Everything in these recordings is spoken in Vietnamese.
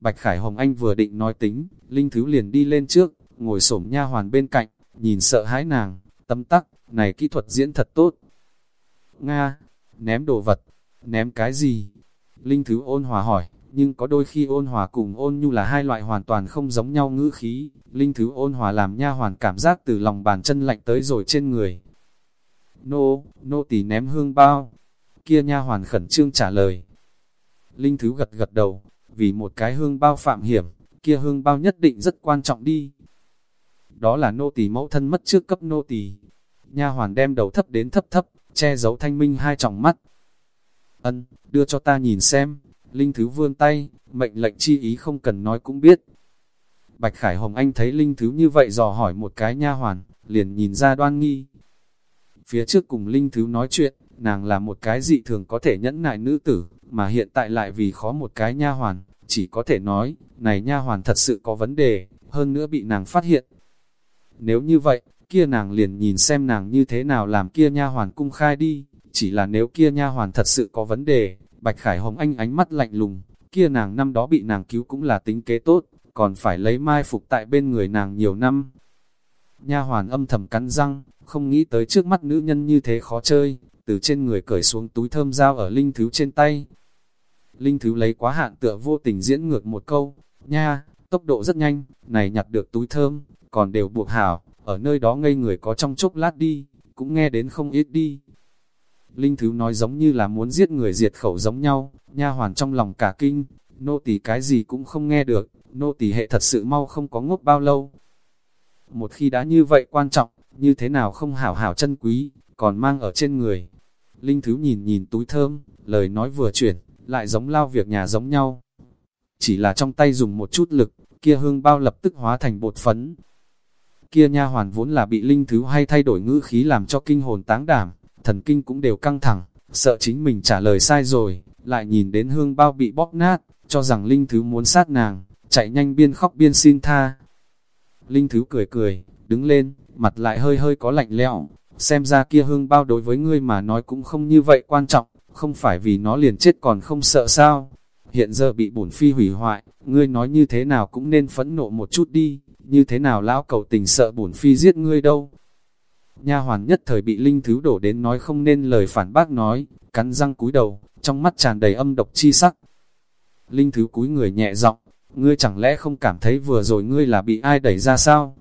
Bạch Khải Hồng Anh vừa định nói tính, Linh Thứ liền đi lên trước, ngồi xổm nha hoàn bên cạnh, nhìn sợ hãi nàng, tâm tắc, này kỹ thuật diễn thật tốt. Nga, ném đồ vật, ném cái gì? Linh Thứ ôn hòa hỏi, nhưng có đôi khi ôn hòa cùng ôn nhu là hai loại hoàn toàn không giống nhau ngữ khí. Linh Thứ ôn hòa làm nha hoàn cảm giác từ lòng bàn chân lạnh tới rồi trên người. Nô, nô tỳ ném hương bao. Kia nha hoàn khẩn trương trả lời. Linh Thứ gật gật đầu, vì một cái hương bao phạm hiểm, kia hương bao nhất định rất quan trọng đi. Đó là nô tỳ mẫu thân mất trước cấp nô tỳ. Nha hoàn đem đầu thấp đến thấp thấp, che giấu thanh minh hai tròng mắt. Ân, đưa cho ta nhìn xem. Linh Thứ vươn tay, mệnh lệnh chi ý không cần nói cũng biết. Bạch Khải Hồng Anh thấy Linh Thứ như vậy dò hỏi một cái nha hoàn, liền nhìn ra đoan nghi. Phía trước cùng Linh Thứ nói chuyện, nàng là một cái dị thường có thể nhẫn nại nữ tử, mà hiện tại lại vì khó một cái nha hoàn, chỉ có thể nói, này nha hoàn thật sự có vấn đề, hơn nữa bị nàng phát hiện. Nếu như vậy, kia nàng liền nhìn xem nàng như thế nào làm kia nha hoàn cung khai đi, chỉ là nếu kia nha hoàn thật sự có vấn đề, Bạch Khải Hồng Anh ánh mắt lạnh lùng, kia nàng năm đó bị nàng cứu cũng là tính kế tốt, còn phải lấy mai phục tại bên người nàng nhiều năm. Nha hoàn âm thầm cắn răng, không nghĩ tới trước mắt nữ nhân như thế khó chơi, từ trên người cởi xuống túi thơm dao ở Linh Thứ trên tay. Linh Thứ lấy quá hạn tựa vô tình diễn ngược một câu, nha, tốc độ rất nhanh, này nhặt được túi thơm, còn đều buộc hảo, ở nơi đó ngây người có trong chốc lát đi, cũng nghe đến không ít đi. Linh Thứ nói giống như là muốn giết người diệt khẩu giống nhau, nha hoàn trong lòng cả kinh, nô tỳ cái gì cũng không nghe được, nô tỳ hệ thật sự mau không có ngốc bao lâu. Một khi đã như vậy quan trọng, như thế nào không hảo hảo chân quý, còn mang ở trên người. Linh Thứ nhìn nhìn túi thơm, lời nói vừa chuyển, lại giống lao việc nhà giống nhau. Chỉ là trong tay dùng một chút lực, kia hương bao lập tức hóa thành bột phấn. Kia nha hoàn vốn là bị Linh Thứ hay thay đổi ngữ khí làm cho kinh hồn táng đảm, thần kinh cũng đều căng thẳng, sợ chính mình trả lời sai rồi, lại nhìn đến hương bao bị bóp nát, cho rằng Linh Thứ muốn sát nàng, chạy nhanh biên khóc biên xin tha. Linh Thứ cười cười, đứng lên, mặt lại hơi hơi có lạnh lẽo, xem ra kia hương bao đối với ngươi mà nói cũng không như vậy quan trọng, không phải vì nó liền chết còn không sợ sao. Hiện giờ bị bổn phi hủy hoại, ngươi nói như thế nào cũng nên phẫn nộ một chút đi, như thế nào lão cầu tình sợ bổn phi giết ngươi đâu. Nha hoàn nhất thời bị linh thứ đổ đến nói không nên lời phản bác nói, cắn răng cúi đầu, trong mắt tràn đầy âm độc chi sắc. Linh thứ cúi người nhẹ giọng, ngươi chẳng lẽ không cảm thấy vừa rồi ngươi là bị ai đẩy ra sao?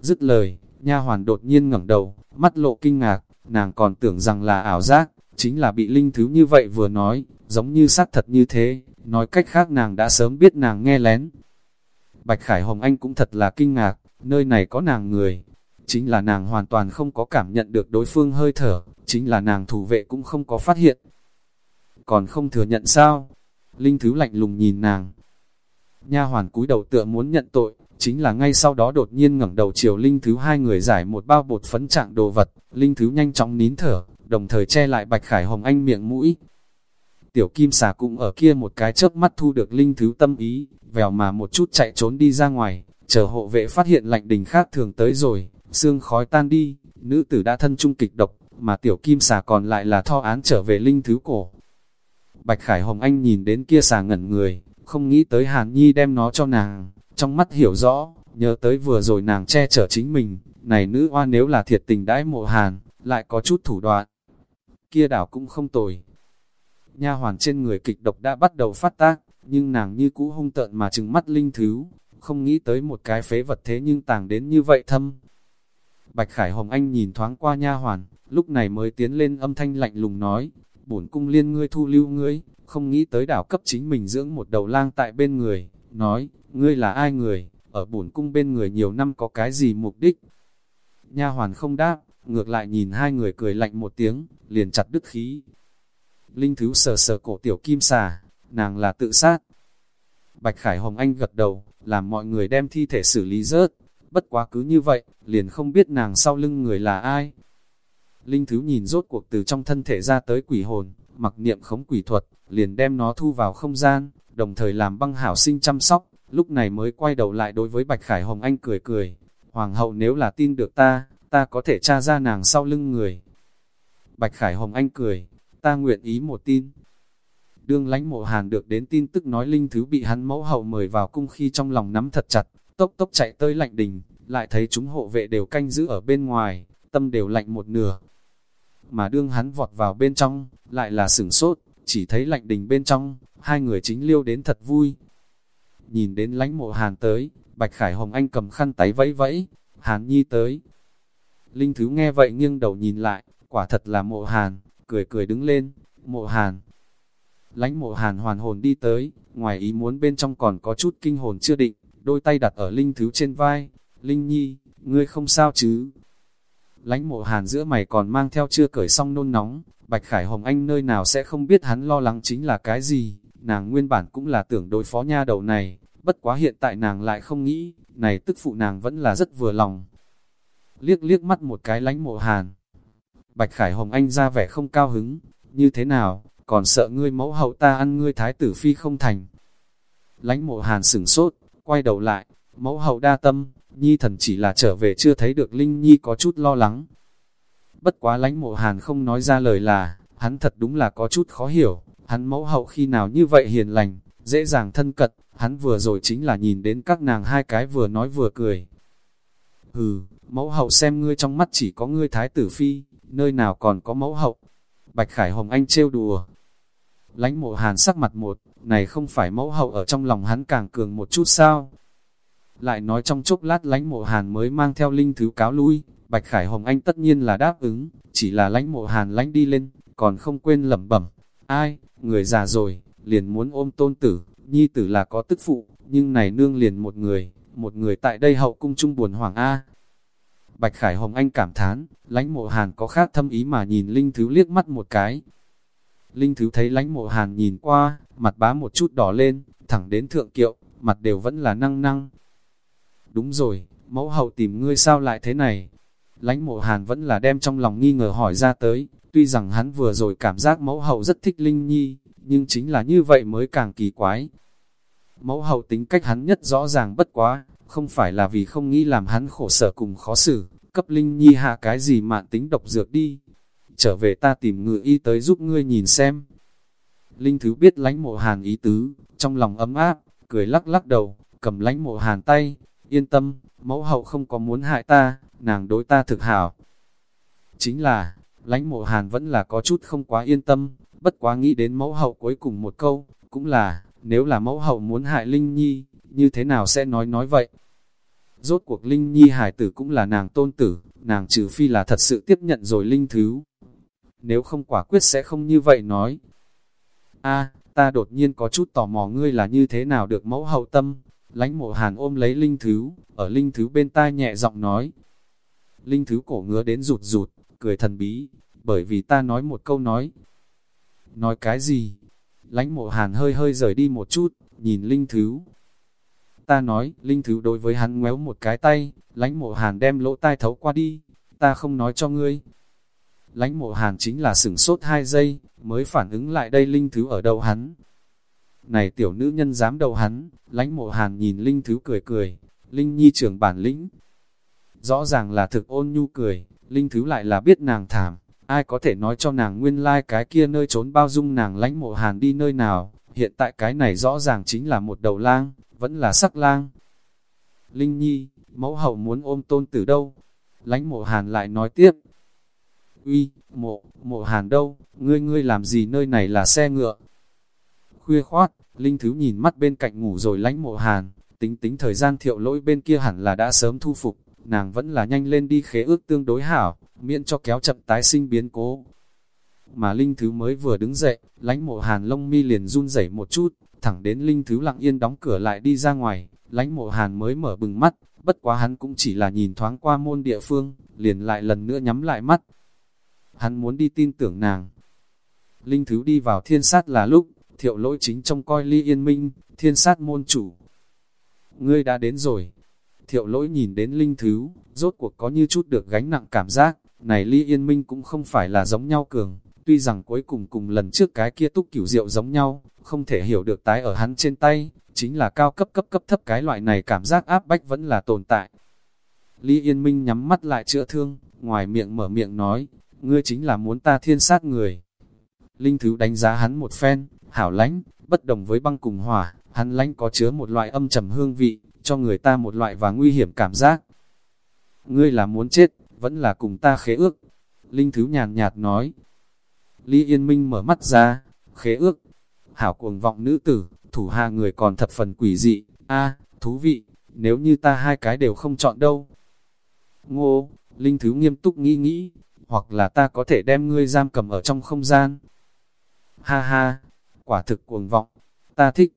Dứt lời, nha hoàn đột nhiên ngẩng đầu, mắt lộ kinh ngạc, nàng còn tưởng rằng là ảo giác, chính là bị linh thứ như vậy vừa nói, giống như xác thật như thế, nói cách khác nàng đã sớm biết nàng nghe lén. Bạch Khải Hồng Anh cũng thật là kinh ngạc, nơi này có nàng người, chính là nàng hoàn toàn không có cảm nhận được đối phương hơi thở, chính là nàng thủ vệ cũng không có phát hiện. Còn không thừa nhận sao? Linh Thứ lạnh lùng nhìn nàng. Nha hoàn cúi đầu tựa muốn nhận tội, chính là ngay sau đó đột nhiên ngẩng đầu chiều Linh Thứ hai người giải một bao bột phấn trạng đồ vật, Linh Thứ nhanh chóng nín thở, đồng thời che lại Bạch Khải Hồng Anh miệng mũi. Tiểu Kim xà cũng ở kia một cái chớp mắt thu được Linh Thứ tâm ý, vèo mà một chút chạy trốn đi ra ngoài, chờ hộ vệ phát hiện lạnh đình khác thường tới rồi, xương khói tan đi, nữ tử đã thân trung kịch độc, mà tiểu kim xà còn lại là tho án trở về linh thứ cổ. Bạch Khải Hồng Anh nhìn đến kia xà ngẩn người, không nghĩ tới Hàn Nhi đem nó cho nàng, trong mắt hiểu rõ, nhớ tới vừa rồi nàng che chở chính mình, này nữ oa nếu là thiệt tình đãi mộ Hàn, lại có chút thủ đoạn. Kia đảo cũng không tồi. Nha hoàn trên người kịch độc đã bắt đầu phát tác, nhưng nàng như cũ hung tợn mà trừng mắt linh thứ, không nghĩ tới một cái phế vật thế nhưng tàng đến như vậy thâm, Bạch Khải Hồng Anh nhìn thoáng qua nha hoàn, lúc này mới tiến lên âm thanh lạnh lùng nói, bổn cung liên ngươi thu lưu ngươi, không nghĩ tới đảo cấp chính mình dưỡng một đầu lang tại bên người, nói, ngươi là ai người, ở bổn cung bên người nhiều năm có cái gì mục đích. Nha hoàn không đáp, ngược lại nhìn hai người cười lạnh một tiếng, liền chặt đứt khí. Linh Thứ sờ sờ cổ tiểu kim xà, nàng là tự sát. Bạch Khải Hồng Anh gật đầu, làm mọi người đem thi thể xử lý rớt, bất quá cứ như vậy, liền không biết nàng sau lưng người là ai. Linh Thứ nhìn rốt cuộc từ trong thân thể ra tới quỷ hồn, mặc niệm khống quỷ thuật, liền đem nó thu vào không gian, đồng thời làm băng hảo sinh chăm sóc, lúc này mới quay đầu lại đối với Bạch Khải Hồng Anh cười cười. Hoàng hậu nếu là tin được ta, ta có thể tra ra nàng sau lưng người. Bạch Khải Hồng Anh cười, ta nguyện ý một tin. Đương lãnh mộ hàn được đến tin tức nói linh thứ bị hắn mẫu hậu mời vào cung khi trong lòng nắm thật chặt, tốc tốc chạy tới lạnh đình, lại thấy chúng hộ vệ đều canh giữ ở bên ngoài, tâm đều lạnh một nửa. Mà đương hắn vọt vào bên trong, lại là sửng sốt, chỉ thấy lạnh đình bên trong, hai người chính liêu đến thật vui. Nhìn đến lãnh mộ hàn tới, Bạch Khải Hồng Anh cầm khăn tay vẫy vẫy, hàn nhi tới. Linh Thứ nghe vậy nghiêng đầu nhìn lại, quả thật là mộ hàn, cười cười đứng lên, mộ hàn. Lánh mộ hàn hoàn hồn đi tới, ngoài ý muốn bên trong còn có chút kinh hồn chưa định, đôi tay đặt ở Linh Thứ trên vai, Linh Nhi, ngươi không sao chứ? Lánh mộ hàn giữa mày còn mang theo chưa cởi xong nôn nóng, Bạch Khải Hồng Anh nơi nào sẽ không biết hắn lo lắng chính là cái gì, nàng nguyên bản cũng là tưởng đối phó nha đầu này, bất quá hiện tại nàng lại không nghĩ, này tức phụ nàng vẫn là rất vừa lòng. Liếc liếc mắt một cái lánh mộ hàn. Bạch Khải Hồng Anh ra vẻ không cao hứng, như thế nào, còn sợ ngươi mẫu hậu ta ăn ngươi thái tử phi không thành. Lánh mộ hàn sửng sốt, quay đầu lại, mẫu hậu đa tâm, nhi thần chỉ là trở về chưa thấy được Linh Nhi có chút lo lắng. Bất quá lánh mộ hàn không nói ra lời là, hắn thật đúng là có chút khó hiểu, hắn mẫu hậu khi nào như vậy hiền lành, dễ dàng thân cận, hắn vừa rồi chính là nhìn đến các nàng hai cái vừa nói vừa cười. Hừ, mẫu hậu xem ngươi trong mắt chỉ có ngươi thái tử phi, nơi nào còn có mẫu hậu. Bạch Khải Hồng Anh trêu đùa. Lánh mộ hàn sắc mặt một, này không phải mẫu hậu ở trong lòng hắn càng cường một chút sao? Lại nói trong chốc lát lánh mộ hàn mới mang theo linh thứ cáo lui, Bạch Khải Hồng Anh tất nhiên là đáp ứng, chỉ là lánh mộ hàn lánh đi lên, còn không quên lẩm bẩm. Ai, người già rồi, liền muốn ôm tôn tử, nhi tử là có tức phụ, nhưng này nương liền một người, một người tại đây hậu cung trung buồn hoàng A. Bạch Khải Hồng Anh cảm thán, lãnh mộ hàn có khác thâm ý mà nhìn Linh Thứ liếc mắt một cái. Linh Thứ thấy lãnh mộ hàn nhìn qua, mặt bá một chút đỏ lên, thẳng đến thượng kiệu, mặt đều vẫn là năng năng. Đúng rồi, mẫu hậu tìm ngươi sao lại thế này? Lãnh mộ hàn vẫn là đem trong lòng nghi ngờ hỏi ra tới, tuy rằng hắn vừa rồi cảm giác mẫu hậu rất thích Linh Nhi, nhưng chính là như vậy mới càng kỳ quái. Mẫu hậu tính cách hắn nhất rõ ràng bất quá, không phải là vì không nghĩ làm hắn khổ sở cùng khó xử, cấp Linh Nhi hạ cái gì mạn tính độc dược đi. Trở về ta tìm ngự y tới giúp ngươi nhìn xem. Linh Thứ biết lánh mộ hàn ý tứ, trong lòng ấm áp, cười lắc lắc đầu, cầm lánh mộ hàn tay, yên tâm, mẫu hậu không có muốn hại ta, nàng đối ta thực hảo. Chính là, lánh mộ hàn vẫn là có chút không quá yên tâm, bất quá nghĩ đến mẫu hậu cuối cùng một câu, cũng là, nếu là mẫu hậu muốn hại Linh Nhi, như thế nào sẽ nói nói vậy? Rốt cuộc Linh Nhi hải tử cũng là nàng tôn tử, nàng trừ phi là thật sự tiếp nhận rồi Linh Thứ. Nếu không quả quyết sẽ không như vậy nói. a ta đột nhiên có chút tò mò ngươi là như thế nào được mẫu hậu tâm. Lánh mộ hàn ôm lấy Linh Thứ, ở Linh Thứ bên tai nhẹ giọng nói. Linh Thứ cổ ngứa đến rụt rụt, cười thần bí, bởi vì ta nói một câu nói. Nói cái gì? Lánh mộ hàn hơi hơi rời đi một chút, nhìn Linh Thứ. Ta nói, Linh Thứ đối với hắn ngoéo một cái tay, lánh mộ hàn đem lỗ tai thấu qua đi, ta không nói cho ngươi. Lánh mộ hàn chính là sửng sốt hai giây, mới phản ứng lại đây Linh Thứ ở đầu hắn. Này tiểu nữ nhân dám đầu hắn, lánh mộ hàn nhìn Linh Thứ cười cười, Linh Nhi trưởng bản lĩnh. Rõ ràng là thực ôn nhu cười, Linh Thứ lại là biết nàng thảm, ai có thể nói cho nàng nguyên lai like cái kia nơi trốn bao dung nàng lánh mộ hàn đi nơi nào, hiện tại cái này rõ ràng chính là một đầu lang, vẫn là sắc lang. Linh Nhi, mẫu hậu muốn ôm tôn tử đâu? Lánh mộ hàn lại nói tiếp. Uy, mộ, mộ hàn đâu, ngươi ngươi làm gì nơi này là xe ngựa? Khuya khoát, Linh Thứ nhìn mắt bên cạnh ngủ rồi lánh mộ hàn, tính tính thời gian thiệu lỗi bên kia hẳn là đã sớm thu phục, nàng vẫn là nhanh lên đi khế ước tương đối hảo, miễn cho kéo chậm tái sinh biến cố. Mà Linh Thứ mới vừa đứng dậy, lánh mộ hàn lông mi liền run rẩy một chút, thẳng đến Linh Thứ lặng yên đóng cửa lại đi ra ngoài, lánh mộ hàn mới mở bừng mắt, bất quá hắn cũng chỉ là nhìn thoáng qua môn địa phương, liền lại lần nữa nhắm lại mắt. Hắn muốn đi tin tưởng nàng. Linh Thứ đi vào thiên sát là lúc, thiệu lỗi chính trong coi ly yên minh, thiên sát môn chủ. Ngươi đã đến rồi. Thiệu lỗi nhìn đến Linh Thứ, rốt cuộc có như chút được gánh nặng cảm giác, này ly yên minh cũng không phải là giống nhau cường, tuy rằng cuối cùng cùng lần trước cái kia túc cửu rượu giống nhau, không thể hiểu được tái ở hắn trên tay, chính là cao cấp cấp cấp thấp cái loại này cảm giác áp bách vẫn là tồn tại. Lý Yên Minh nhắm mắt lại chữa thương, ngoài miệng mở miệng nói, ngươi chính là muốn ta thiên sát người. Linh Thứ đánh giá hắn một phen, hảo lánh, bất đồng với băng cùng hỏa, hắn lánh có chứa một loại âm trầm hương vị, cho người ta một loại và nguy hiểm cảm giác. Ngươi là muốn chết, vẫn là cùng ta khế ước. Linh Thứ nhàn nhạt nói. Lý Yên Minh mở mắt ra, khế ước. Hảo cuồng vọng nữ tử, thủ hạ người còn thập phần quỷ dị. a thú vị, nếu như ta hai cái đều không chọn đâu. Ngô, Linh Thứ nghiêm túc nghĩ nghĩ, hoặc là ta có thể đem ngươi giam cầm ở trong không gian. Ha ha, quả thực cuồng vọng, ta thích.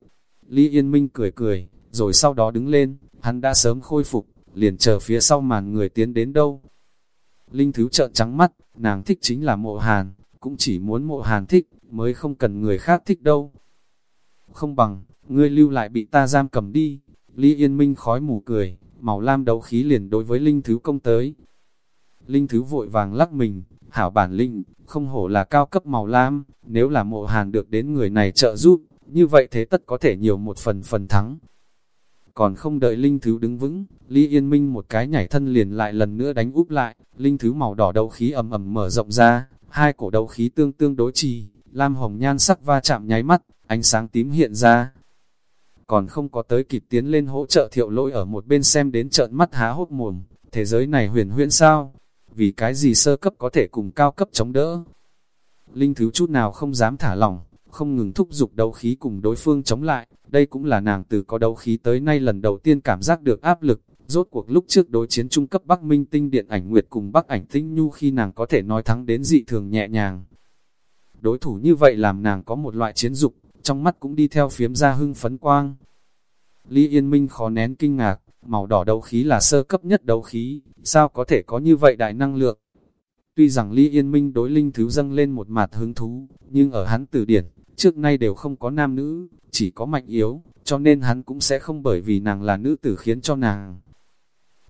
Lý Yên Minh cười cười, rồi sau đó đứng lên, hắn đã sớm khôi phục, liền chờ phía sau màn người tiến đến đâu. Linh Thứ trợn trắng mắt, nàng thích chính là mộ hàn, cũng chỉ muốn mộ hàn thích, mới không cần người khác thích đâu. Không bằng, ngươi lưu lại bị ta giam cầm đi. Lý Yên Minh khói mù cười, màu lam đấu khí liền đối với Linh Thứ công tới. Linh Thứ vội vàng lắc mình, hảo bản linh, không hổ là cao cấp màu lam, nếu là mộ hàn được đến người này trợ giúp, như vậy thế tất có thể nhiều một phần phần thắng. Còn không đợi Linh Thứ đứng vững, Lý Yên Minh một cái nhảy thân liền lại lần nữa đánh úp lại, Linh Thứ màu đỏ đầu khí ầm ầm mở rộng ra, hai cổ đấu khí tương tương đối trì, lam hồng nhan sắc va chạm nháy mắt, ánh sáng tím hiện ra. Còn không có tới kịp tiến lên hỗ trợ thiệu lỗi ở một bên xem đến trợn mắt há hốt mồm, thế giới này huyền huyễn sao? Vì cái gì sơ cấp có thể cùng cao cấp chống đỡ? Linh Thứ chút nào không dám thả lỏng, không ngừng thúc giục đấu khí cùng đối phương chống lại, đây cũng là nàng từ có đấu khí tới nay lần đầu tiên cảm giác được áp lực, rốt cuộc lúc trước đối chiến trung cấp Bắc Minh tinh điện ảnh Nguyệt cùng Bắc ảnh tinh nhu khi nàng có thể nói thắng đến dị thường nhẹ nhàng. Đối thủ như vậy làm nàng có một loại chiến dục, trong mắt cũng đi theo phiếm ra hưng phấn quang. Lý Yên Minh khó nén kinh ngạc, màu đỏ đấu khí là sơ cấp nhất đấu khí, sao có thể có như vậy đại năng lượng? Tuy rằng Lý Yên Minh đối linh thứ dâng lên một mặt hứng thú, nhưng ở hắn từ điển, trước nay đều không có nam nữ, chỉ có mạnh yếu, cho nên hắn cũng sẽ không bởi vì nàng là nữ tử khiến cho nàng.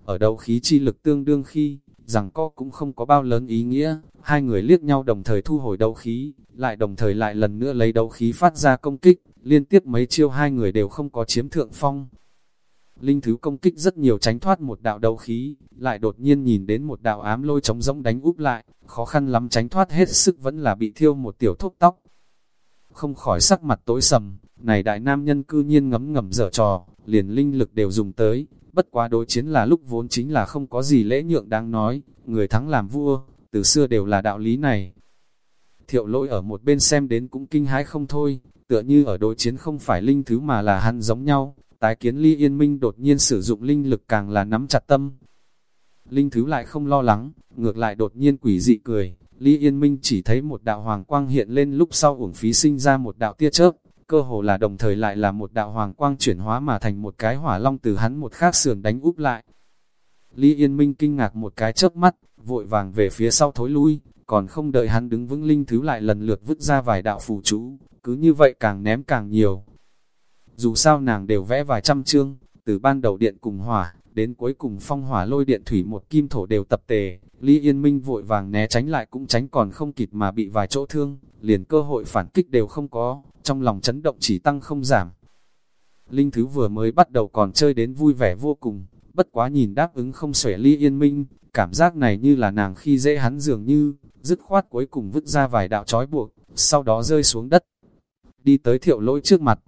Ở đầu khí chi lực tương đương khi, rằng co cũng không có bao lớn ý nghĩa, hai người liếc nhau đồng thời thu hồi đấu khí, lại đồng thời lại lần nữa lấy đấu khí phát ra công kích, liên tiếp mấy chiêu hai người đều không có chiếm thượng phong. Linh thứ công kích rất nhiều tránh thoát một đạo đấu khí, lại đột nhiên nhìn đến một đạo ám lôi trống rỗng đánh úp lại, khó khăn lắm tránh thoát hết sức vẫn là bị thiêu một tiểu thốt tóc, không khỏi sắc mặt tối sầm, này đại nam nhân cư nhiên ngấm ngầm dở trò, liền linh lực đều dùng tới, bất quá đối chiến là lúc vốn chính là không có gì lễ nhượng đáng nói, người thắng làm vua, từ xưa đều là đạo lý này. Thiệu lỗi ở một bên xem đến cũng kinh hãi không thôi, tựa như ở đối chiến không phải linh thứ mà là hắn giống nhau, tái kiến ly yên minh đột nhiên sử dụng linh lực càng là nắm chặt tâm. Linh thứ lại không lo lắng, ngược lại đột nhiên quỷ dị cười, ly Yên Minh chỉ thấy một đạo hoàng quang hiện lên lúc sau uổng phí sinh ra một đạo tia chớp, cơ hồ là đồng thời lại là một đạo hoàng quang chuyển hóa mà thành một cái hỏa long từ hắn một khác sườn đánh úp lại. Lý Yên Minh kinh ngạc một cái chớp mắt, vội vàng về phía sau thối lui, còn không đợi hắn đứng vững linh thứ lại lần lượt vứt ra vài đạo phù chú, cứ như vậy càng ném càng nhiều. Dù sao nàng đều vẽ vài trăm chương, từ ban đầu điện cùng hỏa, đến cuối cùng phong hỏa lôi điện thủy một kim thổ đều tập tề, Lý Yên Minh vội vàng né tránh lại cũng tránh còn không kịp mà bị vài chỗ thương, liền cơ hội phản kích đều không có, trong lòng chấn động chỉ tăng không giảm. Linh Thứ vừa mới bắt đầu còn chơi đến vui vẻ vô cùng, bất quá nhìn đáp ứng không xuể ly Yên Minh, cảm giác này như là nàng khi dễ hắn dường như, dứt khoát cuối cùng vứt ra vài đạo trói buộc, sau đó rơi xuống đất. Đi tới thiệu lỗi trước mặt.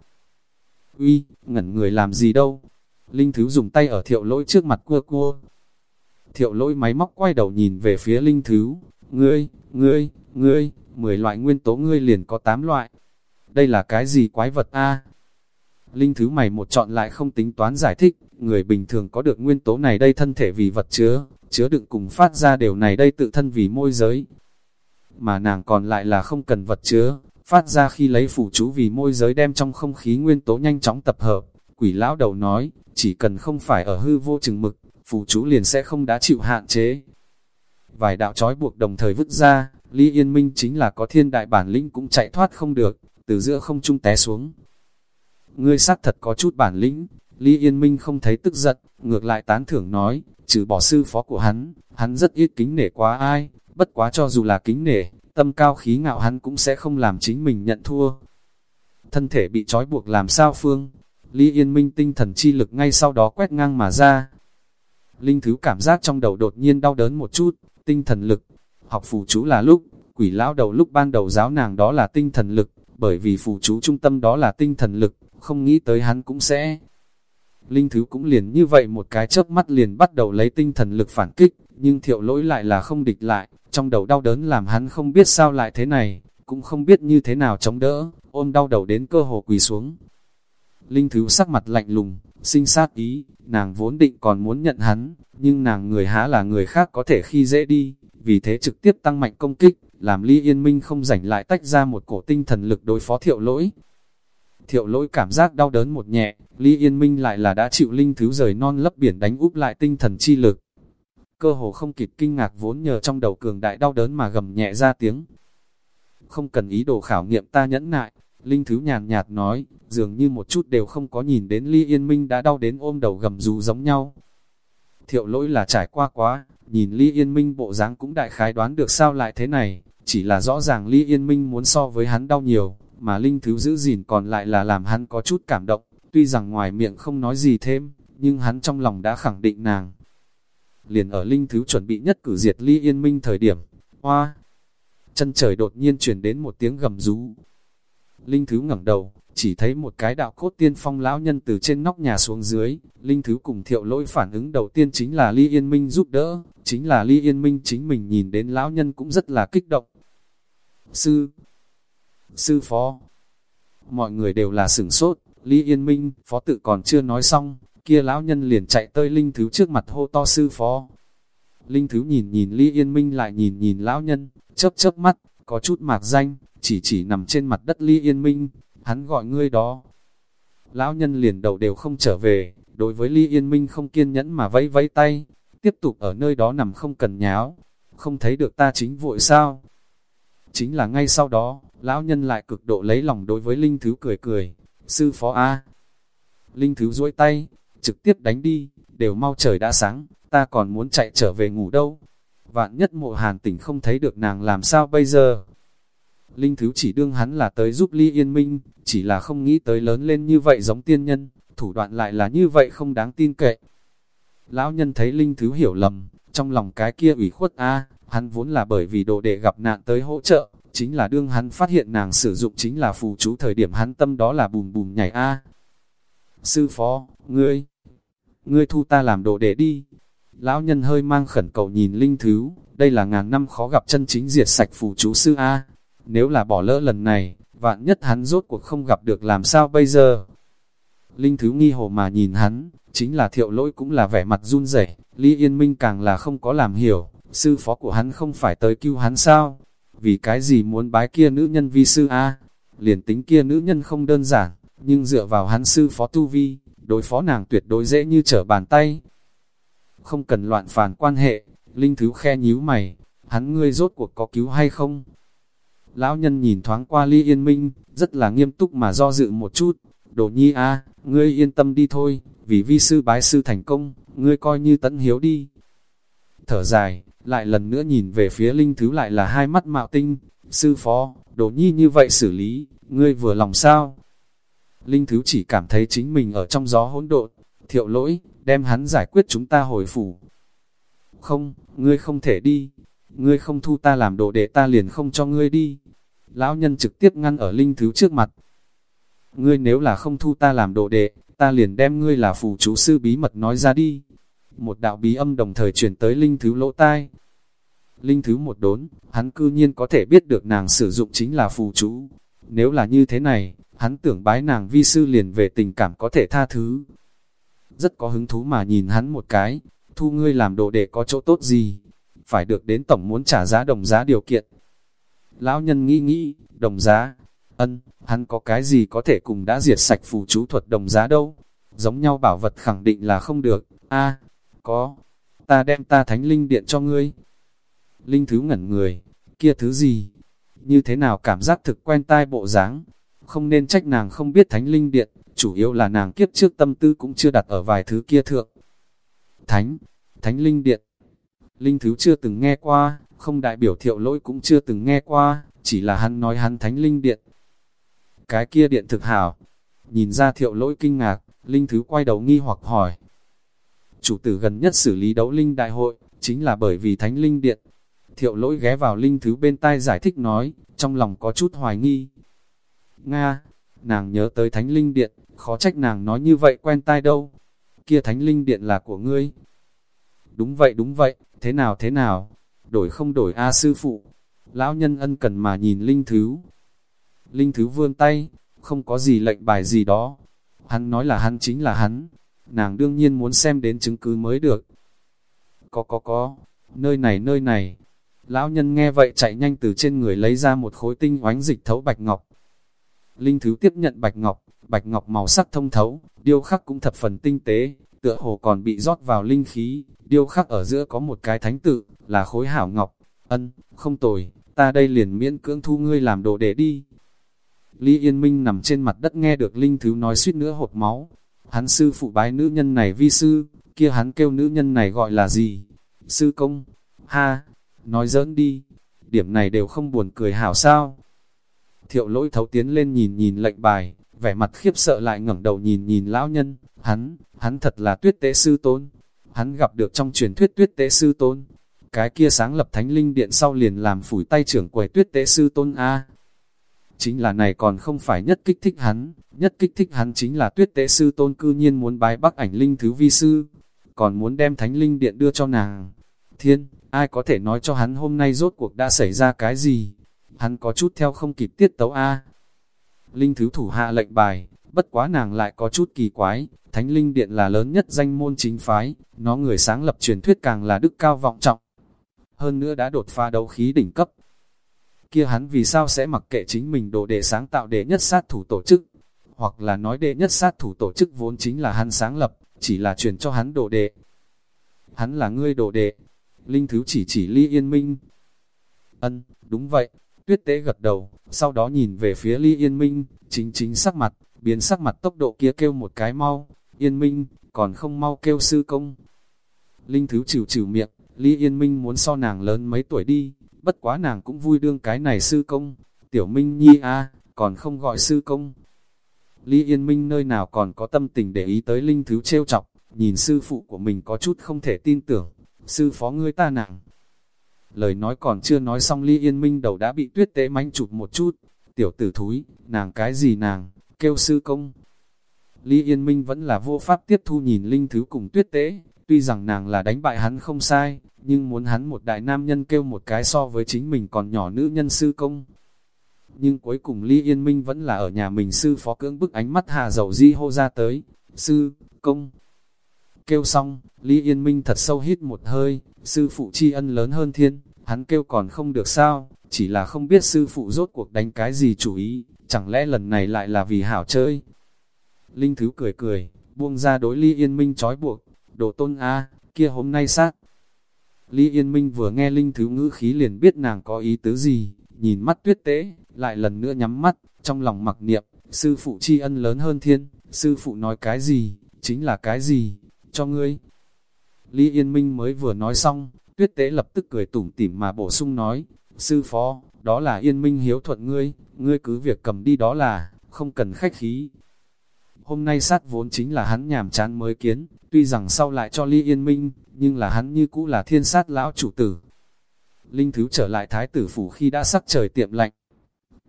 Uy, ngẩn người làm gì đâu? Linh Thứ dùng tay ở thiệu lỗi trước mặt cua cua, thiệu lỗi máy móc quay đầu nhìn về phía linh thứ, ngươi, ngươi, ngươi, 10 loại nguyên tố ngươi liền có 8 loại. Đây là cái gì quái vật a? Linh thứ mày một chọn lại không tính toán giải thích, người bình thường có được nguyên tố này đây thân thể vì vật chứa, chứa đựng cùng phát ra đều này đây tự thân vì môi giới. Mà nàng còn lại là không cần vật chứa, phát ra khi lấy phủ chú vì môi giới đem trong không khí nguyên tố nhanh chóng tập hợp. Quỷ lão đầu nói, chỉ cần không phải ở hư vô chừng mực, phủ chú liền sẽ không đã chịu hạn chế. Vài đạo trói buộc đồng thời vứt ra, Lý Yên Minh chính là có thiên đại bản lĩnh cũng chạy thoát không được, từ giữa không trung té xuống. Ngươi xác thật có chút bản lĩnh, Lý Yên Minh không thấy tức giận, ngược lại tán thưởng nói, trừ bỏ sư phó của hắn, hắn rất ít kính nể quá ai, bất quá cho dù là kính nể, tâm cao khí ngạo hắn cũng sẽ không làm chính mình nhận thua. Thân thể bị trói buộc làm sao phương, Lý Yên Minh tinh thần chi lực ngay sau đó quét ngang mà ra, Linh Thứ cảm giác trong đầu đột nhiên đau đớn một chút, tinh thần lực. Học phù chú là lúc, quỷ lão đầu lúc ban đầu giáo nàng đó là tinh thần lực, bởi vì phù chú trung tâm đó là tinh thần lực, không nghĩ tới hắn cũng sẽ. Linh Thứ cũng liền như vậy một cái chớp mắt liền bắt đầu lấy tinh thần lực phản kích, nhưng thiệu lỗi lại là không địch lại, trong đầu đau đớn làm hắn không biết sao lại thế này, cũng không biết như thế nào chống đỡ, ôm đau đầu đến cơ hồ quỳ xuống. Linh Thứ sắc mặt lạnh lùng, sinh sát ý, nàng vốn định còn muốn nhận hắn, nhưng nàng người há là người khác có thể khi dễ đi, vì thế trực tiếp tăng mạnh công kích, làm Ly Yên Minh không rảnh lại tách ra một cổ tinh thần lực đối phó thiệu lỗi. Thiệu lỗi cảm giác đau đớn một nhẹ, Ly Yên Minh lại là đã chịu linh thứ rời non lấp biển đánh úp lại tinh thần chi lực. Cơ hồ không kịp kinh ngạc vốn nhờ trong đầu cường đại đau đớn mà gầm nhẹ ra tiếng. Không cần ý đồ khảo nghiệm ta nhẫn nại, Linh Thứ nhàn nhạt nói, dường như một chút đều không có nhìn đến Ly Yên Minh đã đau đến ôm đầu gầm rú giống nhau. Thiệu lỗi là trải qua quá, nhìn Ly Yên Minh bộ dáng cũng đại khái đoán được sao lại thế này, chỉ là rõ ràng Ly Yên Minh muốn so với hắn đau nhiều, mà Linh Thứ giữ gìn còn lại là làm hắn có chút cảm động, tuy rằng ngoài miệng không nói gì thêm, nhưng hắn trong lòng đã khẳng định nàng. Liền ở Linh Thứ chuẩn bị nhất cử diệt Ly Yên Minh thời điểm, hoa, chân trời đột nhiên chuyển đến một tiếng gầm rú. Linh Thứ ngẩng đầu, chỉ thấy một cái đạo cốt tiên phong lão nhân từ trên nóc nhà xuống dưới, Linh Thứ cùng thiệu lỗi phản ứng đầu tiên chính là Ly Yên Minh giúp đỡ, chính là Ly Yên Minh chính mình nhìn đến lão nhân cũng rất là kích động. Sư, sư phó, mọi người đều là sửng sốt, Ly Yên Minh, phó tự còn chưa nói xong, kia lão nhân liền chạy tới Linh Thứ trước mặt hô to sư phó. Linh Thứ nhìn nhìn Ly Yên Minh lại nhìn nhìn lão nhân, chớp chớp mắt, có chút mạc danh, chỉ chỉ nằm trên mặt đất Ly Yên Minh, hắn gọi ngươi đó. Lão nhân liền đầu đều không trở về, đối với Ly Yên Minh không kiên nhẫn mà vẫy vẫy tay, tiếp tục ở nơi đó nằm không cần nháo, không thấy được ta chính vội sao. Chính là ngay sau đó, lão nhân lại cực độ lấy lòng đối với Linh Thứ cười cười, sư phó A. Linh Thứ duỗi tay, trực tiếp đánh đi, đều mau trời đã sáng, ta còn muốn chạy trở về ngủ đâu. Vạn nhất mộ hàn tỉnh không thấy được nàng làm sao bây giờ. Linh Thứ chỉ đương hắn là tới giúp Ly Yên Minh, chỉ là không nghĩ tới lớn lên như vậy giống tiên nhân, thủ đoạn lại là như vậy không đáng tin cậy. Lão nhân thấy Linh Thứ hiểu lầm, trong lòng cái kia ủy khuất a hắn vốn là bởi vì đồ đệ gặp nạn tới hỗ trợ, chính là đương hắn phát hiện nàng sử dụng chính là phù chú thời điểm hắn tâm đó là bùm bùm nhảy a Sư phó, ngươi, ngươi thu ta làm đồ đệ đi. Lão nhân hơi mang khẩn cầu nhìn Linh Thứ, đây là ngàn năm khó gặp chân chính diệt sạch phù chú sư A. Nếu là bỏ lỡ lần này, vạn nhất hắn rốt cuộc không gặp được làm sao bây giờ. Linh Thứ nghi hồ mà nhìn hắn, chính là thiệu lỗi cũng là vẻ mặt run rẩy Lý Yên Minh càng là không có làm hiểu, sư phó của hắn không phải tới cứu hắn sao? Vì cái gì muốn bái kia nữ nhân vi sư a Liền tính kia nữ nhân không đơn giản, nhưng dựa vào hắn sư phó tu vi, đối phó nàng tuyệt đối dễ như trở bàn tay. Không cần loạn phản quan hệ, Linh Thứ khe nhíu mày, hắn ngươi rốt cuộc có cứu hay không? Lão nhân nhìn thoáng qua Ly Yên Minh, rất là nghiêm túc mà do dự một chút. Đồ nhi a, ngươi yên tâm đi thôi, vì vi sư bái sư thành công, ngươi coi như tận hiếu đi. Thở dài, lại lần nữa nhìn về phía Linh Thứ lại là hai mắt mạo tinh, sư phó, đồ nhi như vậy xử lý, ngươi vừa lòng sao? Linh Thứ chỉ cảm thấy chính mình ở trong gió hỗn độn, thiệu lỗi, đem hắn giải quyết chúng ta hồi phủ. Không, ngươi không thể đi, ngươi không thu ta làm đồ để ta liền không cho ngươi đi. Lão nhân trực tiếp ngăn ở Linh Thứ trước mặt. Ngươi nếu là không thu ta làm đồ đệ, ta liền đem ngươi là phù chú sư bí mật nói ra đi. Một đạo bí âm đồng thời truyền tới Linh Thứ lỗ tai. Linh Thứ một đốn, hắn cư nhiên có thể biết được nàng sử dụng chính là phù chú. Nếu là như thế này, hắn tưởng bái nàng vi sư liền về tình cảm có thể tha thứ. Rất có hứng thú mà nhìn hắn một cái, thu ngươi làm đồ để có chỗ tốt gì, phải được đến tổng muốn trả giá đồng giá điều kiện. Lão nhân nghĩ nghĩ, đồng giá, ân, hắn có cái gì có thể cùng đã diệt sạch phù chú thuật đồng giá đâu, giống nhau bảo vật khẳng định là không được, a có, ta đem ta thánh linh điện cho ngươi. Linh thứ ngẩn người, kia thứ gì, như thế nào cảm giác thực quen tai bộ dáng không nên trách nàng không biết thánh linh điện, chủ yếu là nàng kiếp trước tâm tư cũng chưa đặt ở vài thứ kia thượng. Thánh, thánh linh điện, linh thứ chưa từng nghe qua, không đại biểu thiệu lỗi cũng chưa từng nghe qua, chỉ là hắn nói hắn thánh linh điện. Cái kia điện thực hảo, nhìn ra thiệu lỗi kinh ngạc, linh thứ quay đầu nghi hoặc hỏi. Chủ tử gần nhất xử lý đấu linh đại hội, chính là bởi vì thánh linh điện. Thiệu lỗi ghé vào linh thứ bên tai giải thích nói, trong lòng có chút hoài nghi, Nga, nàng nhớ tới thánh linh điện, khó trách nàng nói như vậy quen tai đâu. Kia thánh linh điện là của ngươi. Đúng vậy đúng vậy, thế nào thế nào, đổi không đổi A sư phụ. Lão nhân ân cần mà nhìn linh thứ. Linh thứ vươn tay, không có gì lệnh bài gì đó. Hắn nói là hắn chính là hắn. Nàng đương nhiên muốn xem đến chứng cứ mới được. Có có có, nơi này nơi này. Lão nhân nghe vậy chạy nhanh từ trên người lấy ra một khối tinh oánh dịch thấu bạch ngọc. Linh thứ tiếp nhận bạch ngọc, bạch ngọc màu sắc thông thấu, điêu khắc cũng thập phần tinh tế, tựa hồ còn bị rót vào linh khí, điêu khắc ở giữa có một cái thánh tự, là khối hảo ngọc, ân, không tồi, ta đây liền miễn cưỡng thu ngươi làm đồ để đi. Lý Yên Minh nằm trên mặt đất nghe được linh thứ nói suýt nữa hột máu, hắn sư phụ bái nữ nhân này vi sư, kia hắn kêu nữ nhân này gọi là gì? Sư công, ha, nói giỡn đi, điểm này đều không buồn cười hảo sao. Thiệu lỗi thấu tiến lên nhìn nhìn lệnh bài, vẻ mặt khiếp sợ lại ngẩng đầu nhìn nhìn lão nhân, hắn, hắn thật là tuyết tế sư tôn. Hắn gặp được trong truyền thuyết tuyết tế sư tôn. Cái kia sáng lập thánh linh điện sau liền làm phủi tay trưởng quầy tuyết tế sư tôn A. Chính là này còn không phải nhất kích thích hắn, nhất kích thích hắn chính là tuyết tế sư tôn cư nhiên muốn bái bắc ảnh linh thứ vi sư, còn muốn đem thánh linh điện đưa cho nàng. Thiên, ai có thể nói cho hắn hôm nay rốt cuộc đã xảy ra cái gì? Hắn có chút theo không kịp tiết tấu A. Linh thứ thủ hạ lệnh bài, bất quá nàng lại có chút kỳ quái, Thánh Linh Điện là lớn nhất danh môn chính phái, nó người sáng lập truyền thuyết càng là đức cao vọng trọng. Hơn nữa đã đột phá đấu khí đỉnh cấp. Kia hắn vì sao sẽ mặc kệ chính mình đồ đệ sáng tạo đệ nhất sát thủ tổ chức, hoặc là nói đệ nhất sát thủ tổ chức vốn chính là hắn sáng lập, chỉ là truyền cho hắn đồ đệ. Hắn là ngươi đồ đệ. Linh Thứ chỉ chỉ Ly Yên Minh. Ân, đúng vậy, Tuyết tế gật đầu, sau đó nhìn về phía Ly Yên Minh, chính chính sắc mặt, biến sắc mặt tốc độ kia kêu một cái mau, Yên Minh, còn không mau kêu sư công. Linh Thứ chịu chịu miệng, Ly Yên Minh muốn so nàng lớn mấy tuổi đi, bất quá nàng cũng vui đương cái này sư công, Tiểu Minh Nhi a còn không gọi sư công. Ly Yên Minh nơi nào còn có tâm tình để ý tới Linh Thứ trêu chọc, nhìn sư phụ của mình có chút không thể tin tưởng, sư phó ngươi ta nặng, Lời nói còn chưa nói xong ly yên minh đầu đã bị tuyết tế manh chụp một chút. Tiểu tử thúi, nàng cái gì nàng, kêu sư công. Ly Yên Minh vẫn là vô pháp tiếp thu nhìn linh thứ cùng tuyết tế, tuy rằng nàng là đánh bại hắn không sai, nhưng muốn hắn một đại nam nhân kêu một cái so với chính mình còn nhỏ nữ nhân sư công. Nhưng cuối cùng Ly Yên Minh vẫn là ở nhà mình sư phó cưỡng bức ánh mắt hà dầu di hô ra tới, sư, công. Kêu xong, Ly Yên Minh thật sâu hít một hơi, sư phụ tri ân lớn hơn thiên, hắn kêu còn không được sao, chỉ là không biết sư phụ rốt cuộc đánh cái gì chủ ý, chẳng lẽ lần này lại là vì hảo chơi. Linh Thứ cười cười, buông ra đối Ly Yên Minh trói buộc, đồ tôn A, kia hôm nay sát. Lý Yên Minh vừa nghe Linh Thứ ngữ khí liền biết nàng có ý tứ gì, nhìn mắt tuyết tế, lại lần nữa nhắm mắt, trong lòng mặc niệm, sư phụ tri ân lớn hơn thiên, sư phụ nói cái gì, chính là cái gì, cho ngươi. Lý Yên Minh mới vừa nói xong, tuyết tế lập tức cười tủm tỉm mà bổ sung nói, sư phó, đó là Yên Minh hiếu thuận ngươi, ngươi cứ việc cầm đi đó là, không cần khách khí. Hôm nay sát vốn chính là hắn nhàm chán mới kiến, tuy rằng sau lại cho ly Yên Minh, nhưng là hắn như cũ là thiên sát lão chủ tử. Linh Thứ trở lại thái tử phủ khi đã sắc trời tiệm lạnh.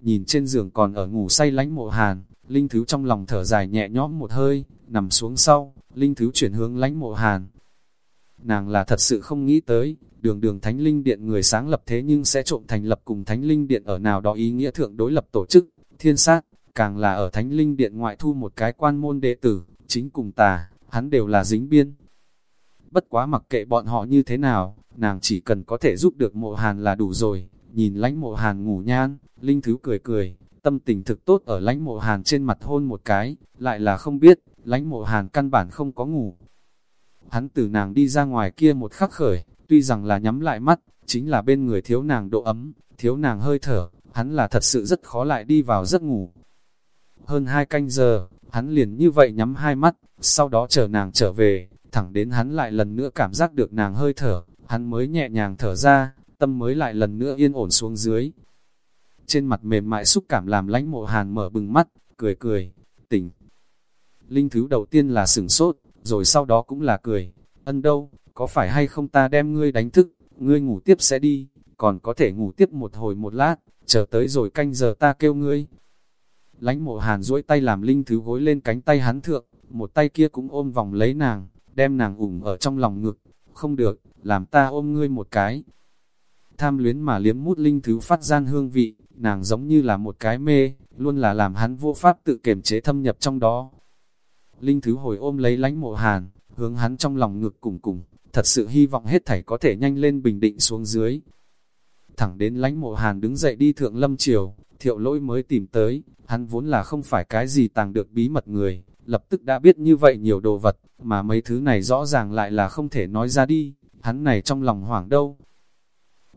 Nhìn trên giường còn ở ngủ say lánh mộ hàn, Linh Thứ trong lòng thở dài nhẹ nhõm một hơi, nằm xuống sau, Linh Thứ chuyển hướng lánh mộ hàn, nàng là thật sự không nghĩ tới, đường đường Thánh Linh Điện người sáng lập thế nhưng sẽ trộm thành lập cùng Thánh Linh Điện ở nào đó ý nghĩa thượng đối lập tổ chức, thiên sát, càng là ở Thánh Linh Điện ngoại thu một cái quan môn đệ tử, chính cùng tà, hắn đều là dính biên. Bất quá mặc kệ bọn họ như thế nào, nàng chỉ cần có thể giúp được mộ hàn là đủ rồi, nhìn lánh mộ hàn ngủ nhan, Linh Thứ cười cười, tâm tình thực tốt ở lánh mộ hàn trên mặt hôn một cái, lại là không biết, lánh mộ hàn căn bản không có ngủ, Hắn từ nàng đi ra ngoài kia một khắc khởi, tuy rằng là nhắm lại mắt, chính là bên người thiếu nàng độ ấm, thiếu nàng hơi thở, hắn là thật sự rất khó lại đi vào giấc ngủ. Hơn hai canh giờ, hắn liền như vậy nhắm hai mắt, sau đó chờ nàng trở về, thẳng đến hắn lại lần nữa cảm giác được nàng hơi thở, hắn mới nhẹ nhàng thở ra, tâm mới lại lần nữa yên ổn xuống dưới. Trên mặt mềm mại xúc cảm làm lánh mộ hàn mở bừng mắt, cười cười, tỉnh. Linh thứ đầu tiên là sửng sốt, rồi sau đó cũng là cười, ân đâu, có phải hay không ta đem ngươi đánh thức, ngươi ngủ tiếp sẽ đi, còn có thể ngủ tiếp một hồi một lát, chờ tới rồi canh giờ ta kêu ngươi lánh mộ hàn duỗi tay làm linh thứ gối lên cánh tay hắn thượng, một tay kia cũng ôm vòng lấy nàng, đem nàng ủng ở trong lòng ngực, không được, làm ta ôm ngươi một cái. Tham luyến mà liếm mút linh thứ phát gian hương vị, nàng giống như là một cái mê, luôn là làm hắn vô pháp tự kiềm chế thâm nhập trong đó. Linh thứ hồi ôm lấy lánh mộ hàn, hướng hắn trong lòng ngực cùng cùng, thật sự hy vọng hết thảy có thể nhanh lên bình định xuống dưới. Thẳng đến lánh mộ hàn đứng dậy đi thượng lâm triều, thiệu lỗi mới tìm tới, hắn vốn là không phải cái gì tàng được bí mật người, lập tức đã biết như vậy nhiều đồ vật, mà mấy thứ này rõ ràng lại là không thể nói ra đi, hắn này trong lòng hoảng đâu.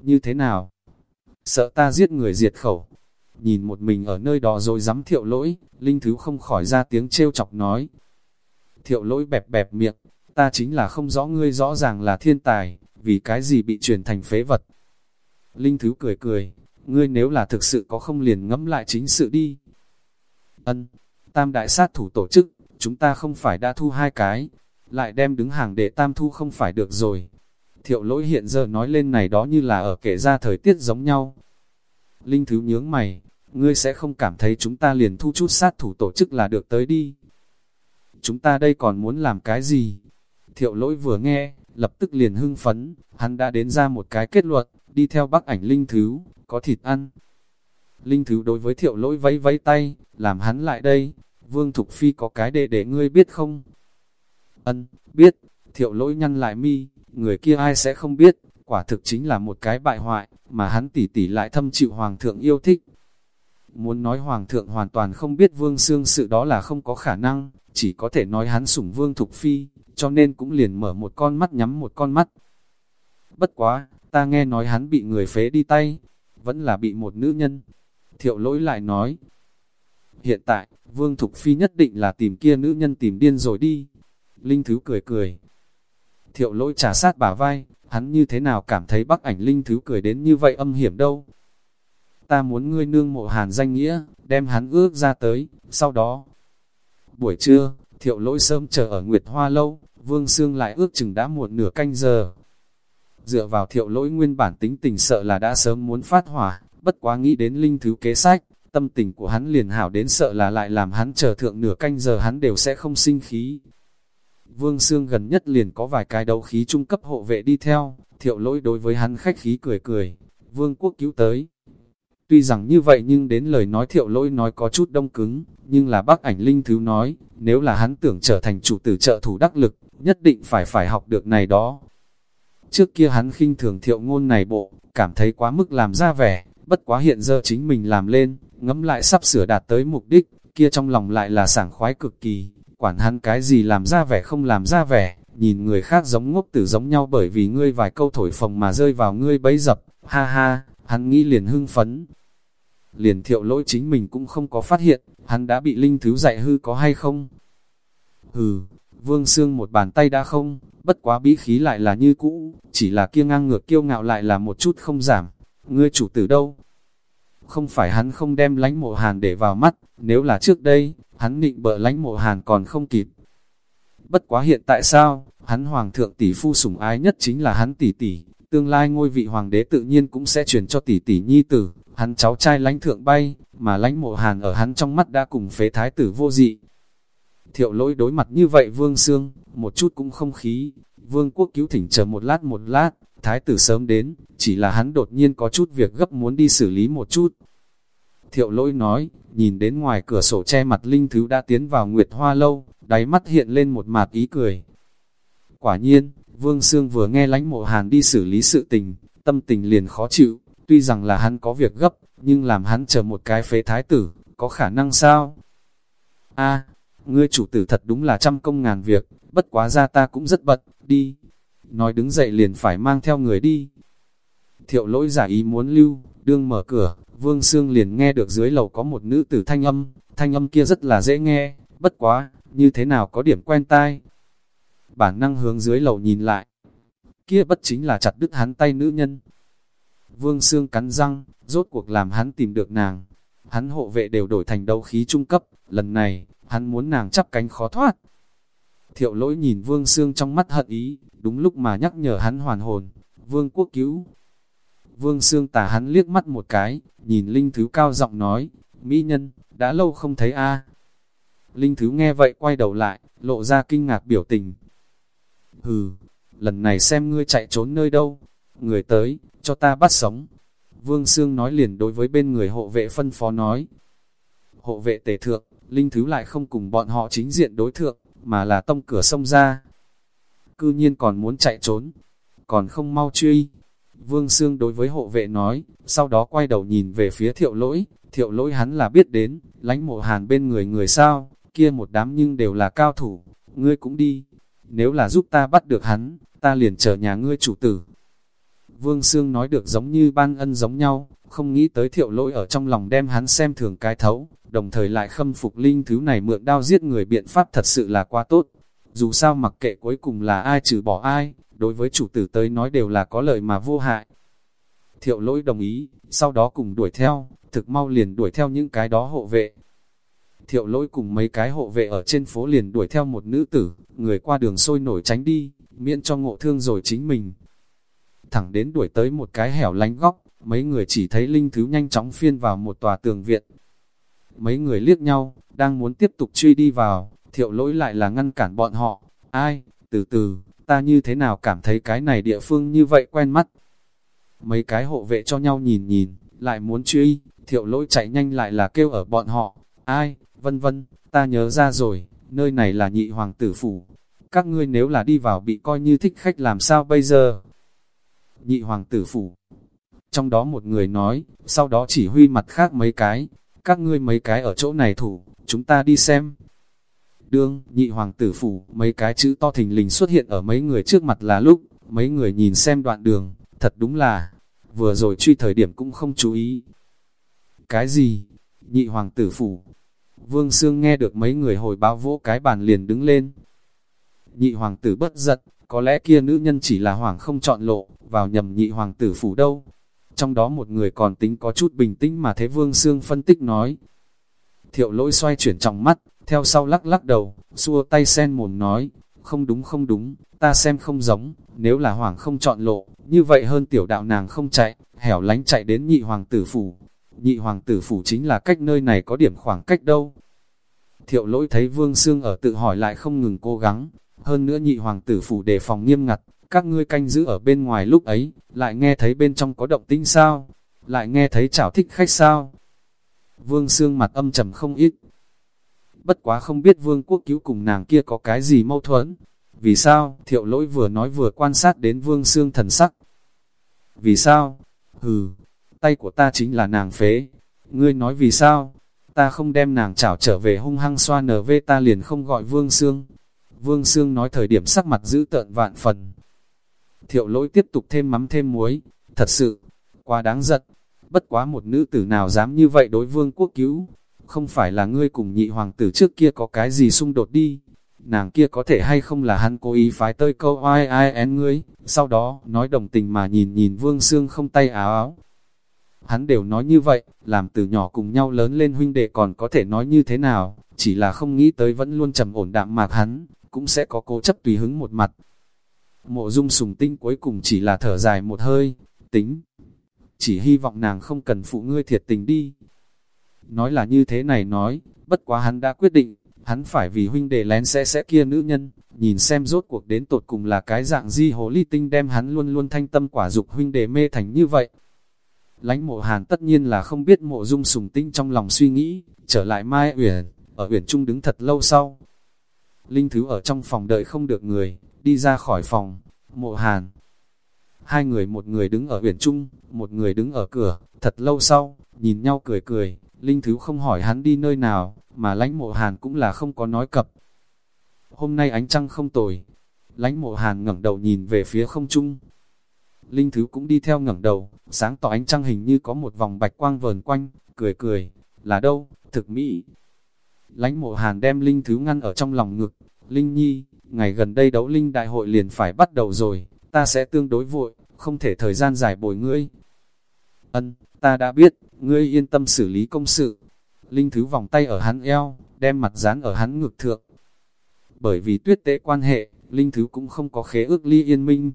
Như thế nào? Sợ ta giết người diệt khẩu. Nhìn một mình ở nơi đó rồi dám thiệu lỗi, Linh Thứ không khỏi ra tiếng trêu chọc nói. Thiệu lỗi bẹp bẹp miệng, ta chính là không rõ ngươi rõ ràng là thiên tài, vì cái gì bị truyền thành phế vật. Linh Thứ cười cười, ngươi nếu là thực sự có không liền ngẫm lại chính sự đi. Ân, tam đại sát thủ tổ chức, chúng ta không phải đã thu hai cái, lại đem đứng hàng để tam thu không phải được rồi. Thiệu lỗi hiện giờ nói lên này đó như là ở kể ra thời tiết giống nhau. Linh Thứ nhướng mày, ngươi sẽ không cảm thấy chúng ta liền thu chút sát thủ tổ chức là được tới đi. Chúng ta đây còn muốn làm cái gì? Thiệu lỗi vừa nghe, lập tức liền hưng phấn, hắn đã đến ra một cái kết luận, đi theo bác ảnh Linh Thứ, có thịt ăn. Linh Thứ đối với thiệu lỗi vẫy vẫy tay, làm hắn lại đây, Vương Thục Phi có cái đề để ngươi biết không? Ân, biết, thiệu lỗi nhăn lại mi, người kia ai sẽ không biết, quả thực chính là một cái bại hoại, mà hắn tỉ tỉ lại thâm chịu Hoàng thượng yêu thích. Muốn nói Hoàng thượng hoàn toàn không biết Vương Sương sự đó là không có khả năng, chỉ có thể nói hắn sủng Vương Thục Phi, cho nên cũng liền mở một con mắt nhắm một con mắt. Bất quá, ta nghe nói hắn bị người phế đi tay, vẫn là bị một nữ nhân. Thiệu lỗi lại nói, hiện tại, Vương Thục Phi nhất định là tìm kia nữ nhân tìm điên rồi đi. Linh Thứ cười cười. Thiệu lỗi trả sát bả vai, hắn như thế nào cảm thấy bắc ảnh Linh Thứ cười đến như vậy âm hiểm đâu. Ta muốn ngươi nương mộ hàn danh nghĩa, đem hắn ước ra tới, sau đó. Buổi trưa, thiệu lỗi sớm chờ ở Nguyệt Hoa Lâu, Vương Sương lại ước chừng đã muộn nửa canh giờ. Dựa vào thiệu lỗi nguyên bản tính tình sợ là đã sớm muốn phát hỏa, bất quá nghĩ đến Linh Thứ kế sách, tâm tình của hắn liền hảo đến sợ là lại làm hắn chờ thượng nửa canh giờ hắn đều sẽ không sinh khí. Vương Sương gần nhất liền có vài cái đấu khí trung cấp hộ vệ đi theo, thiệu lỗi đối với hắn khách khí cười cười, Vương quốc cứu tới. Tuy rằng như vậy nhưng đến lời nói thiệu lỗi nói có chút đông cứng, nhưng là bác ảnh linh thứ nói, nếu là hắn tưởng trở thành chủ tử trợ thủ đắc lực, nhất định phải phải học được này đó. Trước kia hắn khinh thường thiệu ngôn này bộ, cảm thấy quá mức làm ra vẻ, bất quá hiện giờ chính mình làm lên, ngẫm lại sắp sửa đạt tới mục đích, kia trong lòng lại là sảng khoái cực kỳ, quản hắn cái gì làm ra vẻ không làm ra vẻ, nhìn người khác giống ngốc tử giống nhau bởi vì ngươi vài câu thổi phồng mà rơi vào ngươi bấy dập, ha ha, hắn nghĩ liền hưng phấn. Liền thiệu lỗi chính mình cũng không có phát hiện, hắn đã bị linh thứ dạy hư có hay không? Hừ, vương xương một bàn tay đã không, bất quá bí khí lại là như cũ, chỉ là kia ngang ngược kiêu ngạo lại là một chút không giảm. Ngươi chủ tử đâu? Không phải hắn không đem lánh mộ hàn để vào mắt, nếu là trước đây, hắn định bợ lánh mộ hàn còn không kịp. Bất quá hiện tại sao, hắn hoàng thượng tỷ phu sủng ái nhất chính là hắn tỷ tỷ, tương lai ngôi vị hoàng đế tự nhiên cũng sẽ truyền cho tỷ tỷ nhi tử, hắn cháu trai lánh thượng bay, mà lánh mộ hàn ở hắn trong mắt đã cùng phế thái tử vô dị. Thiệu lỗi đối mặt như vậy vương xương, một chút cũng không khí, vương quốc cứu thỉnh chờ một lát một lát, thái tử sớm đến, chỉ là hắn đột nhiên có chút việc gấp muốn đi xử lý một chút. Thiệu lỗi nói, nhìn đến ngoài cửa sổ che mặt linh thứ đã tiến vào nguyệt hoa lâu, đáy mắt hiện lên một mạt ý cười. Quả nhiên, Vương Sương vừa nghe lánh mộ hàn đi xử lý sự tình, tâm tình liền khó chịu, tuy rằng là hắn có việc gấp, nhưng làm hắn chờ một cái phế thái tử, có khả năng sao? a ngươi chủ tử thật đúng là trăm công ngàn việc, bất quá ra ta cũng rất bận, đi. Nói đứng dậy liền phải mang theo người đi. Thiệu lỗi giả ý muốn lưu, đương mở cửa, Vương Sương liền nghe được dưới lầu có một nữ tử thanh âm, thanh âm kia rất là dễ nghe, bất quá, như thế nào có điểm quen tai. Bản năng hướng dưới lầu nhìn lại, kia bất chính là chặt đứt hắn tay nữ nhân. Vương Sương cắn răng, rốt cuộc làm hắn tìm được nàng. Hắn hộ vệ đều đổi thành đấu khí trung cấp, lần này, hắn muốn nàng chắp cánh khó thoát. Thiệu lỗi nhìn Vương xương trong mắt hận ý, đúng lúc mà nhắc nhở hắn hoàn hồn. Vương quốc cứu, Vương xương tà hắn liếc mắt một cái, nhìn Linh Thứ cao giọng nói, Mỹ nhân, đã lâu không thấy a Linh Thứ nghe vậy quay đầu lại, lộ ra kinh ngạc biểu tình. Hừ, lần này xem ngươi chạy trốn nơi đâu, người tới, cho ta bắt sống. Vương Sương nói liền đối với bên người hộ vệ phân phó nói. Hộ vệ tề thượng, Linh Thứ lại không cùng bọn họ chính diện đối thượng, mà là tông cửa sông ra. Cư nhiên còn muốn chạy trốn, còn không mau truy. Vương Sương đối với hộ vệ nói, sau đó quay đầu nhìn về phía thiệu lỗi, thiệu lỗi hắn là biết đến, lánh mộ hàn bên người người sao, kia một đám nhưng đều là cao thủ, ngươi cũng đi, nếu là giúp ta bắt được hắn, ta liền chờ nhà ngươi chủ tử. Vương Sương nói được giống như ban ân giống nhau, không nghĩ tới thiệu lỗi ở trong lòng đem hắn xem thường cái thấu, đồng thời lại khâm phục linh thứ này mượn đao giết người biện pháp thật sự là quá tốt. Dù sao mặc kệ cuối cùng là ai trừ bỏ ai, đối với chủ tử tới nói đều là có lợi mà vô hại. Thiệu lỗi đồng ý, sau đó cùng đuổi theo, thực mau liền đuổi theo những cái đó hộ vệ. Thiệu lỗi cùng mấy cái hộ vệ ở trên phố liền đuổi theo một nữ tử, người qua đường sôi nổi tránh đi, miễn cho ngộ thương rồi chính mình. Thẳng đến đuổi tới một cái hẻo lánh góc, mấy người chỉ thấy linh thứ nhanh chóng phiên vào một tòa tường viện. Mấy người liếc nhau, đang muốn tiếp tục truy đi vào, thiệu lỗi lại là ngăn cản bọn họ. Ai, từ từ, ta như thế nào cảm thấy cái này địa phương như vậy quen mắt. Mấy cái hộ vệ cho nhau nhìn nhìn, lại muốn truy, thiệu lỗi chạy nhanh lại là kêu ở bọn họ. Ai, vân vân, ta nhớ ra rồi, nơi này là nhị hoàng tử phủ. Các ngươi nếu là đi vào bị coi như thích khách làm sao bây giờ? Nhị hoàng tử phủ. Trong đó một người nói, sau đó chỉ huy mặt khác mấy cái. Các ngươi mấy cái ở chỗ này thủ, chúng ta đi xem. Đương, nhị hoàng tử phủ, mấy cái chữ to thình lình xuất hiện ở mấy người trước mặt là lúc, mấy người nhìn xem đoạn đường, thật đúng là, vừa rồi truy thời điểm cũng không chú ý. Cái gì? Nhị hoàng tử phủ, Vương Sương nghe được mấy người hồi báo vỗ cái bàn liền đứng lên. Nhị hoàng tử bất giận, có lẽ kia nữ nhân chỉ là hoàng không chọn lộ, vào nhầm nhị hoàng tử phủ đâu. Trong đó một người còn tính có chút bình tĩnh mà thế Vương Sương phân tích nói. Thiệu lỗi xoay chuyển trong mắt, theo sau lắc lắc đầu, xua tay sen mồm nói, không đúng không đúng, ta xem không giống, nếu là hoàng không chọn lộ, như vậy hơn tiểu đạo nàng không chạy, hẻo lánh chạy đến nhị hoàng tử phủ, nhị hoàng tử phủ chính là cách nơi này có điểm khoảng cách đâu. Thiệu lỗi thấy Vương Sương ở tự hỏi lại không ngừng cố gắng, hơn nữa nhị hoàng tử phủ đề phòng nghiêm ngặt, các ngươi canh giữ ở bên ngoài lúc ấy, lại nghe thấy bên trong có động tĩnh sao, lại nghe thấy chảo thích khách sao. Vương Sương mặt âm trầm không ít. Bất quá không biết Vương Quốc cứu cùng nàng kia có cái gì mâu thuẫn. Vì sao? Thiệu lỗi vừa nói vừa quan sát đến Vương Sương thần sắc. Vì sao? Hừ, tay của ta chính là nàng phế. Ngươi nói vì sao? Ta không đem nàng chảo trở về hung hăng xoa nở vê ta liền không gọi Vương Sương. Vương Sương nói thời điểm sắc mặt giữ tợn vạn phần. Thiệu lỗi tiếp tục thêm mắm thêm muối, thật sự, quá đáng giận. Bất quá một nữ tử nào dám như vậy đối vương quốc cứu, không phải là ngươi cùng nhị hoàng tử trước kia có cái gì xung đột đi. Nàng kia có thể hay không là hắn cố ý phái tơi câu ai ai én ngươi, sau đó nói đồng tình mà nhìn nhìn vương xương không tay áo áo, Hắn đều nói như vậy, làm từ nhỏ cùng nhau lớn lên huynh đệ còn có thể nói như thế nào, chỉ là không nghĩ tới vẫn luôn trầm ổn đạm mạc hắn, cũng sẽ có cố chấp tùy hứng một mặt. Mộ dung sùng tinh cuối cùng chỉ là thở dài một hơi, tính. Chỉ hy vọng nàng không cần phụ ngươi thiệt tình đi. Nói là như thế này nói, bất quá hắn đã quyết định, hắn phải vì huynh đệ lén sẽ sẽ kia nữ nhân, nhìn xem rốt cuộc đến tột cùng là cái dạng di hồ ly tinh đem hắn luôn luôn thanh tâm quả dục huynh đệ mê thành như vậy. Lánh mộ hàn tất nhiên là không biết mộ dung sùng tinh trong lòng suy nghĩ, trở lại Mai Uyển, ở Uyển Trung đứng thật lâu sau. Linh Thứ ở trong phòng đợi không được người, đi ra khỏi phòng, mộ hàn. Hai người một người đứng ở Uyển Trung, một người đứng ở cửa, thật lâu sau, nhìn nhau cười cười, Linh Thứ không hỏi hắn đi nơi nào, mà lãnh mộ hàn cũng là không có nói cập. Hôm nay ánh trăng không tồi, lãnh mộ hàn ngẩng đầu nhìn về phía không trung, Linh Thứ cũng đi theo ngẩng đầu, sáng tỏ ánh trăng hình như có một vòng bạch quang vờn quanh, cười cười, là đâu, thực mỹ. Lánh mộ hàn đem Linh Thứ ngăn ở trong lòng ngực, Linh Nhi, ngày gần đây đấu Linh đại hội liền phải bắt đầu rồi, ta sẽ tương đối vội, không thể thời gian dài bồi ngươi. Ân, ta đã biết, ngươi yên tâm xử lý công sự. Linh Thứ vòng tay ở hắn eo, đem mặt dán ở hắn ngực thượng. Bởi vì tuyết tế quan hệ, Linh Thứ cũng không có khế ước ly yên minh,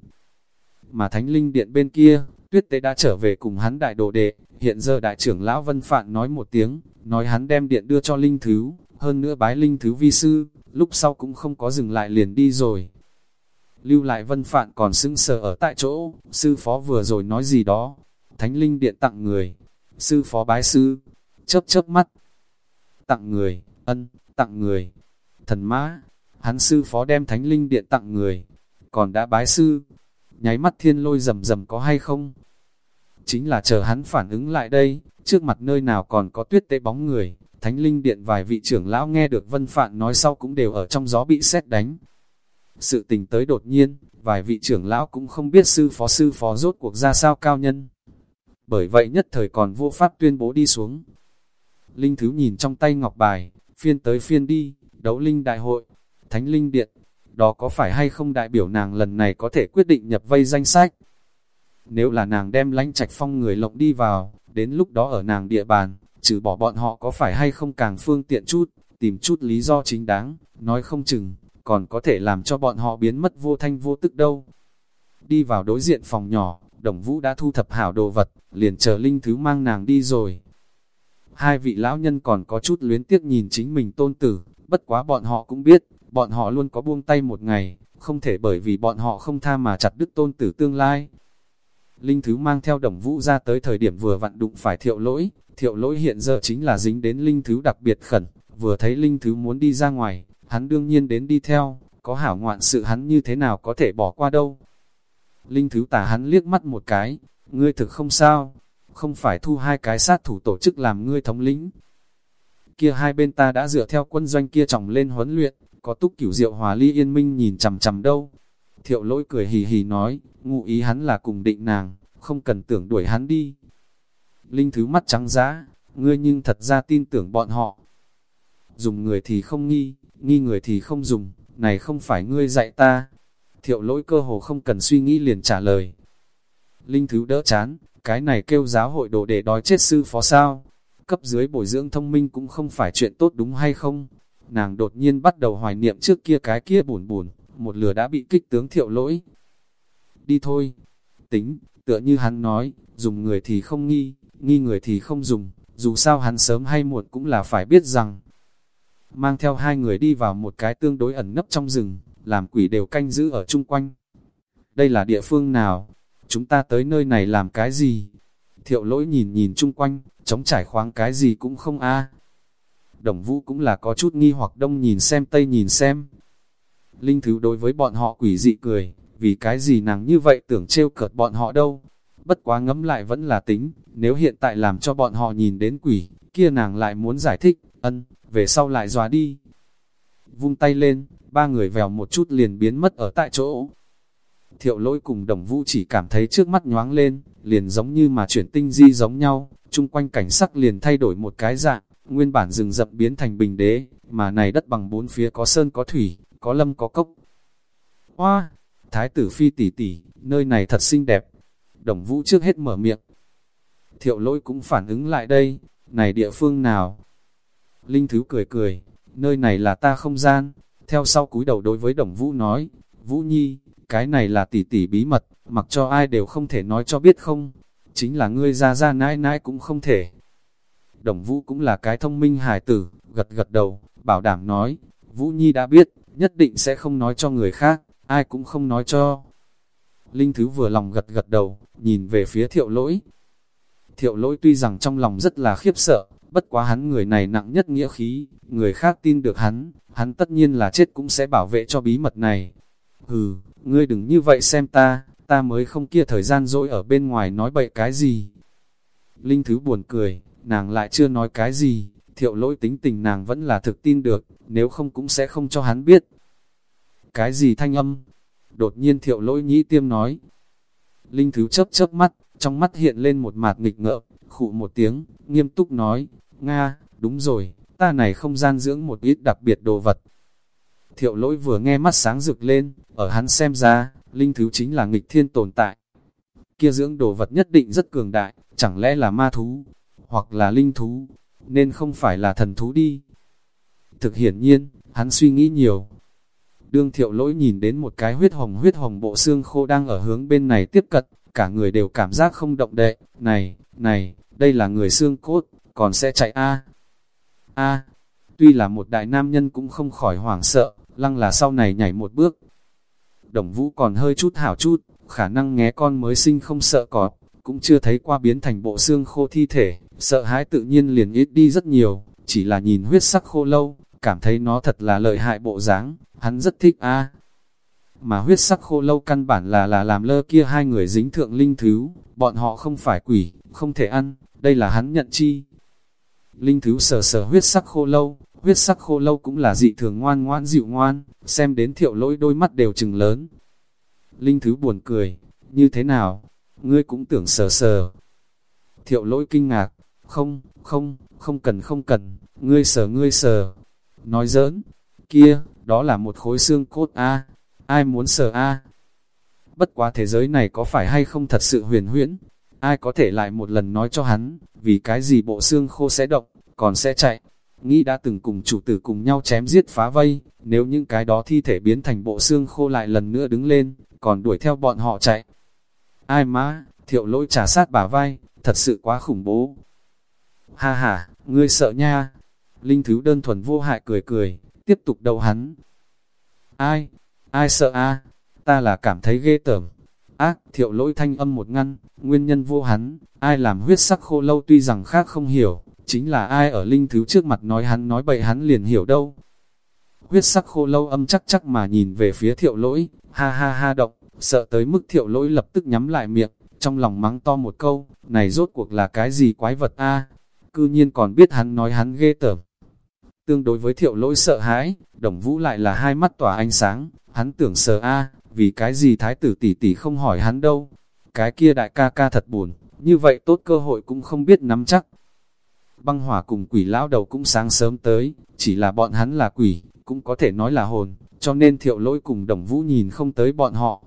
mà thánh linh điện bên kia, tuyết tế đã trở về cùng hắn đại đồ đệ, hiện giờ đại trưởng lão Vân Phạn nói một tiếng, nói hắn đem điện đưa cho Linh Thứ, hơn nữa bái Linh Thứ vi sư, lúc sau cũng không có dừng lại liền đi rồi. Lưu lại Vân Phạn còn sững sờ ở tại chỗ, sư phó vừa rồi nói gì đó, Thánh Linh Điện tặng người, sư phó bái sư, chớp chớp mắt, tặng người, ân, tặng người, thần mã, hắn sư phó đem Thánh Linh Điện tặng người, còn đã bái sư, nháy mắt thiên lôi rầm rầm có hay không? Chính là chờ hắn phản ứng lại đây, trước mặt nơi nào còn có tuyết tế bóng người, thánh linh điện vài vị trưởng lão nghe được vân phạn nói sau cũng đều ở trong gió bị xét đánh. Sự tình tới đột nhiên, vài vị trưởng lão cũng không biết sư phó sư phó rốt cuộc ra sao cao nhân. Bởi vậy nhất thời còn vô pháp tuyên bố đi xuống. Linh Thứ nhìn trong tay ngọc bài, phiên tới phiên đi, đấu linh đại hội, thánh linh điện, đó có phải hay không đại biểu nàng lần này có thể quyết định nhập vây danh sách. Nếu là nàng đem lánh trạch phong người lộng đi vào, đến lúc đó ở nàng địa bàn, trừ bỏ bọn họ có phải hay không càng phương tiện chút, tìm chút lý do chính đáng, nói không chừng, còn có thể làm cho bọn họ biến mất vô thanh vô tức đâu. Đi vào đối diện phòng nhỏ, đồng vũ đã thu thập hảo đồ vật, liền chờ linh thứ mang nàng đi rồi. Hai vị lão nhân còn có chút luyến tiếc nhìn chính mình tôn tử, bất quá bọn họ cũng biết, bọn họ luôn có buông tay một ngày, không thể bởi vì bọn họ không tha mà chặt đứt tôn tử tương lai. Linh Thứ mang theo đồng vũ ra tới thời điểm vừa vặn đụng phải thiệu lỗi, thiệu lỗi hiện giờ chính là dính đến Linh Thứ đặc biệt khẩn, vừa thấy Linh Thứ muốn đi ra ngoài, hắn đương nhiên đến đi theo, có hảo ngoạn sự hắn như thế nào có thể bỏ qua đâu. Linh Thứ tả hắn liếc mắt một cái, ngươi thực không sao, không phải thu hai cái sát thủ tổ chức làm ngươi thống lĩnh. Kia hai bên ta đã dựa theo quân doanh kia trọng lên huấn luyện, có túc cửu diệu hòa ly yên minh nhìn chằm chằm đâu. Thiệu lỗi cười hì hì nói, ngụ ý hắn là cùng định nàng, không cần tưởng đuổi hắn đi. Linh thứ mắt trắng giá, ngươi nhưng thật ra tin tưởng bọn họ. Dùng người thì không nghi, nghi người thì không dùng, này không phải ngươi dạy ta. Thiệu lỗi cơ hồ không cần suy nghĩ liền trả lời. Linh thứ đỡ chán, cái này kêu giáo hội đồ để đói chết sư phó sao. Cấp dưới bồi dưỡng thông minh cũng không phải chuyện tốt đúng hay không, nàng đột nhiên bắt đầu hoài niệm trước kia cái kia buồn buồn, một lửa đã bị kích tướng thiệu lỗi. Đi thôi, tính, tựa như hắn nói, dùng người thì không nghi, nghi người thì không dùng, dù sao hắn sớm hay muộn cũng là phải biết rằng. Mang theo hai người đi vào một cái tương đối ẩn nấp trong rừng, làm quỷ đều canh giữ ở chung quanh. Đây là địa phương nào? Chúng ta tới nơi này làm cái gì? Thiệu lỗi nhìn nhìn chung quanh, chống trải khoáng cái gì cũng không a đồng vũ cũng là có chút nghi hoặc đông nhìn xem tây nhìn xem. Linh Thứ đối với bọn họ quỷ dị cười, vì cái gì nàng như vậy tưởng trêu cợt bọn họ đâu. Bất quá ngẫm lại vẫn là tính, nếu hiện tại làm cho bọn họ nhìn đến quỷ, kia nàng lại muốn giải thích, ân, về sau lại dòa đi. Vung tay lên, ba người vèo một chút liền biến mất ở tại chỗ. Thiệu lỗi cùng đồng vũ chỉ cảm thấy trước mắt nhoáng lên, liền giống như mà chuyển tinh di giống nhau, chung quanh cảnh sắc liền thay đổi một cái dạng nguyên bản rừng rậm biến thành bình đế, mà này đất bằng bốn phía có sơn có thủy, có lâm có cốc. Hoa, thái tử phi tỷ tỷ, nơi này thật xinh đẹp. Đồng vũ trước hết mở miệng. Thiệu lỗi cũng phản ứng lại đây, này địa phương nào? Linh Thứ cười cười, nơi này là ta không gian, theo sau cúi đầu đối với đồng vũ nói, Vũ Nhi, cái này là tỷ tỷ bí mật, mặc cho ai đều không thể nói cho biết không, chính là ngươi ra ra nãi nãi cũng không thể, Đồng Vũ cũng là cái thông minh hài tử, gật gật đầu, bảo đảm nói, Vũ Nhi đã biết, nhất định sẽ không nói cho người khác, ai cũng không nói cho. Linh Thứ vừa lòng gật gật đầu, nhìn về phía thiệu lỗi. Thiệu lỗi tuy rằng trong lòng rất là khiếp sợ, bất quá hắn người này nặng nhất nghĩa khí, người khác tin được hắn, hắn tất nhiên là chết cũng sẽ bảo vệ cho bí mật này. Hừ, ngươi đừng như vậy xem ta, ta mới không kia thời gian dỗi ở bên ngoài nói bậy cái gì. Linh Thứ buồn cười, nàng lại chưa nói cái gì, thiệu lỗi tính tình nàng vẫn là thực tin được, nếu không cũng sẽ không cho hắn biết. Cái gì thanh âm? Đột nhiên thiệu lỗi nhĩ tiêm nói. Linh thứ chớp chớp mắt, trong mắt hiện lên một mạt nghịch ngợm, khụ một tiếng, nghiêm túc nói, Nga, đúng rồi, ta này không gian dưỡng một ít đặc biệt đồ vật. Thiệu lỗi vừa nghe mắt sáng rực lên, ở hắn xem ra, linh thứ chính là nghịch thiên tồn tại. Kia dưỡng đồ vật nhất định rất cường đại, chẳng lẽ là ma thú, hoặc là linh thú, nên không phải là thần thú đi. Thực hiển nhiên, hắn suy nghĩ nhiều. Đương thiệu lỗi nhìn đến một cái huyết hồng huyết hồng bộ xương khô đang ở hướng bên này tiếp cận, cả người đều cảm giác không động đậy, này, này, đây là người xương cốt, còn sẽ chạy a a tuy là một đại nam nhân cũng không khỏi hoảng sợ, lăng là sau này nhảy một bước. Đồng vũ còn hơi chút hảo chút, khả năng nghe con mới sinh không sợ cọp, cũng chưa thấy qua biến thành bộ xương khô thi thể, sợ hãi tự nhiên liền ít đi rất nhiều, chỉ là nhìn huyết sắc khô lâu, cảm thấy nó thật là lợi hại bộ dáng, hắn rất thích a. Mà huyết sắc khô lâu căn bản là là làm lơ kia hai người dính thượng linh thứ, bọn họ không phải quỷ, không thể ăn, đây là hắn nhận chi. Linh thứ sờ sờ huyết sắc khô lâu, huyết sắc khô lâu cũng là dị thường ngoan ngoan dịu ngoan, xem đến thiệu lỗi đôi mắt đều trừng lớn. Linh thứ buồn cười, như thế nào, ngươi cũng tưởng sờ sờ. Thiệu lỗi kinh ngạc, không, không, không cần không cần, ngươi sờ ngươi sờ. Nói giỡn, kia, đó là một khối xương cốt a ai muốn sờ a Bất quá thế giới này có phải hay không thật sự huyền huyễn, ai có thể lại một lần nói cho hắn, vì cái gì bộ xương khô sẽ động, còn sẽ chạy. Nghĩ đã từng cùng chủ tử cùng nhau chém giết phá vây, nếu những cái đó thi thể biến thành bộ xương khô lại lần nữa đứng lên, còn đuổi theo bọn họ chạy. Ai má, thiệu lỗi trả sát bả vai, thật sự quá khủng bố. Ha ha, ngươi sợ nha. Linh Thứ đơn thuần vô hại cười cười, tiếp tục đầu hắn. Ai, ai sợ a ta là cảm thấy ghê tởm. Ác, thiệu lỗi thanh âm một ngăn, nguyên nhân vô hắn, ai làm huyết sắc khô lâu tuy rằng khác không hiểu, chính là ai ở linh thứ trước mặt nói hắn nói bậy hắn liền hiểu đâu. Huyết sắc khô lâu âm chắc chắc mà nhìn về phía thiệu lỗi, ha ha ha động, sợ tới mức thiệu lỗi lập tức nhắm lại miệng, trong lòng mắng to một câu, này rốt cuộc là cái gì quái vật a cư nhiên còn biết hắn nói hắn ghê tởm. Tương đối với thiệu lỗi sợ hãi, đồng vũ lại là hai mắt tỏa ánh sáng, hắn tưởng sợ a vì cái gì thái tử tỷ tỷ không hỏi hắn đâu. Cái kia đại ca ca thật buồn, như vậy tốt cơ hội cũng không biết nắm chắc. Băng hỏa cùng quỷ lão đầu cũng sáng sớm tới, chỉ là bọn hắn là quỷ, cũng có thể nói là hồn, cho nên thiệu lỗi cùng đồng vũ nhìn không tới bọn họ.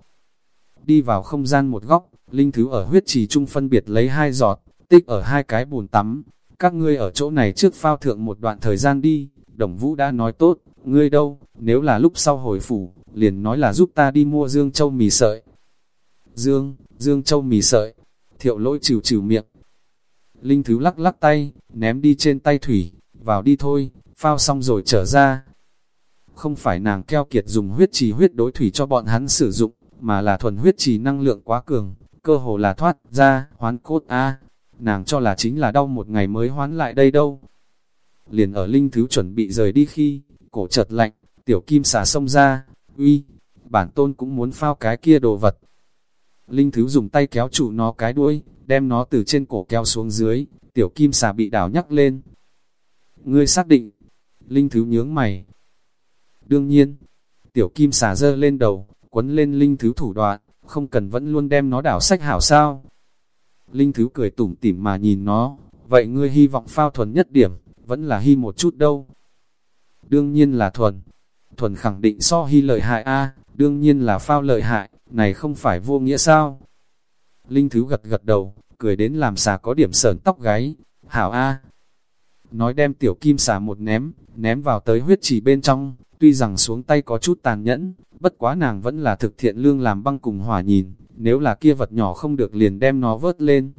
Đi vào không gian một góc, linh thứ ở huyết trì trung phân biệt lấy hai giọt, tích ở hai cái bùn tắm. Các ngươi ở chỗ này trước phao thượng một đoạn thời gian đi, đồng vũ đã nói tốt, ngươi đâu, nếu là lúc sau hồi phủ, liền nói là giúp ta đi mua Dương Châu mì sợi. Dương, Dương Châu mì sợi, thiệu lỗi trừ trừ miệng. Linh Thứ lắc lắc tay, ném đi trên tay thủy, vào đi thôi, phao xong rồi trở ra. Không phải nàng keo kiệt dùng huyết trì huyết đối thủy cho bọn hắn sử dụng, mà là thuần huyết trì năng lượng quá cường, cơ hồ là thoát ra, hoán cốt A. Nàng cho là chính là đau một ngày mới hoán lại đây đâu. Liền ở Linh Thứ chuẩn bị rời đi khi, cổ chợt lạnh, tiểu kim xà xông ra, uy, bản tôn cũng muốn phao cái kia đồ vật. Linh Thứ dùng tay kéo trụ nó cái đuôi, đem nó từ trên cổ kéo xuống dưới, tiểu kim xà bị đảo nhắc lên. Ngươi xác định, Linh Thứ nhướng mày. Đương nhiên, tiểu kim xà dơ lên đầu, quấn lên Linh Thứ thủ đoạn, không cần vẫn luôn đem nó đảo sách hảo sao. Linh Thứ cười tủm tỉm mà nhìn nó, vậy ngươi hy vọng phao thuần nhất điểm, vẫn là hy một chút đâu. Đương nhiên là thuần, thuần khẳng định so hy lợi hại a đương nhiên là phao lợi hại, này không phải vô nghĩa sao. Linh Thứ gật gật đầu, cười đến làm xà có điểm sờn tóc gáy, hảo a. Nói đem tiểu kim xà một ném, ném vào tới huyết chỉ bên trong, tuy rằng xuống tay có chút tàn nhẫn, bất quá nàng vẫn là thực thiện lương làm băng cùng hỏa nhìn, nếu là kia vật nhỏ không được liền đem nó vớt lên.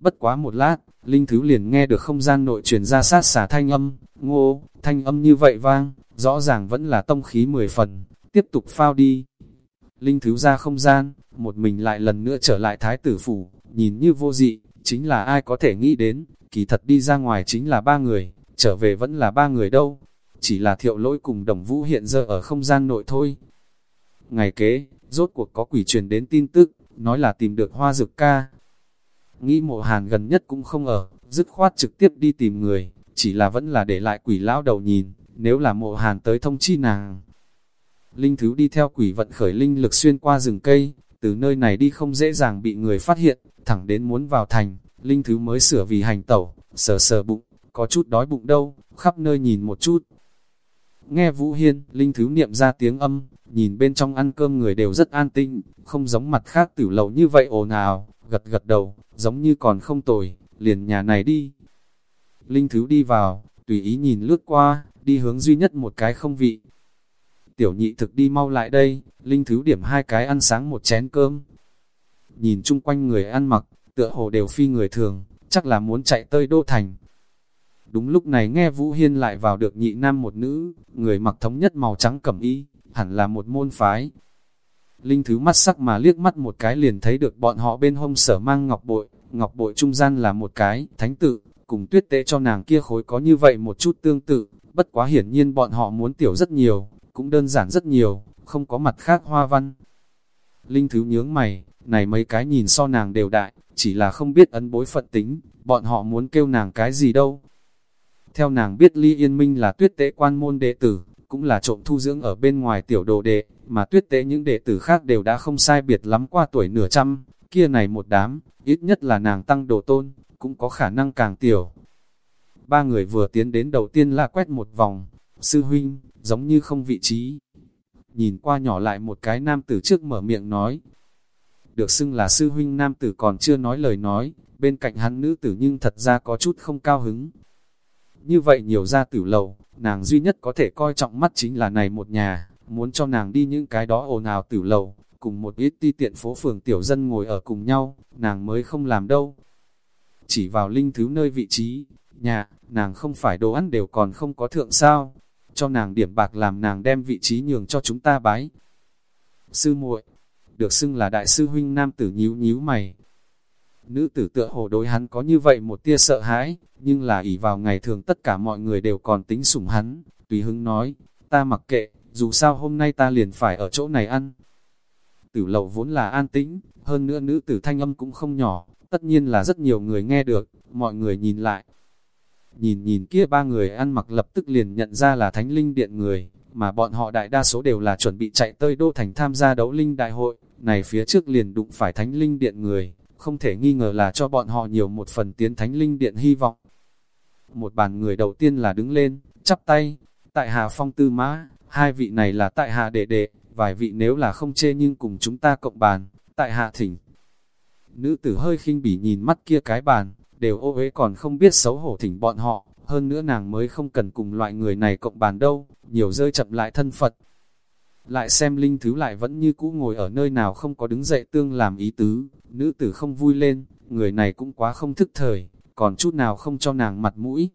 Bất quá một lát, Linh Thứ liền nghe được không gian nội truyền ra sát xả thanh âm, ngô, thanh âm như vậy vang, rõ ràng vẫn là tông khí mười phần, tiếp tục phao đi. Linh Thứ ra không gian, một mình lại lần nữa trở lại thái tử phủ, nhìn như vô dị, chính là ai có thể nghĩ đến, kỳ thật đi ra ngoài chính là ba người, trở về vẫn là ba người đâu, chỉ là thiệu lỗi cùng đồng vũ hiện giờ ở không gian nội thôi. Ngày kế, rốt cuộc có quỷ truyền đến tin tức, nói là tìm được hoa dược ca. Nghĩ mộ hàn gần nhất cũng không ở, dứt khoát trực tiếp đi tìm người, chỉ là vẫn là để lại quỷ lão đầu nhìn, nếu là mộ hàn tới thông chi nàng. Linh Thứ đi theo quỷ vận khởi linh lực xuyên qua rừng cây, từ nơi này đi không dễ dàng bị người phát hiện, thẳng đến muốn vào thành, Linh Thứ mới sửa vì hành tẩu, sờ sờ bụng, có chút đói bụng đâu, khắp nơi nhìn một chút. Nghe Vũ Hiên, Linh Thứ niệm ra tiếng âm, nhìn bên trong ăn cơm người đều rất an tinh, không giống mặt khác tử lầu như vậy ồn ào, gật gật đầu, giống như còn không tồi, liền nhà này đi. Linh Thứ đi vào, tùy ý nhìn lướt qua, đi hướng duy nhất một cái không vị. Tiểu nhị thực đi mau lại đây, Linh Thứ điểm hai cái ăn sáng một chén cơm. nhìn chung quanh người ăn mặc, tựa hồ đều phi người thường, chắc là muốn chạy tới đô thành. Đúng lúc này nghe Vũ Hiên lại vào được nhị nam một nữ, người mặc thống nhất màu trắng cẩm y, hẳn là một môn phái. Linh Thứ mắt sắc mà liếc mắt một cái liền thấy được bọn họ bên hông sở mang ngọc bội, ngọc bội trung gian là một cái, thánh tự, cùng tuyết tế cho nàng kia khối có như vậy một chút tương tự, bất quá hiển nhiên bọn họ muốn tiểu rất nhiều, cũng đơn giản rất nhiều, không có mặt khác hoa văn. Linh Thứ nhướng mày, này mấy cái nhìn so nàng đều đại, chỉ là không biết ấn bối phận tính, bọn họ muốn kêu nàng cái gì đâu. Theo nàng biết Ly Yên Minh là tuyết tế quan môn đệ tử, cũng là trộm thu dưỡng ở bên ngoài tiểu đồ đệ, mà tuyết tế những đệ tử khác đều đã không sai biệt lắm qua tuổi nửa trăm, kia này một đám, ít nhất là nàng tăng đồ tôn, cũng có khả năng càng tiểu. Ba người vừa tiến đến đầu tiên là quét một vòng, sư huynh, giống như không vị trí. Nhìn qua nhỏ lại một cái nam tử trước mở miệng nói. Được xưng là sư huynh nam tử còn chưa nói lời nói, bên cạnh hắn nữ tử nhưng thật ra có chút không cao hứng. Như vậy nhiều gia tử lầu, nàng duy nhất có thể coi trọng mắt chính là này một nhà, muốn cho nàng đi những cái đó ồn ào tử lầu, cùng một ít ti tiện phố phường tiểu dân ngồi ở cùng nhau, nàng mới không làm đâu. Chỉ vào linh thứ nơi vị trí, nhà, nàng không phải đồ ăn đều còn không có thượng sao, cho nàng điểm bạc làm nàng đem vị trí nhường cho chúng ta bái. Sư muội được xưng là đại sư huynh nam tử nhíu nhíu mày. Nữ tử tựa hồ đối hắn có như vậy một tia sợ hãi, nhưng là ỷ vào ngày thường tất cả mọi người đều còn tính sủng hắn, tùy hứng nói, ta mặc kệ, dù sao hôm nay ta liền phải ở chỗ này ăn. Tử lầu vốn là an tĩnh, hơn nữa nữ tử thanh âm cũng không nhỏ, tất nhiên là rất nhiều người nghe được, mọi người nhìn lại. Nhìn nhìn kia ba người ăn mặc lập tức liền nhận ra là thánh linh điện người, mà bọn họ đại đa số đều là chuẩn bị chạy tới đô thành tham gia đấu linh đại hội, này phía trước liền đụng phải thánh linh điện người, không thể nghi ngờ là cho bọn họ nhiều một phần tiến thánh linh điện hy vọng. Một bàn người đầu tiên là đứng lên, chắp tay, tại hạ phong tư mã, hai vị này là tại hạ đệ đệ, vài vị nếu là không chê nhưng cùng chúng ta cộng bàn, tại hạ thỉnh. Nữ tử hơi khinh bỉ nhìn mắt kia cái bàn, đều ô uế còn không biết xấu hổ thỉnh bọn họ, hơn nữa nàng mới không cần cùng loại người này cộng bàn đâu, nhiều rơi chậm lại thân Phật. Lại xem linh thứ lại vẫn như cũ ngồi ở nơi nào không có đứng dậy tương làm ý tứ, nữ tử không vui lên, người này cũng quá không thức thời, còn chút nào không cho nàng mặt mũi.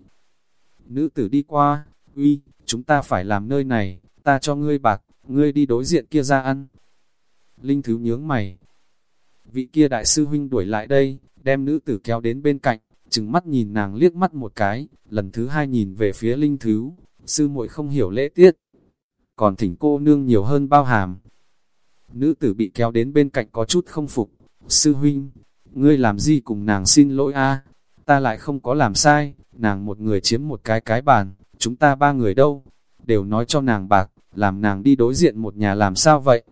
Nữ tử đi qua, uy, chúng ta phải làm nơi này, ta cho ngươi bạc, ngươi đi đối diện kia ra ăn. Linh thứ nhướng mày. Vị kia đại sư huynh đuổi lại đây, đem nữ tử kéo đến bên cạnh, chừng mắt nhìn nàng liếc mắt một cái, lần thứ hai nhìn về phía linh thứ, sư muội không hiểu lễ tiết. Còn thỉnh cô nương nhiều hơn bao hàm. Nữ tử bị kéo đến bên cạnh có chút không phục, sư huynh, ngươi làm gì cùng nàng xin lỗi a ta lại không có làm sai, nàng một người chiếm một cái cái bàn, chúng ta ba người đâu, đều nói cho nàng bạc, làm nàng đi đối diện một nhà làm sao vậy.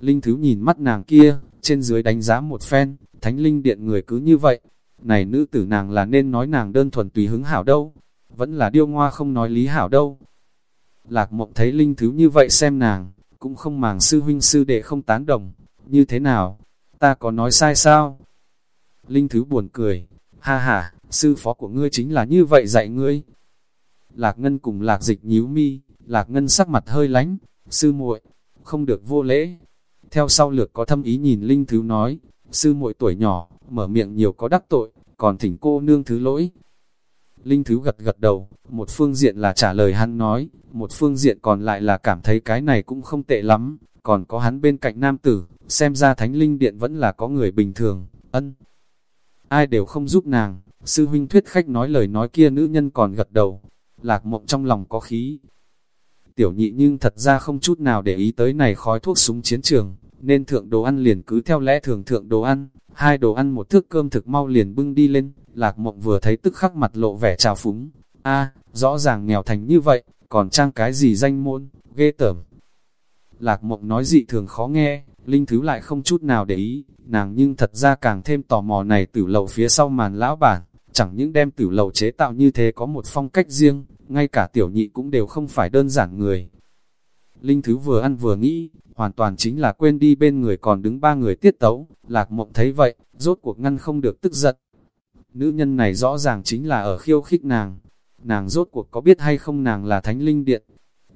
Linh Thứ nhìn mắt nàng kia, trên dưới đánh giá một phen, thánh linh điện người cứ như vậy, này nữ tử nàng là nên nói nàng đơn thuần tùy hứng hảo đâu, vẫn là điêu ngoa không nói lý hảo đâu. Lạc mộng thấy linh thứ như vậy xem nàng, cũng không màng sư huynh sư đệ không tán đồng, như thế nào, ta có nói sai sao? Linh thứ buồn cười, ha ha, sư phó của ngươi chính là như vậy dạy ngươi. Lạc ngân cùng lạc dịch nhíu mi, lạc ngân sắc mặt hơi lánh, sư muội không được vô lễ. Theo sau lược có thâm ý nhìn linh thứ nói, sư muội tuổi nhỏ, mở miệng nhiều có đắc tội, còn thỉnh cô nương thứ lỗi. Linh Thứ gật gật đầu, một phương diện là trả lời hắn nói, một phương diện còn lại là cảm thấy cái này cũng không tệ lắm, còn có hắn bên cạnh nam tử, xem ra thánh linh điện vẫn là có người bình thường, ân. Ai đều không giúp nàng, sư huynh thuyết khách nói lời nói kia nữ nhân còn gật đầu, lạc mộng trong lòng có khí. Tiểu nhị nhưng thật ra không chút nào để ý tới này khói thuốc súng chiến trường, nên thượng đồ ăn liền cứ theo lẽ thường thượng đồ ăn, hai đồ ăn một thước cơm thực mau liền bưng đi lên, lạc mộng vừa thấy tức khắc mặt lộ vẻ trào phúng, a rõ ràng nghèo thành như vậy, còn trang cái gì danh môn, ghê tởm. Lạc mộng nói dị thường khó nghe, Linh Thứ lại không chút nào để ý, nàng nhưng thật ra càng thêm tò mò này tử lầu phía sau màn lão bản, chẳng những đem tử lầu chế tạo như thế có một phong cách riêng, ngay cả tiểu nhị cũng đều không phải đơn giản người. Linh Thứ vừa ăn vừa nghĩ, hoàn toàn chính là quên đi bên người còn đứng ba người tiết tấu, lạc mộng thấy vậy, rốt cuộc ngăn không được tức giận. Nữ nhân này rõ ràng chính là ở khiêu khích nàng, nàng rốt cuộc có biết hay không nàng là thánh linh điện.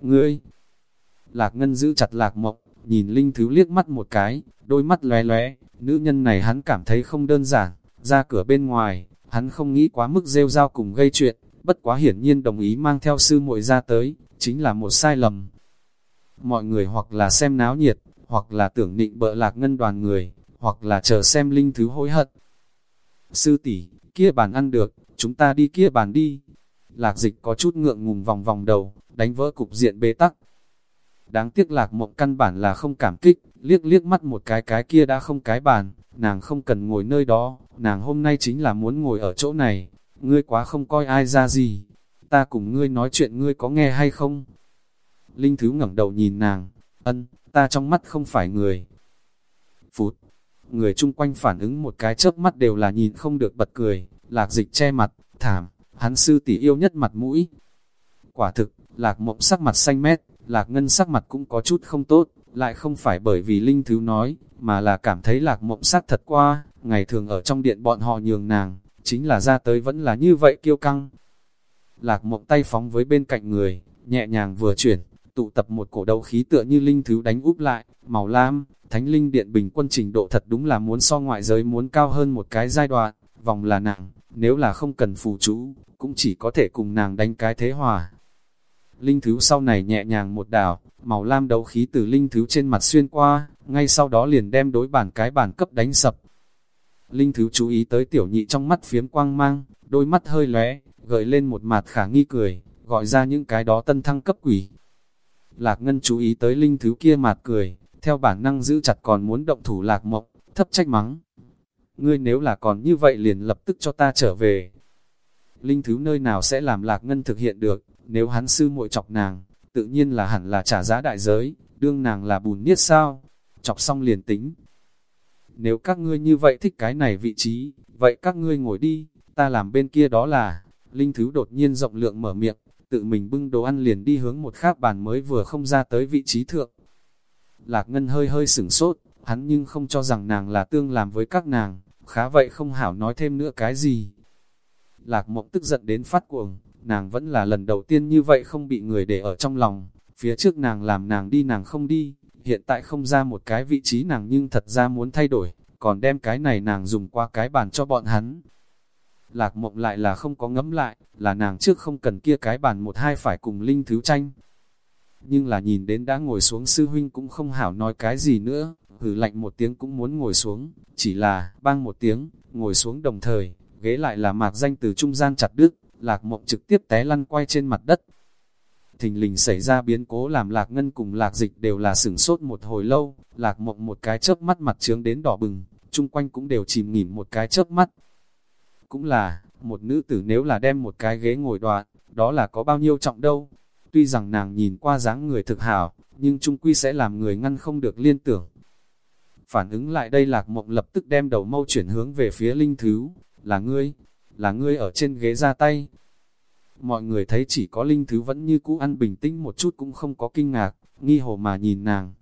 Ngươi! Lạc ngân giữ chặt lạc mộng, nhìn linh thứ liếc mắt một cái, đôi mắt lóe lóe, Nữ nhân này hắn cảm thấy không đơn giản, ra cửa bên ngoài, hắn không nghĩ quá mức rêu rao cùng gây chuyện, bất quá hiển nhiên đồng ý mang theo sư muội ra tới, chính là một sai lầm. Mọi người hoặc là xem náo nhiệt, hoặc là tưởng định bợ lạc ngân đoàn người, hoặc là chờ xem linh thứ hối hận. Sư tỷ kia bàn ăn được, chúng ta đi kia bàn đi. Lạc dịch có chút ngượng ngùng vòng vòng đầu, đánh vỡ cục diện bế tắc. Đáng tiếc lạc mộng căn bản là không cảm kích, liếc liếc mắt một cái cái kia đã không cái bàn, nàng không cần ngồi nơi đó, nàng hôm nay chính là muốn ngồi ở chỗ này, ngươi quá không coi ai ra gì, ta cùng ngươi nói chuyện ngươi có nghe hay không? Linh Thứ ngẩng đầu nhìn nàng, ân, ta trong mắt không phải người. Phút, người chung quanh phản ứng một cái chớp mắt đều là nhìn không được bật cười, lạc dịch che mặt, thảm, hắn sư tỷ yêu nhất mặt mũi. Quả thực, lạc mộng sắc mặt xanh mét, lạc ngân sắc mặt cũng có chút không tốt, lại không phải bởi vì Linh Thứ nói, mà là cảm thấy lạc mộng sắc thật qua, ngày thường ở trong điện bọn họ nhường nàng, chính là ra tới vẫn là như vậy kiêu căng. Lạc mộng tay phóng với bên cạnh người, nhẹ nhàng vừa chuyển, tụ tập một cổ đầu khí tựa như Linh Thứ đánh úp lại, màu lam, thánh linh điện bình quân trình độ thật đúng là muốn so ngoại giới muốn cao hơn một cái giai đoạn, vòng là nặng, nếu là không cần phù chú, cũng chỉ có thể cùng nàng đánh cái thế hòa. Linh Thứ sau này nhẹ nhàng một đảo, màu lam đấu khí từ Linh Thứ trên mặt xuyên qua, ngay sau đó liền đem đối bản cái bản cấp đánh sập. Linh Thứ chú ý tới tiểu nhị trong mắt phiếm quang mang, đôi mắt hơi lóe, gợi lên một mặt khả nghi cười, gọi ra những cái đó tân thăng cấp quỷ. Lạc Ngân chú ý tới Linh Thứ kia mặt cười, theo bản năng giữ chặt còn muốn động thủ Lạc Mộng, thấp trách mắng. Ngươi nếu là còn như vậy liền lập tức cho ta trở về. Linh Thứ nơi nào sẽ làm Lạc Ngân thực hiện được, nếu hắn sư muội chọc nàng, tự nhiên là hẳn là trả giá đại giới, đương nàng là bùn niết sao, chọc xong liền tính. Nếu các ngươi như vậy thích cái này vị trí, vậy các ngươi ngồi đi, ta làm bên kia đó là, Linh Thứ đột nhiên rộng lượng mở miệng, tự mình bưng đồ ăn liền đi hướng một khác bàn mới vừa không ra tới vị trí thượng. Lạc Ngân hơi hơi sửng sốt, hắn nhưng không cho rằng nàng là tương làm với các nàng, khá vậy không hảo nói thêm nữa cái gì. Lạc Mộng tức giận đến phát cuồng, nàng vẫn là lần đầu tiên như vậy không bị người để ở trong lòng, phía trước nàng làm nàng đi nàng không đi, hiện tại không ra một cái vị trí nàng nhưng thật ra muốn thay đổi, còn đem cái này nàng dùng qua cái bàn cho bọn hắn. Lạc mộng lại là không có ngẫm lại, là nàng trước không cần kia cái bàn một hai phải cùng Linh Thứ tranh. Nhưng là nhìn đến đã ngồi xuống sư huynh cũng không hảo nói cái gì nữa, hử lạnh một tiếng cũng muốn ngồi xuống, chỉ là, bang một tiếng, ngồi xuống đồng thời, ghế lại là mạc danh từ trung gian chặt đứt, lạc mộng trực tiếp té lăn quay trên mặt đất. Thình lình xảy ra biến cố làm lạc ngân cùng lạc dịch đều là sửng sốt một hồi lâu, lạc mộng một cái chớp mắt mặt trướng đến đỏ bừng, chung quanh cũng đều chìm nghỉm một cái chớp mắt. Cũng là, một nữ tử nếu là đem một cái ghế ngồi đoạn, đó là có bao nhiêu trọng đâu. Tuy rằng nàng nhìn qua dáng người thực hảo, nhưng trung quy sẽ làm người ngăn không được liên tưởng. Phản ứng lại đây lạc mộng lập tức đem đầu mâu chuyển hướng về phía linh thứ, là ngươi, là ngươi ở trên ghế ra tay. Mọi người thấy chỉ có linh thứ vẫn như cũ ăn bình tĩnh một chút cũng không có kinh ngạc, nghi hồ mà nhìn nàng.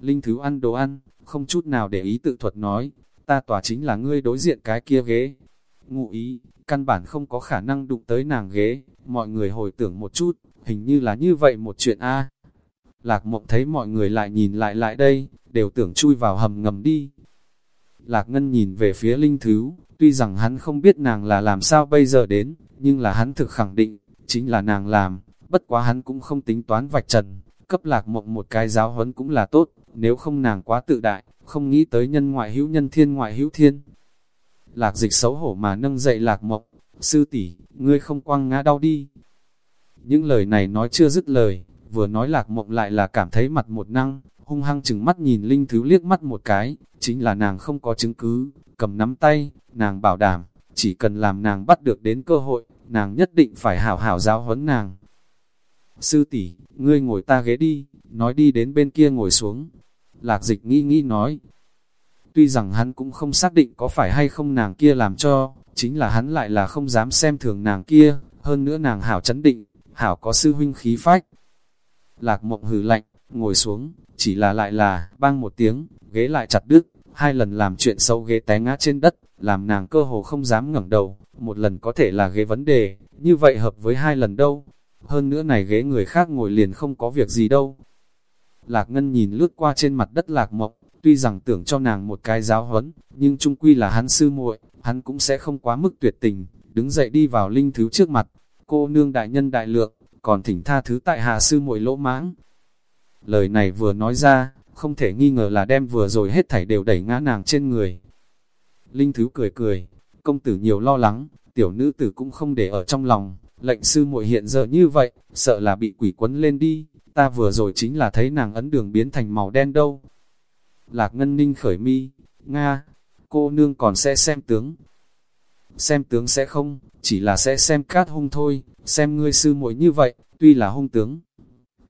Linh thứ ăn đồ ăn, không chút nào để ý tự thuật nói, ta tỏa chính là ngươi đối diện cái kia ghế. Ngụ ý, căn bản không có khả năng đụng tới nàng ghế, mọi người hồi tưởng một chút, hình như là như vậy một chuyện a. Lạc mộng thấy mọi người lại nhìn lại lại đây, đều tưởng chui vào hầm ngầm đi. Lạc ngân nhìn về phía linh thứ, Tuy rằng hắn không biết nàng là làm sao bây giờ đến, nhưng là hắn thực khẳng định, chính là nàng làm, bất quá hắn cũng không tính toán vạch trần, cấp lạc mộng một cái giáo huấn cũng là tốt, nếu không nàng quá tự đại, không nghĩ tới nhân ngoại hữu nhân thiên ngoại hữu thiên. Lạc dịch xấu hổ mà nâng dậy lạc mộng, sư tỷ ngươi không quăng ngã đau đi. Những lời này nói chưa dứt lời, vừa nói lạc mộng lại là cảm thấy mặt một năng, hung hăng chừng mắt nhìn Linh Thứ liếc mắt một cái, chính là nàng không có chứng cứ, cầm nắm tay, nàng bảo đảm, chỉ cần làm nàng bắt được đến cơ hội, nàng nhất định phải hảo hảo giáo huấn nàng. Sư tỷ, ngươi ngồi ta ghế đi, nói đi đến bên kia ngồi xuống. Lạc dịch nghi nghi nói. Tuy rằng hắn cũng không xác định có phải hay không nàng kia làm cho, chính là hắn lại là không dám xem thường nàng kia, hơn nữa nàng hảo chấn định, hảo có sư huynh khí phách. Lạc mộng hừ lạnh, ngồi xuống, chỉ là lại là, bang một tiếng, ghế lại chặt đứt, hai lần làm chuyện xấu ghế té ngã trên đất, làm nàng cơ hồ không dám ngẩng đầu, một lần có thể là ghế vấn đề, như vậy hợp với hai lần đâu. Hơn nữa này ghế người khác ngồi liền không có việc gì đâu. Lạc Ngân nhìn lướt qua trên mặt đất lạc mộc tuy rằng tưởng cho nàng một cái giáo huấn, nhưng trung quy là hắn sư muội, hắn cũng sẽ không quá mức tuyệt tình, đứng dậy đi vào linh thứ trước mặt, cô nương đại nhân đại lượng, còn thỉnh tha thứ tại hạ sư muội lỗ mãng. Lời này vừa nói ra, không thể nghi ngờ là đem vừa rồi hết thảy đều đẩy ngã nàng trên người. Linh thứ cười cười, công tử nhiều lo lắng, tiểu nữ tử cũng không để ở trong lòng, lệnh sư muội hiện giờ như vậy, sợ là bị quỷ quấn lên đi, ta vừa rồi chính là thấy nàng ấn đường biến thành màu đen đâu. Lạc Ngân Ninh khởi mi, Nga, cô nương còn sẽ xem tướng. Xem tướng sẽ không, chỉ là sẽ xem cát hung thôi, xem ngươi sư muội như vậy, tuy là hung tướng,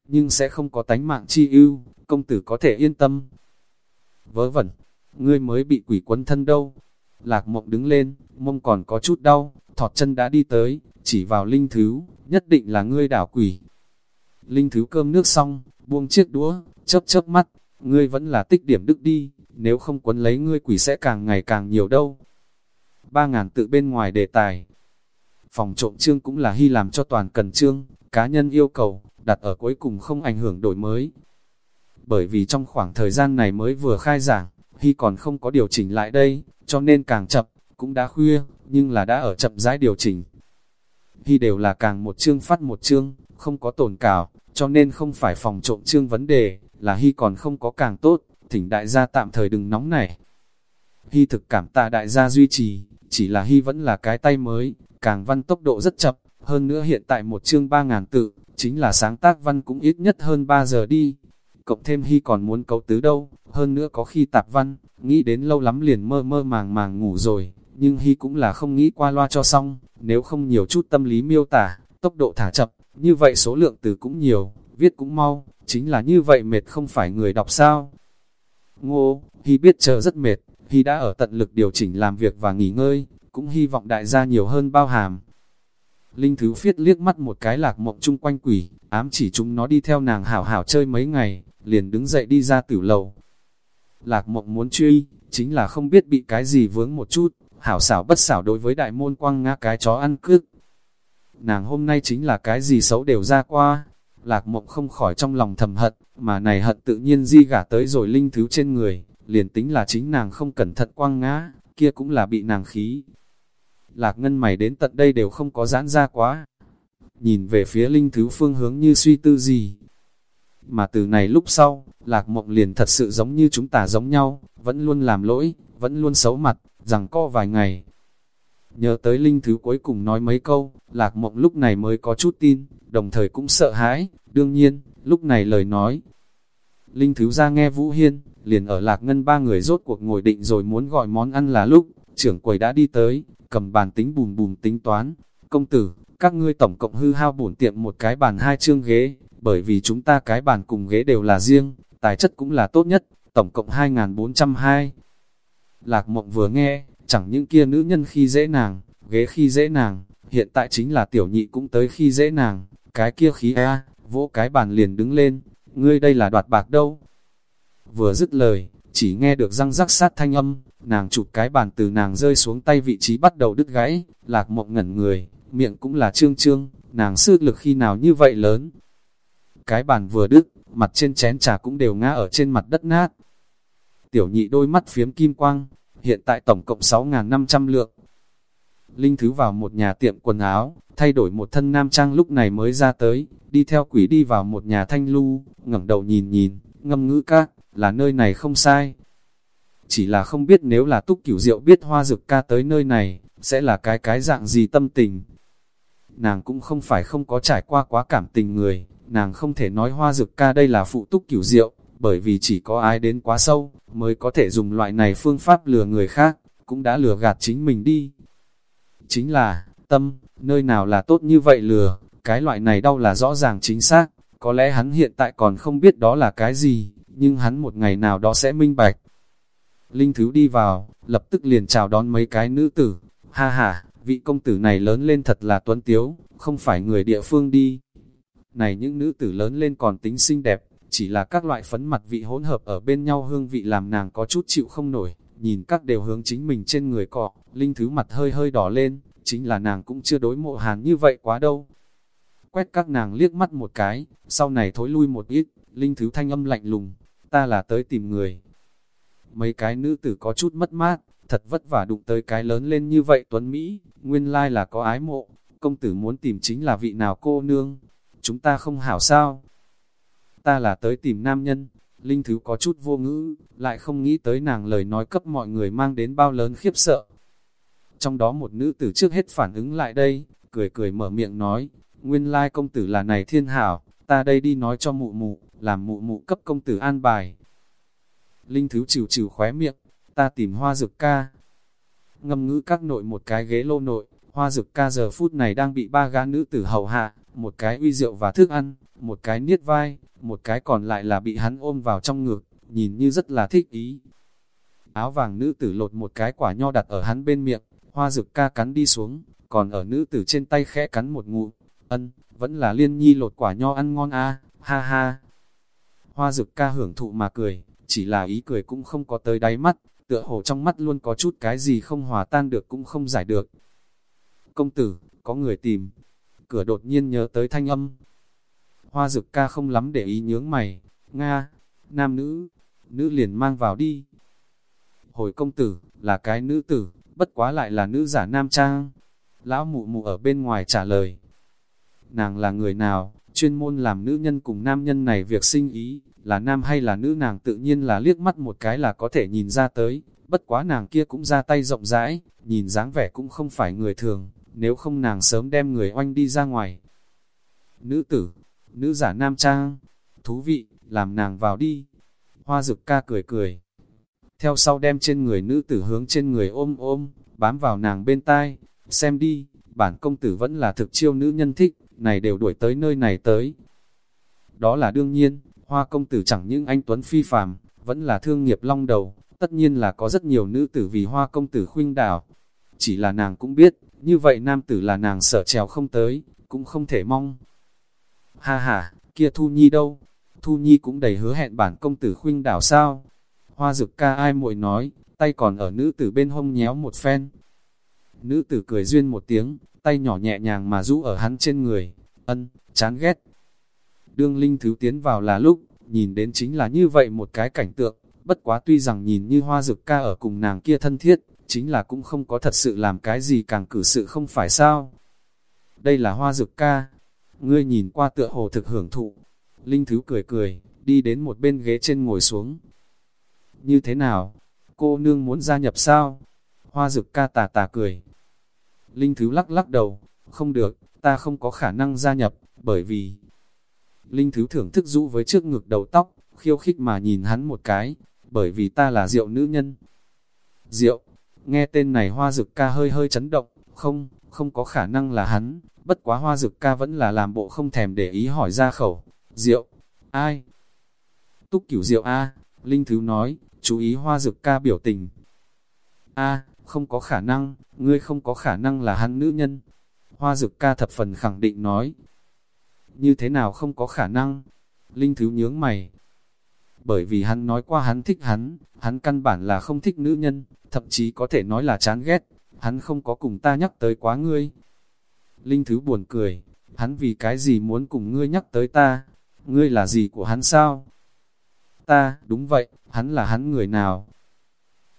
nhưng sẽ không có tánh mạng chi ưu, công tử có thể yên tâm. Vớ vẩn, ngươi mới bị quỷ quấn thân đâu. Lạc mộng đứng lên, mông còn có chút đau, thọt chân đã đi tới, chỉ vào linh thứ, nhất định là ngươi đảo quỷ. Linh thứ cơm nước xong, buông chiếc đũa, chớp chớp mắt, ngươi vẫn là tích điểm đức đi, nếu không quấn lấy ngươi quỷ sẽ càng ngày càng nhiều đâu. Ba ngàn tự bên ngoài đề tài. Phòng trộm trương cũng là hy làm cho toàn cần trương, cá nhân yêu cầu, đặt ở cuối cùng không ảnh hưởng đổi mới. Bởi vì trong khoảng thời gian này mới vừa khai giảng, hy còn không có điều chỉnh lại đây, cho nên càng chậm, cũng đã khuya, nhưng là đã ở chậm rãi điều chỉnh. Hy đều là càng một chương phát một chương, không có tổn cảo, cho nên không phải phòng trộm chương vấn đề, là Hy còn không có càng tốt, thỉnh đại gia tạm thời đừng nóng này. Hy thực cảm tạ đại gia duy trì, chỉ là Hy vẫn là cái tay mới, càng văn tốc độ rất chậm, hơn nữa hiện tại một chương 3.000 tự, chính là sáng tác văn cũng ít nhất hơn 3 giờ đi. Cộng thêm Hy còn muốn cấu tứ đâu, hơn nữa có khi tạp văn, nghĩ đến lâu lắm liền mơ mơ màng màng ngủ rồi, nhưng Hy cũng là không nghĩ qua loa cho xong, nếu không nhiều chút tâm lý miêu tả, tốc độ thả chậm, như vậy số lượng từ cũng nhiều, viết cũng mau, chính là như vậy mệt không phải người đọc sao. Ngô, Hy biết chờ rất mệt, Hy đã ở tận lực điều chỉnh làm việc và nghỉ ngơi, cũng hy vọng đại gia nhiều hơn bao hàm. Linh Thứ Phiết liếc mắt một cái lạc mộng chung quanh quỷ, ám chỉ chúng nó đi theo nàng hảo hảo chơi mấy ngày, liền đứng dậy đi ra tử lầu. Lạc mộng muốn truy, chính là không biết bị cái gì vướng một chút, hảo xảo bất xảo đối với đại môn quăng ngã cái chó ăn cướp. Nàng hôm nay chính là cái gì xấu đều ra qua, lạc mộng không khỏi trong lòng thầm hận, mà này hận tự nhiên di gả tới rồi linh thứ trên người, liền tính là chính nàng không cẩn thận quăng ngã, kia cũng là bị nàng khí. Lạc ngân mày đến tận đây đều không có giãn ra quá. Nhìn về phía linh thứ phương hướng như suy tư gì. Mà từ này lúc sau, lạc mộng liền thật sự giống như chúng ta giống nhau, vẫn luôn làm lỗi, vẫn luôn xấu mặt, rằng co vài ngày. Nhớ tới linh thứ cuối cùng nói mấy câu, lạc mộng lúc này mới có chút tin, đồng thời cũng sợ hãi, đương nhiên, lúc này lời nói. Linh thứ ra nghe Vũ Hiên, liền ở lạc ngân ba người rốt cuộc ngồi định rồi muốn gọi món ăn là lúc, trưởng quầy đã đi tới, cầm bàn tính bùm bùm tính toán. Công tử, các ngươi tổng cộng hư hao bổn tiệm một cái bàn hai chương ghế, bởi vì chúng ta cái bàn cùng ghế đều là riêng, tài chất cũng là tốt nhất, tổng cộng 2.402. Lạc mộng vừa nghe, chẳng những kia nữ nhân khi dễ nàng, ghế khi dễ nàng, hiện tại chính là tiểu nhị cũng tới khi dễ nàng, cái kia khí a, vỗ cái bàn liền đứng lên, ngươi đây là đoạt bạc đâu. Vừa dứt lời, chỉ nghe được răng rắc sát thanh âm, nàng chụp cái bàn từ nàng rơi xuống tay vị trí bắt đầu đứt gãy, lạc mộng ngẩn người, miệng cũng là trương trương, nàng sư lực khi nào như vậy lớn. Cái bàn vừa đứt, mặt trên chén trà cũng đều ngã ở trên mặt đất nát. Tiểu nhị đôi mắt phiếm kim quang, hiện tại tổng cộng 6.500 lượng. Linh Thứ vào một nhà tiệm quần áo, thay đổi một thân nam trang lúc này mới ra tới, đi theo quỷ đi vào một nhà thanh lưu, ngẩng đầu nhìn nhìn, ngâm ngữ các, là nơi này không sai. Chỉ là không biết nếu là túc cửu diệu biết hoa dực ca tới nơi này, sẽ là cái cái dạng gì tâm tình. Nàng cũng không phải không có trải qua quá cảm tình người, nàng không thể nói hoa dược ca đây là phụ túc cửu diệu, bởi vì chỉ có ai đến quá sâu, mới có thể dùng loại này phương pháp lừa người khác, cũng đã lừa gạt chính mình đi. Chính là, tâm, nơi nào là tốt như vậy lừa, cái loại này đau là rõ ràng chính xác, có lẽ hắn hiện tại còn không biết đó là cái gì, nhưng hắn một ngày nào đó sẽ minh bạch. Linh Thứ đi vào, lập tức liền chào đón mấy cái nữ tử, ha ha, vị công tử này lớn lên thật là tuấn tiếu, không phải người địa phương đi. Này những nữ tử lớn lên còn tính xinh đẹp, chỉ là các loại phấn mặt vị hỗn hợp ở bên nhau hương vị làm nàng có chút chịu không nổi, nhìn các đều hướng chính mình trên người cọ, linh thứ mặt hơi hơi đỏ lên, chính là nàng cũng chưa đối mộ hàn như vậy quá đâu. Quét các nàng liếc mắt một cái, sau này thối lui một ít, linh thứ thanh âm lạnh lùng, ta là tới tìm người. mấy cái nữ tử có chút mất mát, thật vất vả đụng tới cái lớn lên như vậy Tuấn Mỹ, nguyên lai là có ái mộ, công tử muốn tìm chính là vị nào cô nương, chúng ta không hảo sao. Ta là tới tìm nam nhân, Linh Thứ có chút vô ngữ, lại không nghĩ tới nàng lời nói cấp mọi người mang đến bao lớn khiếp sợ. Trong đó một nữ tử trước hết phản ứng lại đây, cười cười mở miệng nói, nguyên lai công tử là này thiên hảo, ta đây đi nói cho mụ mụ, làm mụ mụ cấp công tử an bài. Linh Thứ chịu chịu khóe miệng, ta tìm hoa dược ca. Ngâm ngữ các nội một cái ghế lô nội, hoa dược ca giờ phút này đang bị ba gã nữ tử hầu hạ, một cái uy rượu và thức ăn, một cái niết vai, một cái còn lại là bị hắn ôm vào trong ngực, nhìn như rất là thích ý. Áo vàng nữ tử lột một cái quả nho đặt ở hắn bên miệng, hoa rực ca cắn đi xuống, còn ở nữ tử trên tay khẽ cắn một ngụm, ân, vẫn là liên nhi lột quả nho ăn ngon a ha ha. Hoa rực ca hưởng thụ mà cười, chỉ là ý cười cũng không có tới đáy mắt, tựa hồ trong mắt luôn có chút cái gì không hòa tan được cũng không giải được. Công tử, có người tìm, cửa đột nhiên nhớ tới thanh âm. Hoa dực ca không lắm để ý nhướng mày, Nga, nam nữ, nữ liền mang vào đi. Hồi công tử, là cái nữ tử, bất quá lại là nữ giả nam trang. Lão mụ mụ ở bên ngoài trả lời. Nàng là người nào, chuyên môn làm nữ nhân cùng nam nhân này việc sinh ý, là nam hay là nữ nàng tự nhiên là liếc mắt một cái là có thể nhìn ra tới, bất quá nàng kia cũng ra tay rộng rãi, nhìn dáng vẻ cũng không phải người thường, nếu không nàng sớm đem người oanh đi ra ngoài. Nữ tử, nữ giả nam trang, thú vị, làm nàng vào đi. Hoa dực ca cười cười. Theo sau đem trên người nữ tử hướng trên người ôm ôm, bám vào nàng bên tai, xem đi, bản công tử vẫn là thực chiêu nữ nhân thích, này đều đuổi tới nơi này tới. Đó là đương nhiên, hoa công tử chẳng những anh Tuấn phi phàm, vẫn là thương nghiệp long đầu, tất nhiên là có rất nhiều nữ tử vì hoa công tử khuynh đảo. Chỉ là nàng cũng biết, như vậy nam tử là nàng sợ trèo không tới, cũng không thể mong. Ha ha, kia Thu Nhi đâu? Thu Nhi cũng đầy hứa hẹn bản công tử khuynh đảo sao? Hoa dực ca ai muội nói, tay còn ở nữ tử bên hông nhéo một phen. Nữ tử cười duyên một tiếng, tay nhỏ nhẹ nhàng mà rũ ở hắn trên người. Ân, chán ghét. Đương linh thứ tiến vào là lúc, nhìn đến chính là như vậy một cái cảnh tượng, bất quá tuy rằng nhìn như hoa dực ca ở cùng nàng kia thân thiết, chính là cũng không có thật sự làm cái gì càng cử sự không phải sao. Đây là hoa dược ca, ngươi nhìn qua tựa hồ thực hưởng thụ. Linh Thứ cười cười, đi đến một bên ghế trên ngồi xuống. Như thế nào? Cô nương muốn gia nhập sao? Hoa dược ca tà tà cười. Linh Thứ lắc lắc đầu, không được, ta không có khả năng gia nhập, bởi vì... Linh Thứ thưởng thức rũ với trước ngực đầu tóc, khiêu khích mà nhìn hắn một cái, bởi vì ta là rượu nữ nhân. Rượu, nghe tên này hoa dực ca hơi hơi chấn động, không, không có khả năng là hắn, bất quá hoa dực ca vẫn là làm bộ không thèm để ý hỏi ra khẩu, rượu, ai? Túc cửu rượu A, Linh Thứ nói, chú ý hoa dực ca biểu tình. A, không có khả năng, ngươi không có khả năng là hắn nữ nhân. Hoa dực ca thập phần khẳng định nói. Như thế nào không có khả năng? Linh Thứ nhướng mày. Bởi vì hắn nói qua hắn thích hắn, hắn căn bản là không thích nữ nhân, thậm chí có thể nói là chán ghét, hắn không có cùng ta nhắc tới quá ngươi. Linh Thứ buồn cười, hắn vì cái gì muốn cùng ngươi nhắc tới ta, ngươi là gì của hắn sao? Ta, đúng vậy, hắn là hắn người nào?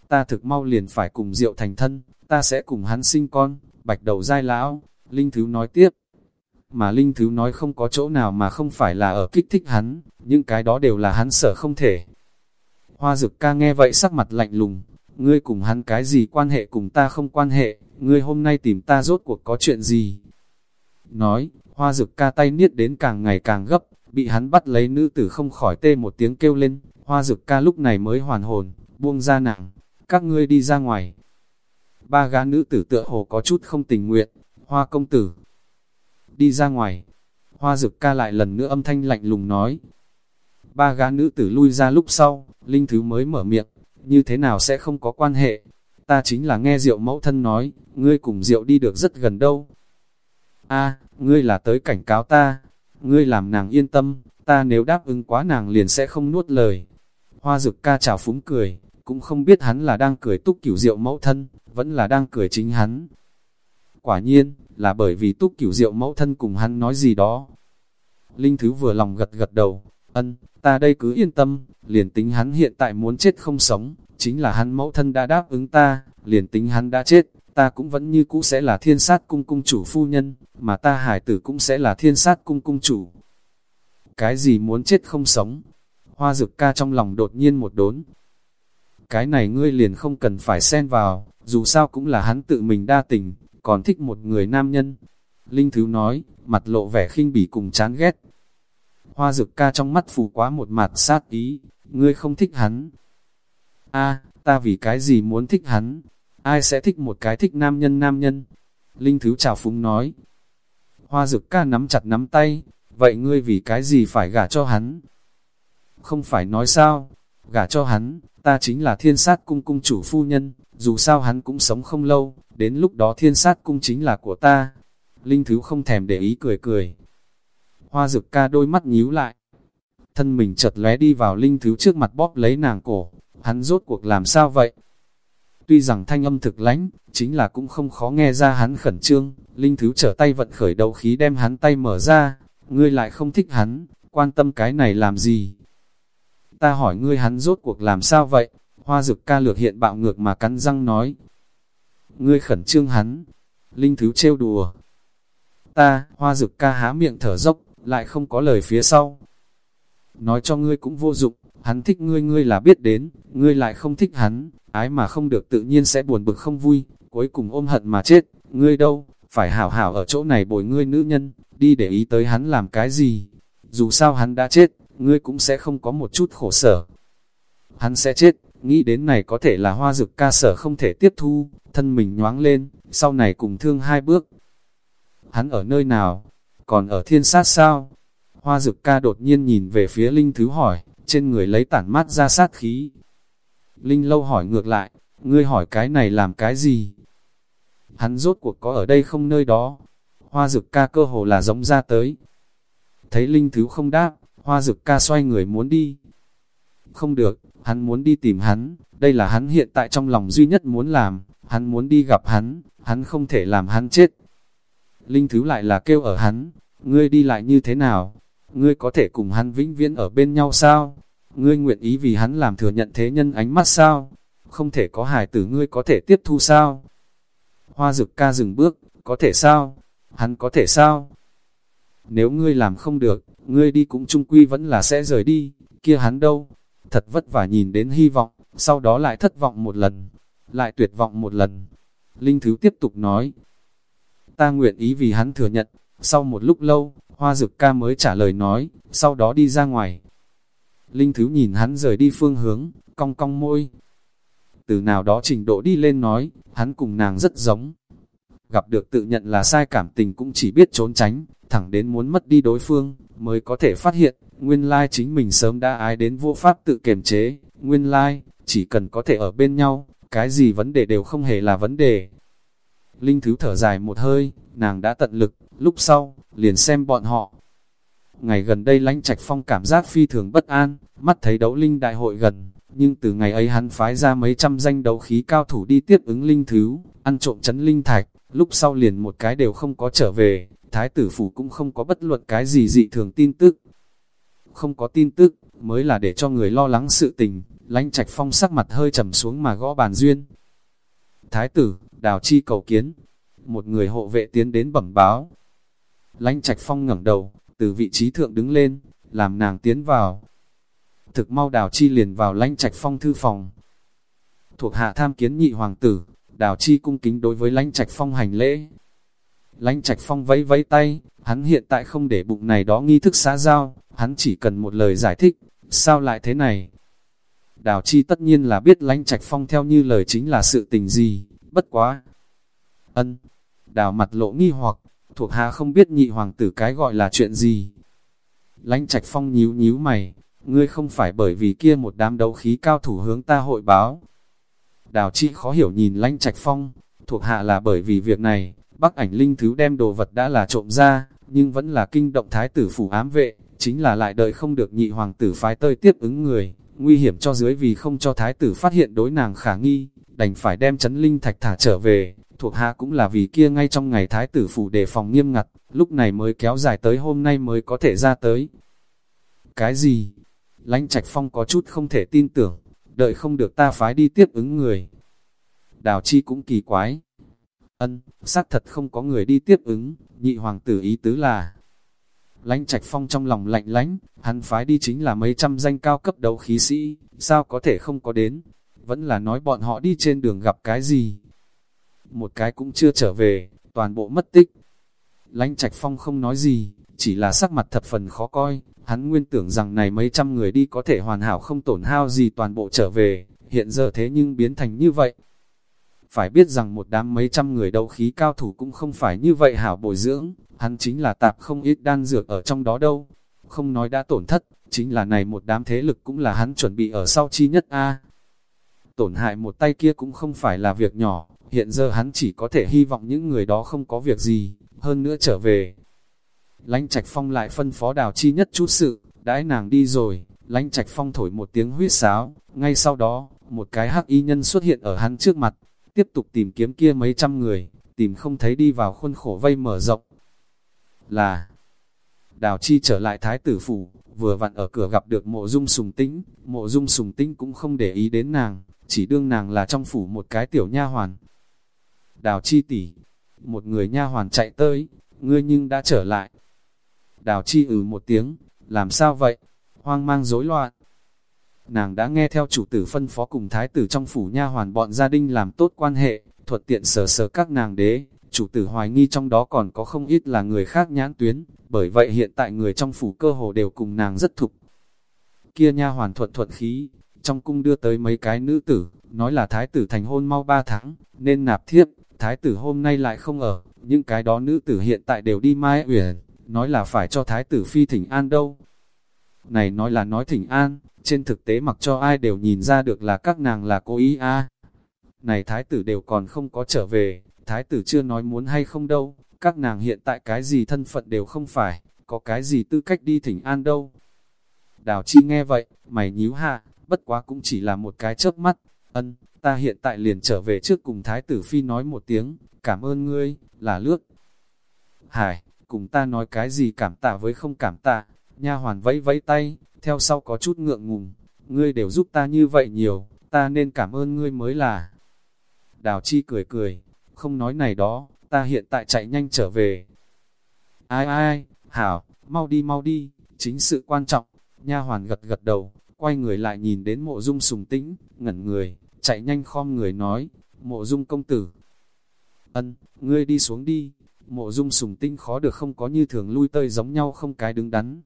Ta thực mau liền phải cùng Diệu thành thân, ta sẽ cùng hắn sinh con, bạch đầu dai lão, Linh Thứ nói tiếp. Mà Linh Thứ nói không có chỗ nào mà không phải là ở kích thích hắn, những cái đó đều là hắn sợ không thể. Hoa dực ca nghe vậy sắc mặt lạnh lùng, ngươi cùng hắn cái gì quan hệ cùng ta không quan hệ, ngươi hôm nay tìm ta rốt cuộc có chuyện gì? Nói, hoa dực ca tay niết đến càng ngày càng gấp, bị hắn bắt lấy nữ tử không khỏi tê một tiếng kêu lên, hoa dực ca lúc này mới hoàn hồn, buông ra nặng, các ngươi đi ra ngoài. Ba gã nữ tử tựa hồ có chút không tình nguyện, hoa công tử, đi ra ngoài. Hoa dực ca lại lần nữa âm thanh lạnh lùng nói. Ba gã nữ tử lui ra lúc sau, Linh Thứ mới mở miệng, như thế nào sẽ không có quan hệ. Ta chính là nghe Diệu mẫu thân nói, ngươi cùng Diệu đi được rất gần đâu. a ngươi là tới cảnh cáo ta, ngươi làm nàng yên tâm, ta nếu đáp ứng quá nàng liền sẽ không nuốt lời. Hoa dực ca chào phúng cười, cũng không biết hắn là đang cười túc cửu Diệu mẫu thân, vẫn là đang cười chính hắn. Quả nhiên, là bởi vì túc cửu Diệu mẫu thân cùng hắn nói gì đó. Linh Thứ vừa lòng gật gật đầu, ân, ta đây cứ yên tâm, liền tính hắn hiện tại muốn chết không sống, chính là hắn mẫu thân đã đáp ứng ta, liền tính hắn đã chết, ta cũng vẫn như cũ sẽ là thiên sát cung cung chủ phu nhân, mà ta hải tử cũng sẽ là thiên sát cung cung chủ. Cái gì muốn chết không sống? Hoa dực ca trong lòng đột nhiên một đốn. Cái này ngươi liền không cần phải xen vào, dù sao cũng là hắn tự mình đa tình, còn thích một người nam nhân. Linh Thứ nói, mặt lộ vẻ khinh bỉ cùng chán ghét. Hoa dực ca trong mắt phù quá một mặt sát ý, ngươi không thích hắn. a ta vì cái gì muốn thích hắn? Ai sẽ thích một cái thích nam nhân nam nhân? Linh Thứ chào phúng nói. Hoa dực ca nắm chặt nắm tay, vậy ngươi vì cái gì phải gả cho hắn? Không phải nói sao, gả cho hắn, ta chính là thiên sát cung cung chủ phu nhân, dù sao hắn cũng sống không lâu, đến lúc đó thiên sát cung chính là của ta. Linh Thứ không thèm để ý cười cười. Hoa dực ca đôi mắt nhíu lại. Thân mình chợt lóe đi vào Linh Thứ trước mặt bóp lấy nàng cổ, hắn rốt cuộc làm sao vậy? Tuy rằng thanh âm thực lãnh, chính là cũng không khó nghe ra hắn khẩn trương, Linh Thứ trở tay vận khởi đầu khí đem hắn tay mở ra, ngươi lại không thích hắn, quan tâm cái này làm gì? Ta hỏi ngươi hắn rốt cuộc làm sao vậy? Hoa dực ca lược hiện bạo ngược mà cắn răng nói. Ngươi khẩn trương hắn. Linh Thứ trêu đùa. Ta, hoa dực ca há miệng thở dốc, lại không có lời phía sau. Nói cho ngươi cũng vô dụng, hắn thích ngươi ngươi là biết đến, ngươi lại không thích hắn, ái mà không được tự nhiên sẽ buồn bực không vui, cuối cùng ôm hận mà chết, ngươi đâu, phải hảo hảo ở chỗ này bồi ngươi nữ nhân, đi để ý tới hắn làm cái gì. Dù sao hắn đã chết, ngươi cũng sẽ không có một chút khổ sở. Hắn sẽ chết, nghĩ đến này có thể là hoa dực ca sở không thể tiếp thu, thân mình nhoáng lên, sau này cùng thương hai bước. Hắn ở nơi nào? Còn ở thiên sát sao? Hoa dực ca đột nhiên nhìn về phía Linh Thứ hỏi, trên người lấy tản mát ra sát khí. Linh lâu hỏi ngược lại, ngươi hỏi cái này làm cái gì? Hắn rốt cuộc có ở đây không nơi đó? Hoa dực ca cơ hồ là giống ra tới. Thấy Linh Thứ không đáp, hoa dực ca xoay người muốn đi. Không được, hắn muốn đi tìm hắn, đây là hắn hiện tại trong lòng duy nhất muốn làm, hắn muốn đi gặp hắn, hắn không thể làm hắn chết. Linh Thứ lại là kêu ở hắn, ngươi đi lại như thế nào? Ngươi có thể cùng hắn vĩnh viễn ở bên nhau sao? Ngươi nguyện ý vì hắn làm thừa nhận thế nhân ánh mắt sao? Không thể có hài tử ngươi có thể tiếp thu sao? Hoa dực ca dừng bước, có thể sao? Hắn có thể sao? Nếu ngươi làm không được, ngươi đi cũng trung quy vẫn là sẽ rời đi, kia hắn đâu? Thật vất vả nhìn đến hy vọng, sau đó lại thất vọng một lần, lại tuyệt vọng một lần. Linh Thứ tiếp tục nói, ta nguyện ý vì hắn thừa nhận, sau một lúc lâu, hoa dực ca mới trả lời nói, sau đó đi ra ngoài. Linh Thứ nhìn hắn rời đi phương hướng, cong cong môi. Từ nào đó trình độ đi lên nói, hắn cùng nàng rất giống. Gặp được tự nhận là sai cảm tình cũng chỉ biết trốn tránh, thẳng đến muốn mất đi đối phương, mới có thể phát hiện, nguyên lai chính mình sớm đã ái đến vô pháp tự kiềm chế, nguyên lai, chỉ cần có thể ở bên nhau, cái gì vấn đề đều không hề là vấn đề. Linh Thứ thở dài một hơi, nàng đã tận lực, lúc sau, liền xem bọn họ. Ngày gần đây lãnh trạch phong cảm giác phi thường bất an, mắt thấy đấu linh đại hội gần, nhưng từ ngày ấy hắn phái ra mấy trăm danh đấu khí cao thủ đi tiếp ứng linh thứ, ăn trộm chấn linh thạch, lúc sau liền một cái đều không có trở về, thái tử phủ cũng không có bất luận cái gì dị thường tin tức. Không có tin tức, mới là để cho người lo lắng sự tình, lãnh trạch phong sắc mặt hơi trầm xuống mà gõ bàn duyên. Thái tử, đào chi cầu kiến, một người hộ vệ tiến đến bẩm báo. Lãnh trạch phong ngẩng đầu, từ vị trí thượng đứng lên, làm nàng tiến vào. Thực mau đào chi liền vào lãnh trạch phong thư phòng. Thuộc hạ tham kiến nhị hoàng tử, đào chi cung kính đối với lãnh trạch phong hành lễ. Lãnh trạch phong vẫy vẫy tay, hắn hiện tại không để bụng này đó nghi thức xã giao, hắn chỉ cần một lời giải thích, sao lại thế này? Đào chi tất nhiên là biết lãnh trạch phong theo như lời chính là sự tình gì, bất quá. Ân, đào mặt lộ nghi hoặc, thuộc hạ không biết nhị hoàng tử cái gọi là chuyện gì. Lãnh trạch phong nhíu nhíu mày, ngươi không phải bởi vì kia một đám đấu khí cao thủ hướng ta hội báo. Đào chi khó hiểu nhìn lãnh trạch phong, thuộc hạ là bởi vì việc này, bắc ảnh linh thứ đem đồ vật đã là trộm ra, nhưng vẫn là kinh động thái tử phủ ám vệ, chính là lại đợi không được nhị hoàng tử phái tơi tiếp ứng người, nguy hiểm cho dưới vì không cho thái tử phát hiện đối nàng khả nghi, đành phải đem chấn linh thạch thả trở về, thuộc hạ cũng là vì kia ngay trong ngày thái tử phủ đề phòng nghiêm ngặt, lúc này mới kéo dài tới hôm nay mới có thể ra tới. Cái gì? Lánh Trạch Phong có chút không thể tin tưởng, đợi không được ta phái đi tiếp ứng người. Đào chi cũng kỳ quái. Ân, xác thật không có người đi tiếp ứng, nhị hoàng tử ý tứ là. Lánh trạch phong trong lòng lạnh lánh, hắn phái đi chính là mấy trăm danh cao cấp đấu khí sĩ, sao có thể không có đến, vẫn là nói bọn họ đi trên đường gặp cái gì. Một cái cũng chưa trở về, toàn bộ mất tích. Lánh trạch phong không nói gì, chỉ là sắc mặt thập phần khó coi, hắn nguyên tưởng rằng này mấy trăm người đi có thể hoàn hảo không tổn hao gì toàn bộ trở về, hiện giờ thế nhưng biến thành như vậy. Phải biết rằng một đám mấy trăm người đấu khí cao thủ cũng không phải như vậy hảo bồi dưỡng, hắn chính là tạp không ít đan dược ở trong đó đâu. Không nói đã tổn thất, chính là này một đám thế lực cũng là hắn chuẩn bị ở sau chi nhất A. Tổn hại một tay kia cũng không phải là việc nhỏ, hiện giờ hắn chỉ có thể hy vọng những người đó không có việc gì, hơn nữa trở về. Lánh Trạch Phong lại phân phó đào chi nhất chút sự, đãi nàng đi rồi, Lánh Trạch Phong thổi một tiếng huyết sáo, ngay sau đó, một cái hắc y nhân xuất hiện ở hắn trước mặt, tiếp tục tìm kiếm kia mấy trăm người, tìm không thấy đi vào khuôn khổ vây mở rộng. Là, đào chi trở lại thái tử phủ, vừa vặn ở cửa gặp được mộ dung sùng tĩnh, mộ dung sùng tĩnh cũng không để ý đến nàng, chỉ đương nàng là trong phủ một cái tiểu nha hoàn. Đào chi tỷ, một người nha hoàn chạy tới, ngươi nhưng đã trở lại. Đào chi ừ một tiếng, làm sao vậy? Hoang mang rối loạn. Nàng đã nghe theo chủ tử phân phó cùng thái tử trong phủ nha hoàn bọn gia đình làm tốt quan hệ, thuật tiện sờ sờ các nàng đế, chủ tử hoài nghi trong đó còn có không ít là người khác nhãn tuyến, bởi vậy hiện tại người trong phủ cơ hồ đều cùng nàng rất thục. Kia nha hoàn thuận thuận khí, trong cung đưa tới mấy cái nữ tử, nói là thái tử thành hôn mau ba tháng, nên nạp thiếp, thái tử hôm nay lại không ở, những cái đó nữ tử hiện tại đều đi mai uyển, nói là phải cho thái tử phi thỉnh an đâu. Này nói là nói thỉnh an, trên thực tế mặc cho ai đều nhìn ra được là các nàng là cố ý a. Này thái tử đều còn không có trở về, thái tử chưa nói muốn hay không đâu, các nàng hiện tại cái gì thân phận đều không phải, có cái gì tư cách đi thỉnh an đâu. Đào chi nghe vậy, mày nhíu hạ, bất quá cũng chỉ là một cái chớp mắt, ân, ta hiện tại liền trở về trước cùng thái tử phi nói một tiếng, cảm ơn ngươi, là lướt. Hải, cùng ta nói cái gì cảm tạ với không cảm tạ, nha hoàn vẫy vẫy tay, theo sau có chút ngượng ngùng, ngươi đều giúp ta như vậy nhiều, ta nên cảm ơn ngươi mới là. Đào chi cười cười, không nói này đó, ta hiện tại chạy nhanh trở về. Ai ai, hảo, mau đi mau đi, chính sự quan trọng, nha hoàn gật gật đầu, quay người lại nhìn đến mộ dung sùng tĩnh, ngẩn người, chạy nhanh khom người nói, mộ dung công tử. Ân, ngươi đi xuống đi, mộ dung sùng tinh khó được không có như thường lui tơi giống nhau không cái đứng đắn.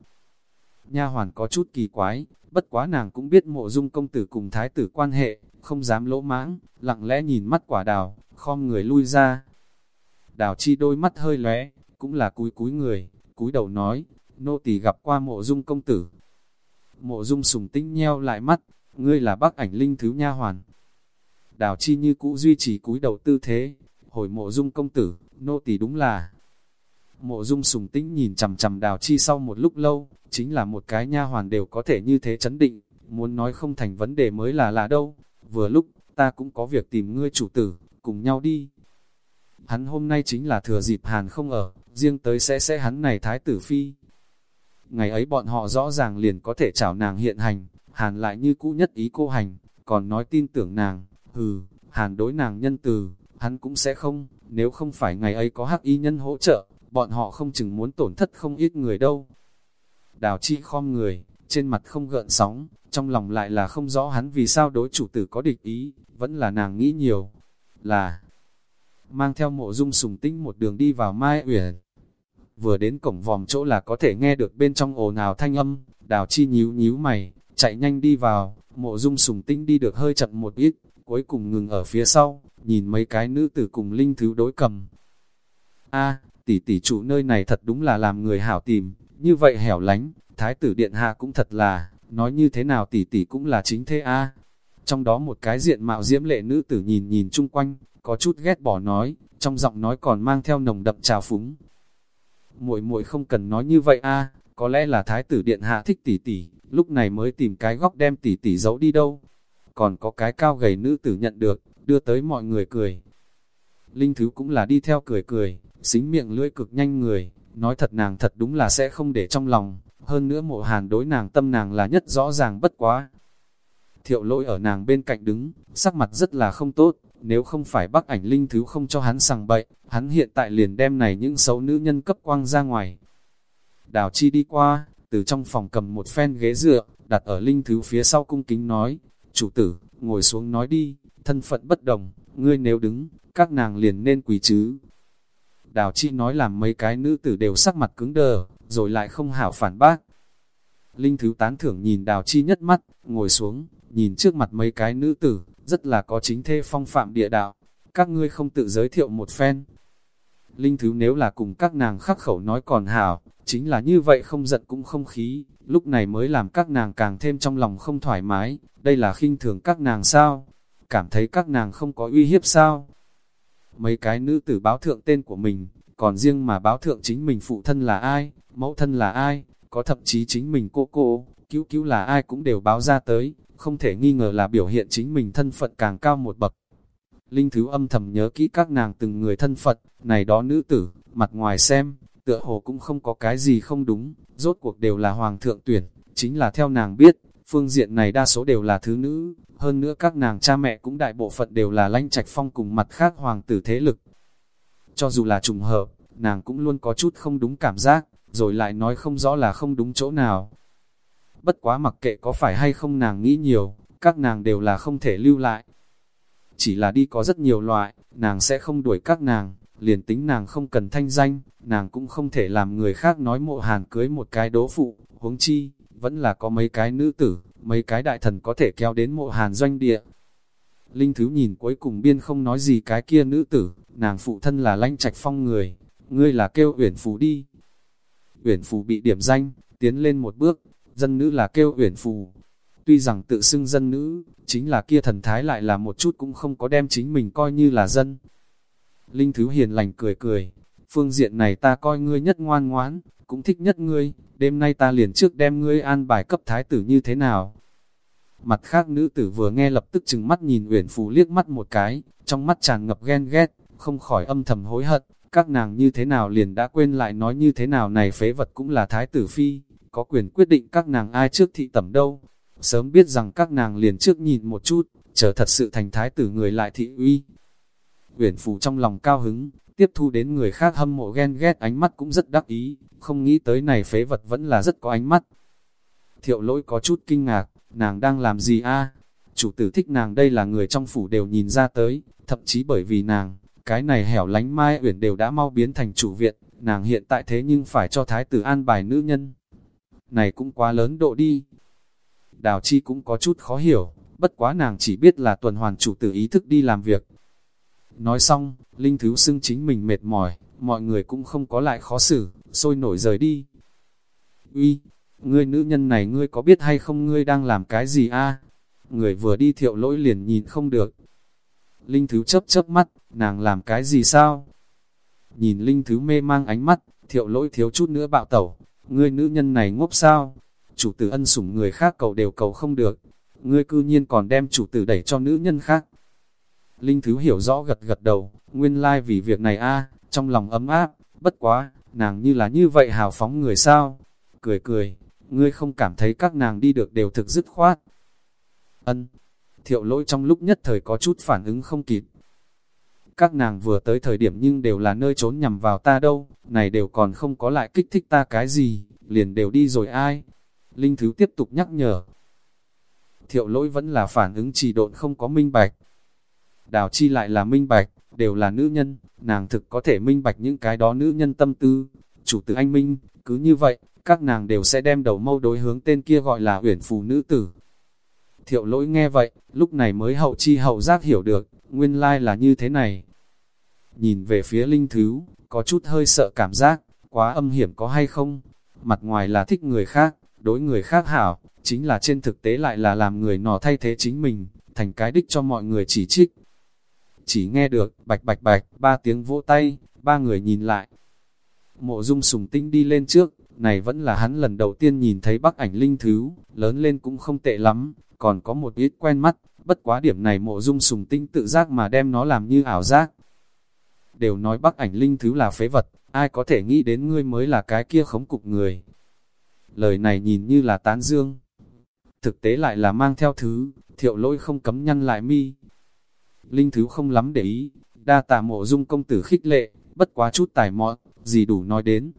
Nha hoàn có chút kỳ quái, bất quá nàng cũng biết mộ dung công tử cùng thái tử quan hệ, không dám lỗ mãng, lặng lẽ nhìn mắt quả đào, khom người lui ra. Đào chi đôi mắt hơi lóe, cũng là cúi cúi người, cúi đầu nói, nô tỳ gặp qua mộ dung công tử. Mộ dung sùng tinh nheo lại mắt, ngươi là bác ảnh linh thứ nha hoàn. Đào chi như cũ duy trì cúi đầu tư thế, hồi mộ dung công tử, nô tỳ đúng là. Mộ dung sùng tĩnh nhìn chằm chằm đào chi sau một lúc lâu, chính là một cái nha hoàn đều có thể như thế chấn định, muốn nói không thành vấn đề mới là là đâu. Vừa lúc, ta cũng có việc tìm ngươi chủ tử, cùng nhau đi. Hắn hôm nay chính là thừa dịp hàn không ở, riêng tới sẽ sẽ hắn này thái tử phi. Ngày ấy bọn họ rõ ràng liền có thể chào nàng hiện hành, hàn lại như cũ nhất ý cô hành, còn nói tin tưởng nàng, hừ, hàn đối nàng nhân từ, hắn cũng sẽ không, nếu không phải ngày ấy có hắc y nhân hỗ trợ, bọn họ không chừng muốn tổn thất không ít người đâu. Đào chi khom người, trên mặt không gợn sóng, trong lòng lại là không rõ hắn vì sao đối chủ tử có địch ý, vẫn là nàng nghĩ nhiều, là mang theo mộ dung sùng tinh một đường đi vào Mai Uyển. Vừa đến cổng vòm chỗ là có thể nghe được bên trong ồn ào thanh âm, đào chi nhíu nhíu mày, chạy nhanh đi vào, mộ dung sùng tinh đi được hơi chậm một ít, cuối cùng ngừng ở phía sau, nhìn mấy cái nữ tử cùng linh thứ đối cầm. a tỷ tỷ trụ nơi này thật đúng là làm người hảo tìm, như vậy hẻo lánh, thái tử điện hạ cũng thật là, nói như thế nào tỷ tỷ cũng là chính thế a Trong đó một cái diện mạo diễm lệ nữ tử nhìn nhìn chung quanh, có chút ghét bỏ nói, trong giọng nói còn mang theo nồng đậm trào phúng. muội muội không cần nói như vậy a có lẽ là thái tử điện hạ thích tỷ tỷ, lúc này mới tìm cái góc đem tỷ tỷ giấu đi đâu. Còn có cái cao gầy nữ tử nhận được, đưa tới mọi người cười. Linh Thứ cũng là đi theo cười cười, xính miệng lưỡi cực nhanh người, nói thật nàng thật đúng là sẽ không để trong lòng, hơn nữa mộ hàn đối nàng tâm nàng là nhất rõ ràng bất quá. thiệu lỗi ở nàng bên cạnh đứng, sắc mặt rất là không tốt, nếu không phải bắc ảnh linh thứ không cho hắn sằng bậy, hắn hiện tại liền đem này những xấu nữ nhân cấp quang ra ngoài. Đào chi đi qua, từ trong phòng cầm một phen ghế dựa, đặt ở linh thứ phía sau cung kính nói, chủ tử, ngồi xuống nói đi, thân phận bất đồng, ngươi nếu đứng, các nàng liền nên quỳ chứ. Đào chi nói làm mấy cái nữ tử đều sắc mặt cứng đờ, rồi lại không hảo phản bác. Linh thứ tán thưởng nhìn đào chi nhất mắt, ngồi xuống, nhìn trước mặt mấy cái nữ tử, rất là có chính thê phong phạm địa đạo. Các ngươi không tự giới thiệu một phen. Linh thứ nếu là cùng các nàng khắc khẩu nói còn hảo, chính là như vậy không giận cũng không khí, lúc này mới làm các nàng càng thêm trong lòng không thoải mái, đây là khinh thường các nàng sao? Cảm thấy các nàng không có uy hiếp sao? Mấy cái nữ tử báo thượng tên của mình, còn riêng mà báo thượng chính mình phụ thân là ai, mẫu thân là ai, có thậm chí chính mình cô cô, cứu cứu là ai cũng đều báo ra tới, không thể nghi ngờ là biểu hiện chính mình thân phận càng cao một bậc. Linh Thứ âm thầm nhớ kỹ các nàng từng người thân phận, này đó nữ tử, mặt ngoài xem, tựa hồ cũng không có cái gì không đúng, rốt cuộc đều là hoàng thượng tuyển, chính là theo nàng biết, phương diện này đa số đều là thứ nữ, hơn nữa các nàng cha mẹ cũng đại bộ phận đều là lanh trạch phong cùng mặt khác hoàng tử thế lực. Cho dù là trùng hợp, nàng cũng luôn có chút không đúng cảm giác, rồi lại nói không rõ là không đúng chỗ nào. Bất quá mặc kệ có phải hay không nàng nghĩ nhiều, các nàng đều là không thể lưu lại. Chỉ là đi có rất nhiều loại, nàng sẽ không đuổi các nàng, liền tính nàng không cần thanh danh, nàng cũng không thể làm người khác nói mộ hàn cưới một cái đố phụ, huống chi, vẫn là có mấy cái nữ tử, mấy cái đại thần có thể kéo đến mộ hàn doanh địa. Linh Thứ nhìn cuối cùng biên không nói gì cái kia nữ tử, nàng phụ thân là lanh trạch phong người, ngươi là kêu uyển Phù đi. Uyển Phù bị điểm danh, tiến lên một bước, dân nữ là kêu uyển phù. Tuy rằng tự xưng dân nữ, chính là kia thần thái lại là một chút cũng không có đem chính mình coi như là dân. Linh Thứ hiền lành cười cười, phương diện này ta coi ngươi nhất ngoan ngoãn, cũng thích nhất ngươi, đêm nay ta liền trước đem ngươi an bài cấp thái tử như thế nào. Mặt khác nữ tử vừa nghe lập tức chừng mắt nhìn Uyển Phù liếc mắt một cái, trong mắt tràn ngập ghen ghét, không khỏi âm thầm hối hận, các nàng như thế nào liền đã quên lại nói như thế nào này phế vật cũng là thái tử phi, có quyền quyết định các nàng ai trước thị tẩm đâu. Sớm biết rằng các nàng liền trước nhìn một chút, chờ thật sự thành thái tử người lại thị uy. Uyển Phù trong lòng cao hứng, tiếp thu đến người khác hâm mộ ghen ghét ánh mắt cũng rất đắc ý, không nghĩ tới này phế vật vẫn là rất có ánh mắt. Thiệu lỗi có chút kinh ngạc, nàng đang làm gì a? Chủ tử thích nàng đây là người trong phủ đều nhìn ra tới, thậm chí bởi vì nàng, cái này hẻo lánh mai uyển đều đã mau biến thành chủ viện, nàng hiện tại thế nhưng phải cho thái tử an bài nữ nhân. Này cũng quá lớn độ đi. Đào chi cũng có chút khó hiểu, bất quá nàng chỉ biết là tuần hoàn chủ tử ý thức đi làm việc, Nói xong, Linh Thứ xưng chính mình mệt mỏi, mọi người cũng không có lại khó xử, sôi nổi rời đi. Uy, ngươi nữ nhân này ngươi có biết hay không ngươi đang làm cái gì a? Người vừa đi thiệu lỗi liền nhìn không được. Linh Thứ chấp chấp mắt, nàng làm cái gì sao? Nhìn Linh Thứ mê mang ánh mắt, thiệu lỗi thiếu chút nữa bạo tẩu. Ngươi nữ nhân này ngốc sao? Chủ tử ân sủng người khác cầu đều cầu không được. Ngươi cư nhiên còn đem chủ tử đẩy cho nữ nhân khác. Linh Thứ hiểu rõ gật gật đầu, nguyên lai like vì việc này a trong lòng ấm áp, bất quá, nàng như là như vậy hào phóng người sao? Cười cười, ngươi không cảm thấy các nàng đi được đều thực dứt khoát. Ân, thiệu lỗi trong lúc nhất thời có chút phản ứng không kịp. Các nàng vừa tới thời điểm nhưng đều là nơi trốn nhằm vào ta đâu, này đều còn không có lại kích thích ta cái gì, liền đều đi rồi ai? Linh Thứ tiếp tục nhắc nhở. Thiệu lỗi vẫn là phản ứng trì độn không có minh bạch, đào chi lại là minh bạch, đều là nữ nhân, nàng thực có thể minh bạch những cái đó nữ nhân tâm tư. Chủ tử anh minh, cứ như vậy, các nàng đều sẽ đem đầu mâu đối hướng tên kia gọi là uyển phù nữ tử. Thiệu lỗi nghe vậy, lúc này mới hậu chi hậu giác hiểu được, nguyên lai là như thế này. Nhìn về phía linh thứ, có chút hơi sợ cảm giác, quá âm hiểm có hay không? Mặt ngoài là thích người khác, đối người khác hảo, chính là trên thực tế lại là làm người nọ thay thế chính mình, thành cái đích cho mọi người chỉ trích chỉ nghe được bạch bạch bạch, ba tiếng vỗ tay, ba người nhìn lại. Mộ dung sùng tinh đi lên trước, này vẫn là hắn lần đầu tiên nhìn thấy bắc ảnh linh thứ, lớn lên cũng không tệ lắm, còn có một ít quen mắt, bất quá điểm này mộ dung sùng tinh tự giác mà đem nó làm như ảo giác. Đều nói bắc ảnh linh thứ là phế vật, ai có thể nghĩ đến ngươi mới là cái kia khống cục người. Lời này nhìn như là tán dương, thực tế lại là mang theo thứ, thiệu lỗi không cấm nhăn lại mi. Linh Thứ không lắm để ý, đa tạ mộ dung công tử khích lệ, bất quá chút tài mọn, gì đủ nói đến.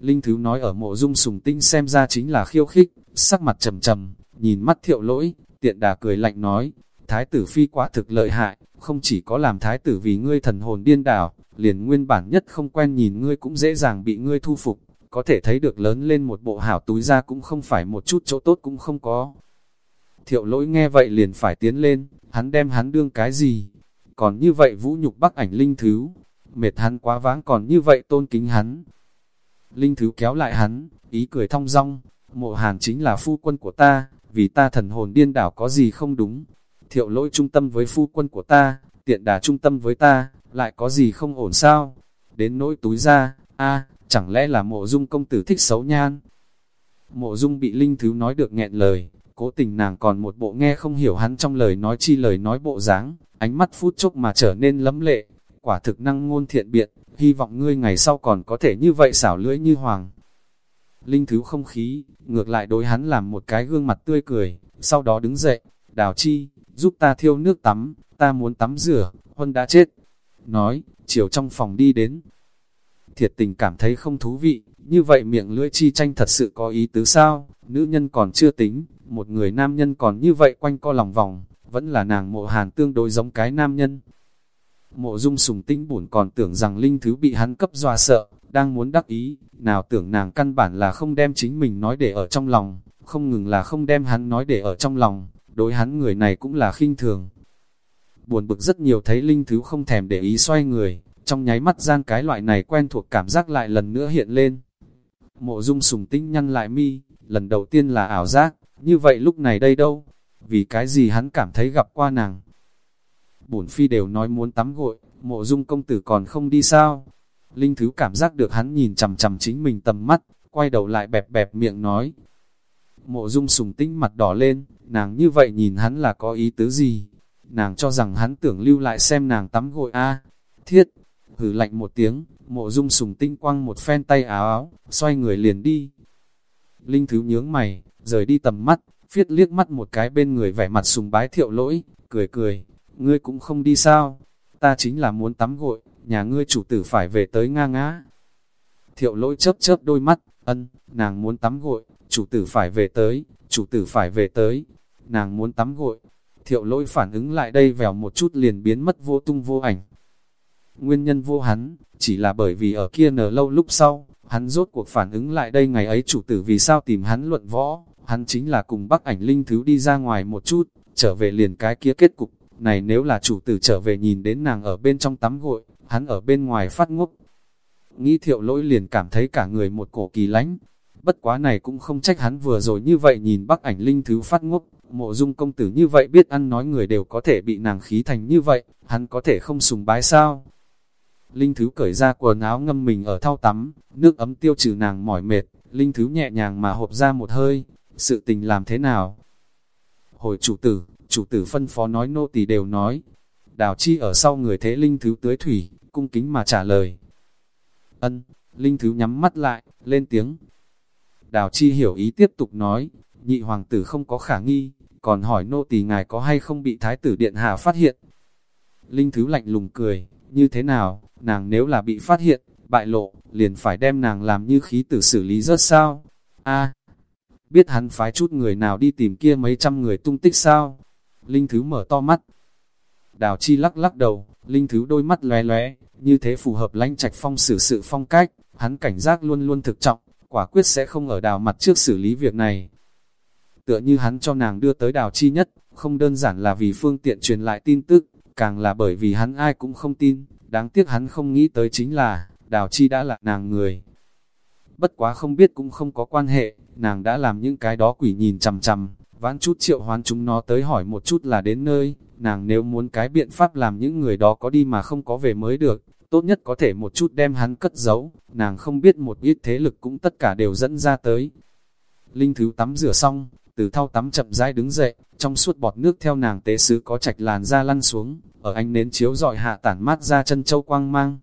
Linh Thứ nói ở mộ dung sùng tinh xem ra chính là khiêu khích, sắc mặt trầm trầm, nhìn mắt thiệu lỗi, tiện đà cười lạnh nói, thái tử phi quá thực lợi hại, không chỉ có làm thái tử vì ngươi thần hồn điên đảo, liền nguyên bản nhất không quen nhìn ngươi cũng dễ dàng bị ngươi thu phục, có thể thấy được lớn lên một bộ hảo túi ra cũng không phải một chút chỗ tốt cũng không có. Thiệu lỗi nghe vậy liền phải tiến lên, hắn đem hắn đương cái gì? Còn như vậy vũ nhục bắc ảnh linh thứ, mệt hắn quá vãng còn như vậy tôn kính hắn. Linh thứ kéo lại hắn, ý cười thong dong, mộ hàn chính là phu quân của ta, vì ta thần hồn điên đảo có gì không đúng. Thiệu lỗi trung tâm với phu quân của ta, tiện đà trung tâm với ta, lại có gì không ổn sao? Đến nỗi túi ra, a chẳng lẽ là mộ dung công tử thích xấu nhan? Mộ dung bị linh thứ nói được nghẹn lời, cố tình nàng còn một bộ nghe không hiểu hắn trong lời nói chi lời nói bộ dáng, ánh mắt phút chốc mà trở nên lấm lệ, quả thực năng ngôn thiện biện, hy vọng ngươi ngày sau còn có thể như vậy xảo lưỡi như hoàng. Linh thứ không khí, ngược lại đối hắn làm một cái gương mặt tươi cười, sau đó đứng dậy, đào chi, giúp ta thiêu nước tắm, ta muốn tắm rửa, huân đã chết. Nói, chiều trong phòng đi đến. Thiệt tình cảm thấy không thú vị, như vậy miệng lưỡi chi tranh thật sự có ý tứ sao, nữ nhân còn chưa tính, một người nam nhân còn như vậy quanh co lòng vòng, vẫn là nàng mộ hàn tương đối giống cái nam nhân. Mộ dung sùng tinh bổn còn tưởng rằng linh thứ bị hắn cấp dọa sợ, đang muốn đắc ý, nào tưởng nàng căn bản là không đem chính mình nói để ở trong lòng, không ngừng là không đem hắn nói để ở trong lòng, đối hắn người này cũng là khinh thường. Buồn bực rất nhiều thấy linh thứ không thèm để ý xoay người, trong nháy mắt gian cái loại này quen thuộc cảm giác lại lần nữa hiện lên. Mộ dung sùng tinh nhăn lại mi, lần đầu tiên là ảo giác, như vậy lúc này đây đâu? Vì cái gì hắn cảm thấy gặp qua nàng? Bổn phi đều nói muốn tắm gội, mộ dung công tử còn không đi sao? Linh Thứ cảm giác được hắn nhìn chầm chầm chính mình tầm mắt, quay đầu lại bẹp bẹp miệng nói. Mộ dung sùng tinh mặt đỏ lên, nàng như vậy nhìn hắn là có ý tứ gì? Nàng cho rằng hắn tưởng lưu lại xem nàng tắm gội a Thiết, hử lạnh một tiếng, mộ dung sùng tinh quăng một phen tay áo áo, xoay người liền đi. Linh Thứ nhướng mày, rời đi tầm mắt, phiết liếc mắt một cái bên người vẻ mặt sùng bái thiệu lỗi, cười cười, ngươi cũng không đi sao, ta chính là muốn tắm gội, nhà ngươi chủ tử phải về tới nga ngã. Thiệu lỗi chớp chớp đôi mắt, ân, nàng muốn tắm gội, chủ tử phải về tới, chủ tử phải về tới, nàng muốn tắm gội. Thiệu lỗi phản ứng lại đây vèo một chút liền biến mất vô tung vô ảnh. Nguyên nhân vô hắn, chỉ là bởi vì ở kia nở lâu lúc sau, hắn rốt cuộc phản ứng lại đây ngày ấy chủ tử vì sao tìm hắn luận võ, hắn chính là cùng bắc ảnh linh thứ đi ra ngoài một chút, trở về liền cái kia kết cục, này nếu là chủ tử trở về nhìn đến nàng ở bên trong tắm gội, hắn ở bên ngoài phát ngốc. Nghĩ thiệu lỗi liền cảm thấy cả người một cổ kỳ lánh, bất quá này cũng không trách hắn vừa rồi như vậy nhìn bắc ảnh linh thứ phát ngốc, mộ dung công tử như vậy biết ăn nói người đều có thể bị nàng khí thành như vậy, hắn có thể không sùng bái sao. Linh thứ cởi ra quần áo ngâm mình ở thao tắm, nước ấm tiêu trừ nàng mỏi mệt, Linh thứ nhẹ nhàng mà hộp ra một hơi, sự tình làm thế nào? Hồi chủ tử, chủ tử phân phó nói nô tỳ đều nói. Đào chi ở sau người thế Linh thứ tưới thủy, cung kính mà trả lời. Ân, Linh thứ nhắm mắt lại, lên tiếng. Đào chi hiểu ý tiếp tục nói, nhị hoàng tử không có khả nghi, còn hỏi nô tỳ ngài có hay không bị thái tử điện hạ phát hiện. Linh thứ lạnh lùng cười, như thế nào, nàng nếu là bị phát hiện, bại lộ, liền phải đem nàng làm như khí tử xử lý rất sao? A, biết hắn phái chút người nào đi tìm kia mấy trăm người tung tích sao? Linh Thứ mở to mắt. Đào Chi lắc lắc đầu, Linh Thứ đôi mắt lóe lóe, như thế phù hợp lãnh trạch phong xử sự phong cách, hắn cảnh giác luôn luôn thực trọng, quả quyết sẽ không ở đào mặt trước xử lý việc này. Tựa như hắn cho nàng đưa tới đào chi nhất, không đơn giản là vì phương tiện truyền lại tin tức, càng là bởi vì hắn ai cũng không tin, đáng tiếc hắn không nghĩ tới chính là, đào chi đã là nàng người. Bất quá không biết cũng không có quan hệ, nàng đã làm những cái đó quỷ nhìn chằm chằm, vãn chút triệu hoán chúng nó tới hỏi một chút là đến nơi, nàng nếu muốn cái biện pháp làm những người đó có đi mà không có về mới được, tốt nhất có thể một chút đem hắn cất giấu, nàng không biết một ít thế lực cũng tất cả đều dẫn ra tới. Linh Thứ tắm rửa xong, từ thau tắm chậm rãi đứng dậy, trong suốt bọt nước theo nàng tế sứ có trạch làn ra lăn xuống, ở ánh nến chiếu dọi hạ tản mát ra chân châu quang mang.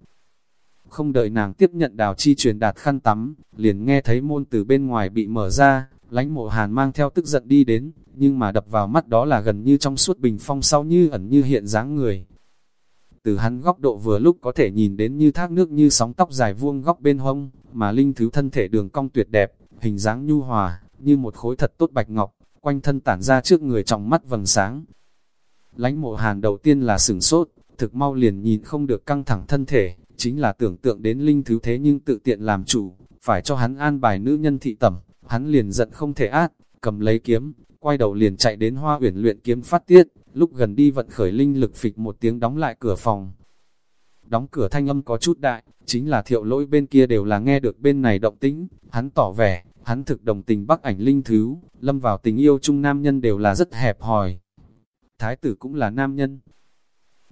Không đợi nàng tiếp nhận đào chi truyền đạt khăn tắm, liền nghe thấy môn từ bên ngoài bị mở ra, lánh mộ hàn mang theo tức giận đi đến, nhưng mà đập vào mắt đó là gần như trong suốt bình phong sau như ẩn như hiện dáng người. Từ hắn góc độ vừa lúc có thể nhìn đến như thác nước như sóng tóc dài vuông góc bên hông, mà linh thứ thân thể đường cong tuyệt đẹp, hình dáng nhu hòa, như một khối thật tốt bạch ngọc, quanh thân tản ra trước người trong mắt vầng sáng. Lánh mộ hàn đầu tiên là sửng sốt, thực mau liền nhìn không được căng thẳng thân thể, chính là tưởng tượng đến linh thứ thế nhưng tự tiện làm chủ, phải cho hắn an bài nữ nhân thị tẩm, hắn liền giận không thể át, cầm lấy kiếm, quay đầu liền chạy đến hoa uyển luyện kiếm phát tiết, lúc gần đi vận khởi linh lực phịch một tiếng đóng lại cửa phòng. Đóng cửa thanh âm có chút đại, chính là thiệu lỗi bên kia đều là nghe được bên này động tĩnh, hắn tỏ vẻ, hắn thực đồng tình bắc ảnh linh thứ, lâm vào tình yêu chung nam nhân đều là rất hẹp hòi. Thái tử cũng là nam nhân.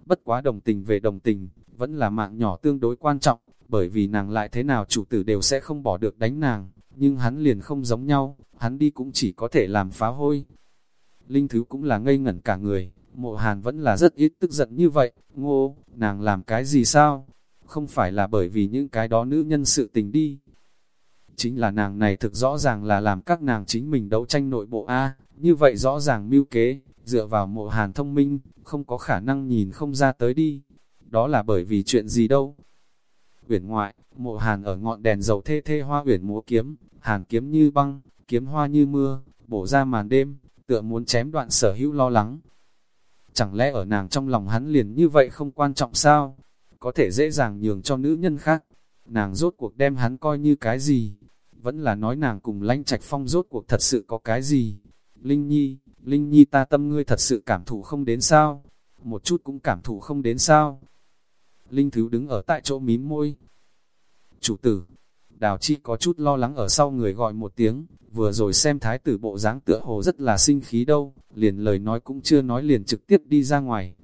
Bất quá đồng tình về đồng tình, vẫn là mạng nhỏ tương đối quan trọng, bởi vì nàng lại thế nào chủ tử đều sẽ không bỏ được đánh nàng, nhưng hắn liền không giống nhau, hắn đi cũng chỉ có thể làm phá hôi. Linh Thứ cũng là ngây ngẩn cả người, mộ hàn vẫn là rất ít tức giận như vậy, ngô, nàng làm cái gì sao? Không phải là bởi vì những cái đó nữ nhân sự tình đi. Chính là nàng này thực rõ ràng là làm các nàng chính mình đấu tranh nội bộ A, như vậy rõ ràng mưu kế, dựa vào mộ hàn thông minh, không có khả năng nhìn không ra tới đi. Đó là bởi vì chuyện gì đâu. Uyển ngoại, mộ hàn ở ngọn đèn dầu thê thê hoa uyển múa kiếm, hàn kiếm như băng, kiếm hoa như mưa, bổ ra màn đêm, tựa muốn chém đoạn sở hữu lo lắng. Chẳng lẽ ở nàng trong lòng hắn liền như vậy không quan trọng sao? Có thể dễ dàng nhường cho nữ nhân khác. Nàng rốt cuộc đem hắn coi như cái gì? Vẫn là nói nàng cùng lanh trạch phong rốt cuộc thật sự có cái gì? Linh Nhi, Linh Nhi ta tâm ngươi thật sự cảm thụ không đến sao? Một chút cũng cảm thụ không đến sao? Linh Thứ đứng ở tại chỗ mím môi. Chủ tử, Đào Chi có chút lo lắng ở sau người gọi một tiếng, vừa rồi xem thái tử bộ dáng tựa hồ rất là sinh khí đâu, liền lời nói cũng chưa nói liền trực tiếp đi ra ngoài.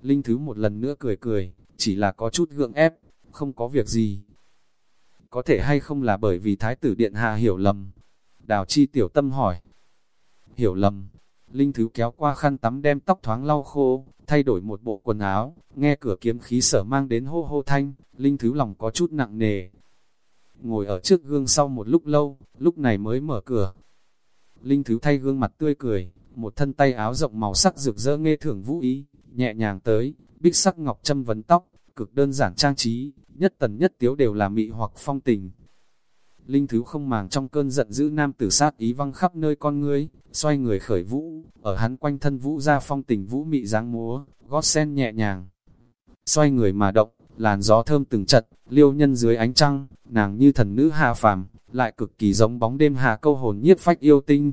Linh Thứ một lần nữa cười cười, chỉ là có chút gượng ép, không có việc gì. Có thể hay không là bởi vì thái tử điện hạ hiểu lầm. Đào Chi tiểu tâm hỏi. Hiểu lầm. Linh Thứ kéo qua khăn tắm đem tóc thoáng lau khô, thay đổi một bộ quần áo, nghe cửa kiếm khí sở mang đến hô hô thanh, Linh Thứ lòng có chút nặng nề, ngồi ở trước gương sau một lúc lâu, lúc này mới mở cửa. Linh Thứ thay gương mặt tươi cười, một thân tay áo rộng màu sắc rực rỡ nghe thưởng vũ ý, nhẹ nhàng tới, bích sắc ngọc châm vấn tóc, cực đơn giản trang trí, nhất tần nhất tiếu đều là mị hoặc phong tình. Linh Thứ không màng trong cơn giận dữ nam tử sát ý văng khắp nơi con ngươi, xoay người khởi vũ, ở hắn quanh thân vũ ra phong tình vũ mị dáng múa, gót sen nhẹ nhàng. Xoay người mà động, làn gió thơm từng chật, liêu nhân dưới ánh trăng, nàng như thần nữ hạ phàm, lại cực kỳ giống bóng đêm hạ câu hồn nhiếp phách yêu tinh.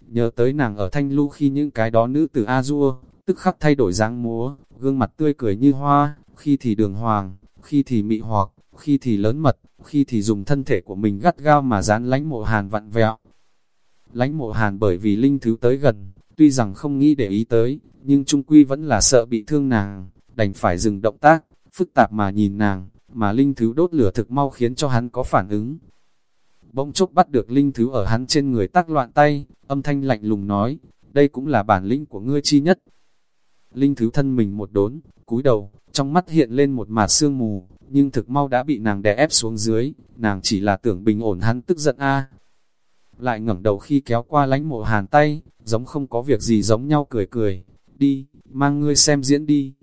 Nhớ tới nàng ở thanh lưu khi những cái đó nữ tử A-dua, tức khắc thay đổi dáng múa, gương mặt tươi cười như hoa, khi thì đường hoàng, khi thì mị hoặc, khi thì lớn mật, khi thì dùng thân thể của mình gắt gao mà dán lánh mộ hàn vặn vẹo. Lánh mộ hàn bởi vì linh thứ tới gần, tuy rằng không nghĩ để ý tới, nhưng trung quy vẫn là sợ bị thương nàng, đành phải dừng động tác, phức tạp mà nhìn nàng, mà linh thứ đốt lửa thực mau khiến cho hắn có phản ứng. Bỗng chốc bắt được linh thứ ở hắn trên người tác loạn tay, âm thanh lạnh lùng nói, đây cũng là bản lĩnh của ngươi chi nhất. Linh thứ thân mình một đốn, cúi đầu, trong mắt hiện lên một mạt sương mù, nhưng thực mau đã bị nàng đè ép xuống dưới, nàng chỉ là tưởng bình ổn hắn tức giận a. Lại ngẩng đầu khi kéo qua lánh mộ hàn tay, giống không có việc gì giống nhau cười cười, đi, mang ngươi xem diễn đi.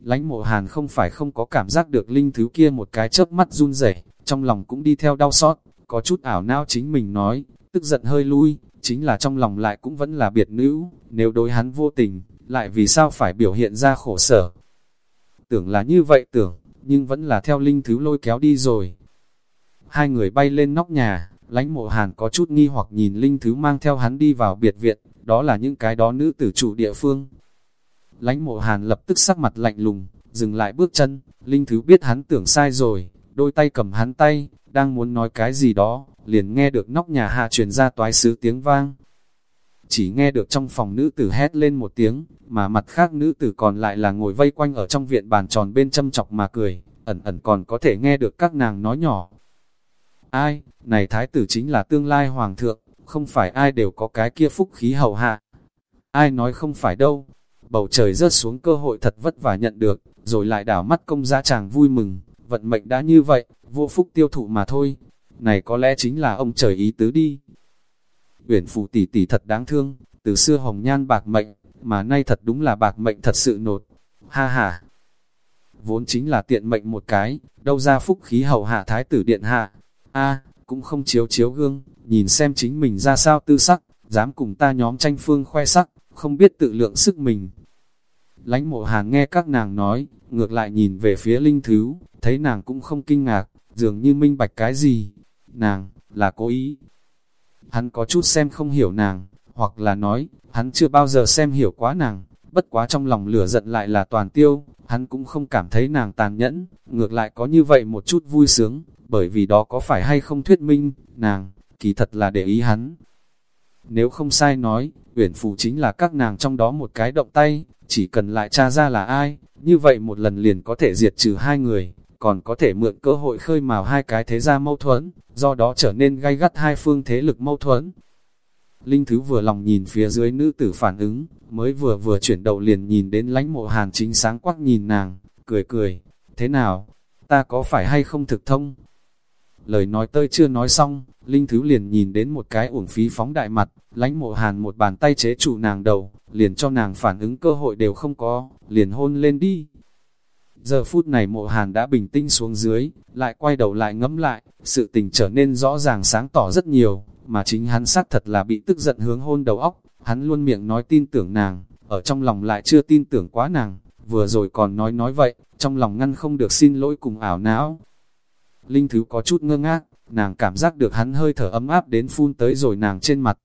Lánh mộ hàn không phải không có cảm giác được linh thứ kia một cái chớp mắt run rẩy trong lòng cũng đi theo đau xót, có chút ảo não chính mình nói, tức giận hơi lui, chính là trong lòng lại cũng vẫn là biệt nữ, nếu đối hắn vô tình, lại vì sao phải biểu hiện ra khổ sở. Tưởng là như vậy tưởng, nhưng vẫn là theo linh thứ lôi kéo đi rồi. Hai người bay lên nóc nhà, lãnh mộ hàn có chút nghi hoặc nhìn linh thứ mang theo hắn đi vào biệt viện, đó là những cái đó nữ tử chủ địa phương, lãnh mộ hàn lập tức sắc mặt lạnh lùng, dừng lại bước chân, Linh Thứ biết hắn tưởng sai rồi, đôi tay cầm hắn tay, đang muốn nói cái gì đó, liền nghe được nóc nhà hạ truyền ra toái sứ tiếng vang. Chỉ nghe được trong phòng nữ tử hét lên một tiếng, mà mặt khác nữ tử còn lại là ngồi vây quanh ở trong viện bàn tròn bên châm chọc mà cười, ẩn ẩn còn có thể nghe được các nàng nói nhỏ. Ai, này thái tử chính là tương lai hoàng thượng, không phải ai đều có cái kia phúc khí hậu hạ. Ai nói không phải đâu, bầu trời rớt xuống cơ hội thật vất vả nhận được, rồi lại đảo mắt công gia chàng vui mừng, vận mệnh đã như vậy, vô phúc tiêu thụ mà thôi. Này có lẽ chính là ông trời ý tứ đi uyển phù tỷ tỷ thật đáng thương, từ xưa hồng nhan bạc mệnh, mà nay thật đúng là bạc mệnh thật sự nột. Ha ha! Vốn chính là tiện mệnh một cái, đâu ra phúc khí hậu hạ thái tử điện hạ. a cũng không chiếu chiếu gương, nhìn xem chính mình ra sao tư sắc, dám cùng ta nhóm tranh phương khoe sắc, không biết tự lượng sức mình. Lánh mộ hàng nghe các nàng nói, ngược lại nhìn về phía linh thứ, thấy nàng cũng không kinh ngạc, dường như minh bạch cái gì. Nàng, là cố ý. Hắn có chút xem không hiểu nàng, hoặc là nói, hắn chưa bao giờ xem hiểu quá nàng, bất quá trong lòng lửa giận lại là toàn tiêu, hắn cũng không cảm thấy nàng tàn nhẫn, ngược lại có như vậy một chút vui sướng, bởi vì đó có phải hay không thuyết minh, nàng, kỳ thật là để ý hắn. Nếu không sai nói, uyển phù chính là các nàng trong đó một cái động tay, chỉ cần lại tra ra là ai, như vậy một lần liền có thể diệt trừ hai người, còn có thể mượn cơ hội khơi mào hai cái thế gia mâu thuẫn, do đó trở nên gay gắt hai phương thế lực mâu thuẫn. Linh Thứ vừa lòng nhìn phía dưới nữ tử phản ứng, mới vừa vừa chuyển đầu liền nhìn đến lánh mộ hàn chính sáng quắc nhìn nàng, cười cười, thế nào, ta có phải hay không thực thông? Lời nói tơi chưa nói xong, Linh Thứ liền nhìn đến một cái uổng phí phóng đại mặt, lánh mộ hàn một bàn tay chế trụ nàng đầu, liền cho nàng phản ứng cơ hội đều không có, liền hôn lên đi. Giờ phút này mộ hàn đã bình tĩnh xuống dưới, lại quay đầu lại ngẫm lại, sự tình trở nên rõ ràng sáng tỏ rất nhiều, mà chính hắn xác thật là bị tức giận hướng hôn đầu óc, hắn luôn miệng nói tin tưởng nàng, ở trong lòng lại chưa tin tưởng quá nàng, vừa rồi còn nói nói vậy, trong lòng ngăn không được xin lỗi cùng ảo não. Linh Thứ có chút ngơ ngác, nàng cảm giác được hắn hơi thở ấm áp đến phun tới rồi nàng trên mặt.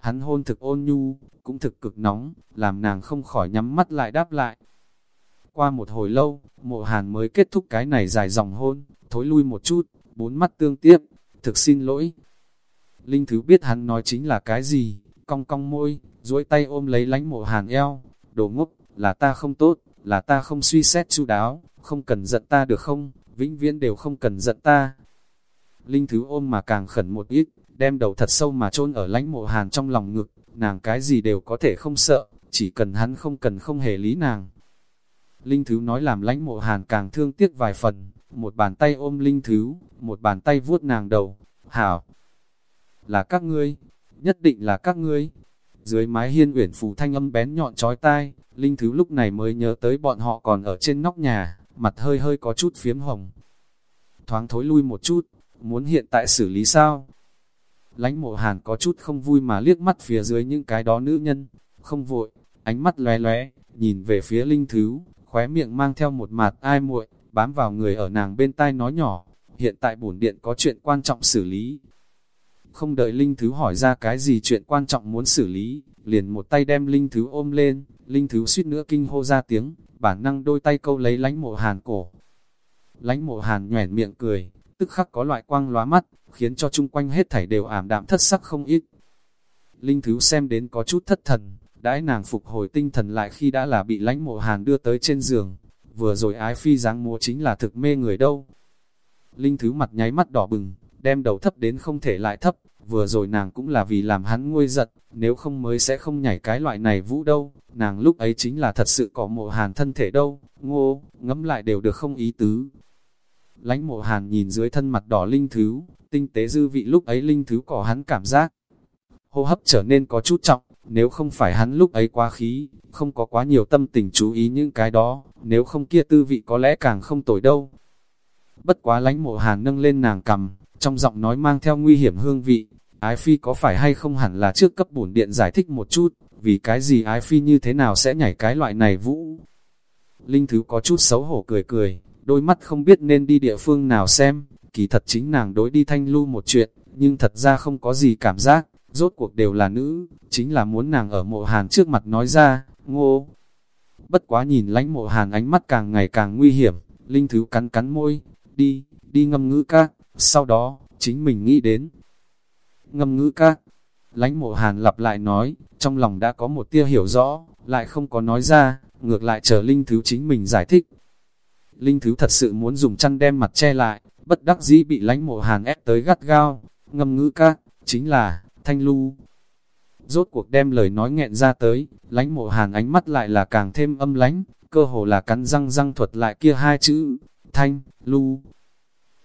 Hắn hôn thực ôn nhu, cũng thực cực nóng, làm nàng không khỏi nhắm mắt lại đáp lại. Qua một hồi lâu, mộ hàn mới kết thúc cái này dài dòng hôn, thối lui một chút, bốn mắt tương tiếp, thực xin lỗi. Linh Thứ biết hắn nói chính là cái gì, cong cong môi, duỗi tay ôm lấy lánh mộ hàn eo, đồ ngốc, là ta không tốt, là ta không suy xét chu đáo, không cần giận ta được không, vĩnh viễn đều không cần giận ta. Linh Thứ ôm mà càng khẩn một ít, đem đầu thật sâu mà chôn ở lánh mộ hàn trong lòng ngực, nàng cái gì đều có thể không sợ, chỉ cần hắn không cần không hề lý nàng. Linh Thứ nói làm lãnh mộ hàn càng thương tiếc vài phần, một bàn tay ôm Linh Thứ, một bàn tay vuốt nàng đầu, hảo, là các ngươi, nhất định là các ngươi. Dưới mái hiên uyển phù thanh âm bén nhọn trói tai, Linh Thứ lúc này mới nhớ tới bọn họ còn ở trên nóc nhà, mặt hơi hơi có chút phiếm hồng. Thoáng thối lui một chút, muốn hiện tại xử lý sao? Lánh mộ hàn có chút không vui mà liếc mắt phía dưới những cái đó nữ nhân, không vội, ánh mắt lóe lóe, nhìn về phía Linh Thứ, khóe miệng mang theo một mạt ai muội, bám vào người ở nàng bên tai nói nhỏ, hiện tại bổn điện có chuyện quan trọng xử lý, không đợi Linh Thứ hỏi ra cái gì chuyện quan trọng muốn xử lý, liền một tay đem Linh Thứ ôm lên, Linh Thứ suýt nữa kinh hô ra tiếng, bản năng đôi tay câu lấy lánh mộ hàn cổ. Lánh mộ hàn nhoẻn miệng cười, tức khắc có loại quang lóa mắt, khiến cho chung quanh hết thảy đều ảm đạm thất sắc không ít. Linh Thứ xem đến có chút thất thần, đãi nàng phục hồi tinh thần lại khi đã là bị lánh mộ hàn đưa tới trên giường, vừa rồi ái phi dáng múa chính là thực mê người đâu. Linh Thứ mặt nháy mắt đỏ bừng, đem đầu thấp đến không thể lại thấp, vừa rồi nàng cũng là vì làm hắn nguôi giật nếu không mới sẽ không nhảy cái loại này vũ đâu, nàng lúc ấy chính là thật sự có mộ hàn thân thể đâu, ngô, ngẫm lại đều được không ý tứ. Lánh mộ hàn nhìn dưới thân mặt đỏ linh thứ, tinh tế dư vị lúc ấy linh thứ có hắn cảm giác. Hô hấp trở nên có chút trọng, nếu không phải hắn lúc ấy quá khí, không có quá nhiều tâm tình chú ý những cái đó, nếu không kia tư vị có lẽ càng không tồi đâu. Bất quá lánh mộ hàn nâng lên nàng cầm, trong giọng nói mang theo nguy hiểm hương vị, Ái Phi có phải hay không hẳn là trước cấp bổn điện giải thích một chút, vì cái gì Ái Phi như thế nào sẽ nhảy cái loại này vũ. Linh Thứ có chút xấu hổ cười cười, đôi mắt không biết nên đi địa phương nào xem, kỳ thật chính nàng đối đi thanh lưu một chuyện, nhưng thật ra không có gì cảm giác, rốt cuộc đều là nữ, chính là muốn nàng ở mộ hàn trước mặt nói ra, ngô. Bất quá nhìn lánh mộ hàn ánh mắt càng ngày càng nguy hiểm, Linh Thứ cắn cắn môi, đi, đi ngâm ngữ các, sau đó, chính mình nghĩ đến, ngâm ngữ các. Lánh mộ hàn lặp lại nói, trong lòng đã có một tia hiểu rõ, lại không có nói ra, ngược lại chờ Linh Thứ chính mình giải thích. Linh Thứ thật sự muốn dùng chăn đem mặt che lại, bất đắc dĩ bị lánh mộ hàn ép tới gắt gao, ngâm ngữ các, chính là, thanh lưu. Rốt cuộc đem lời nói nghẹn ra tới, lánh mộ hàn ánh mắt lại là càng thêm âm lánh, cơ hồ là cắn răng răng thuật lại kia hai chữ, thanh, lưu.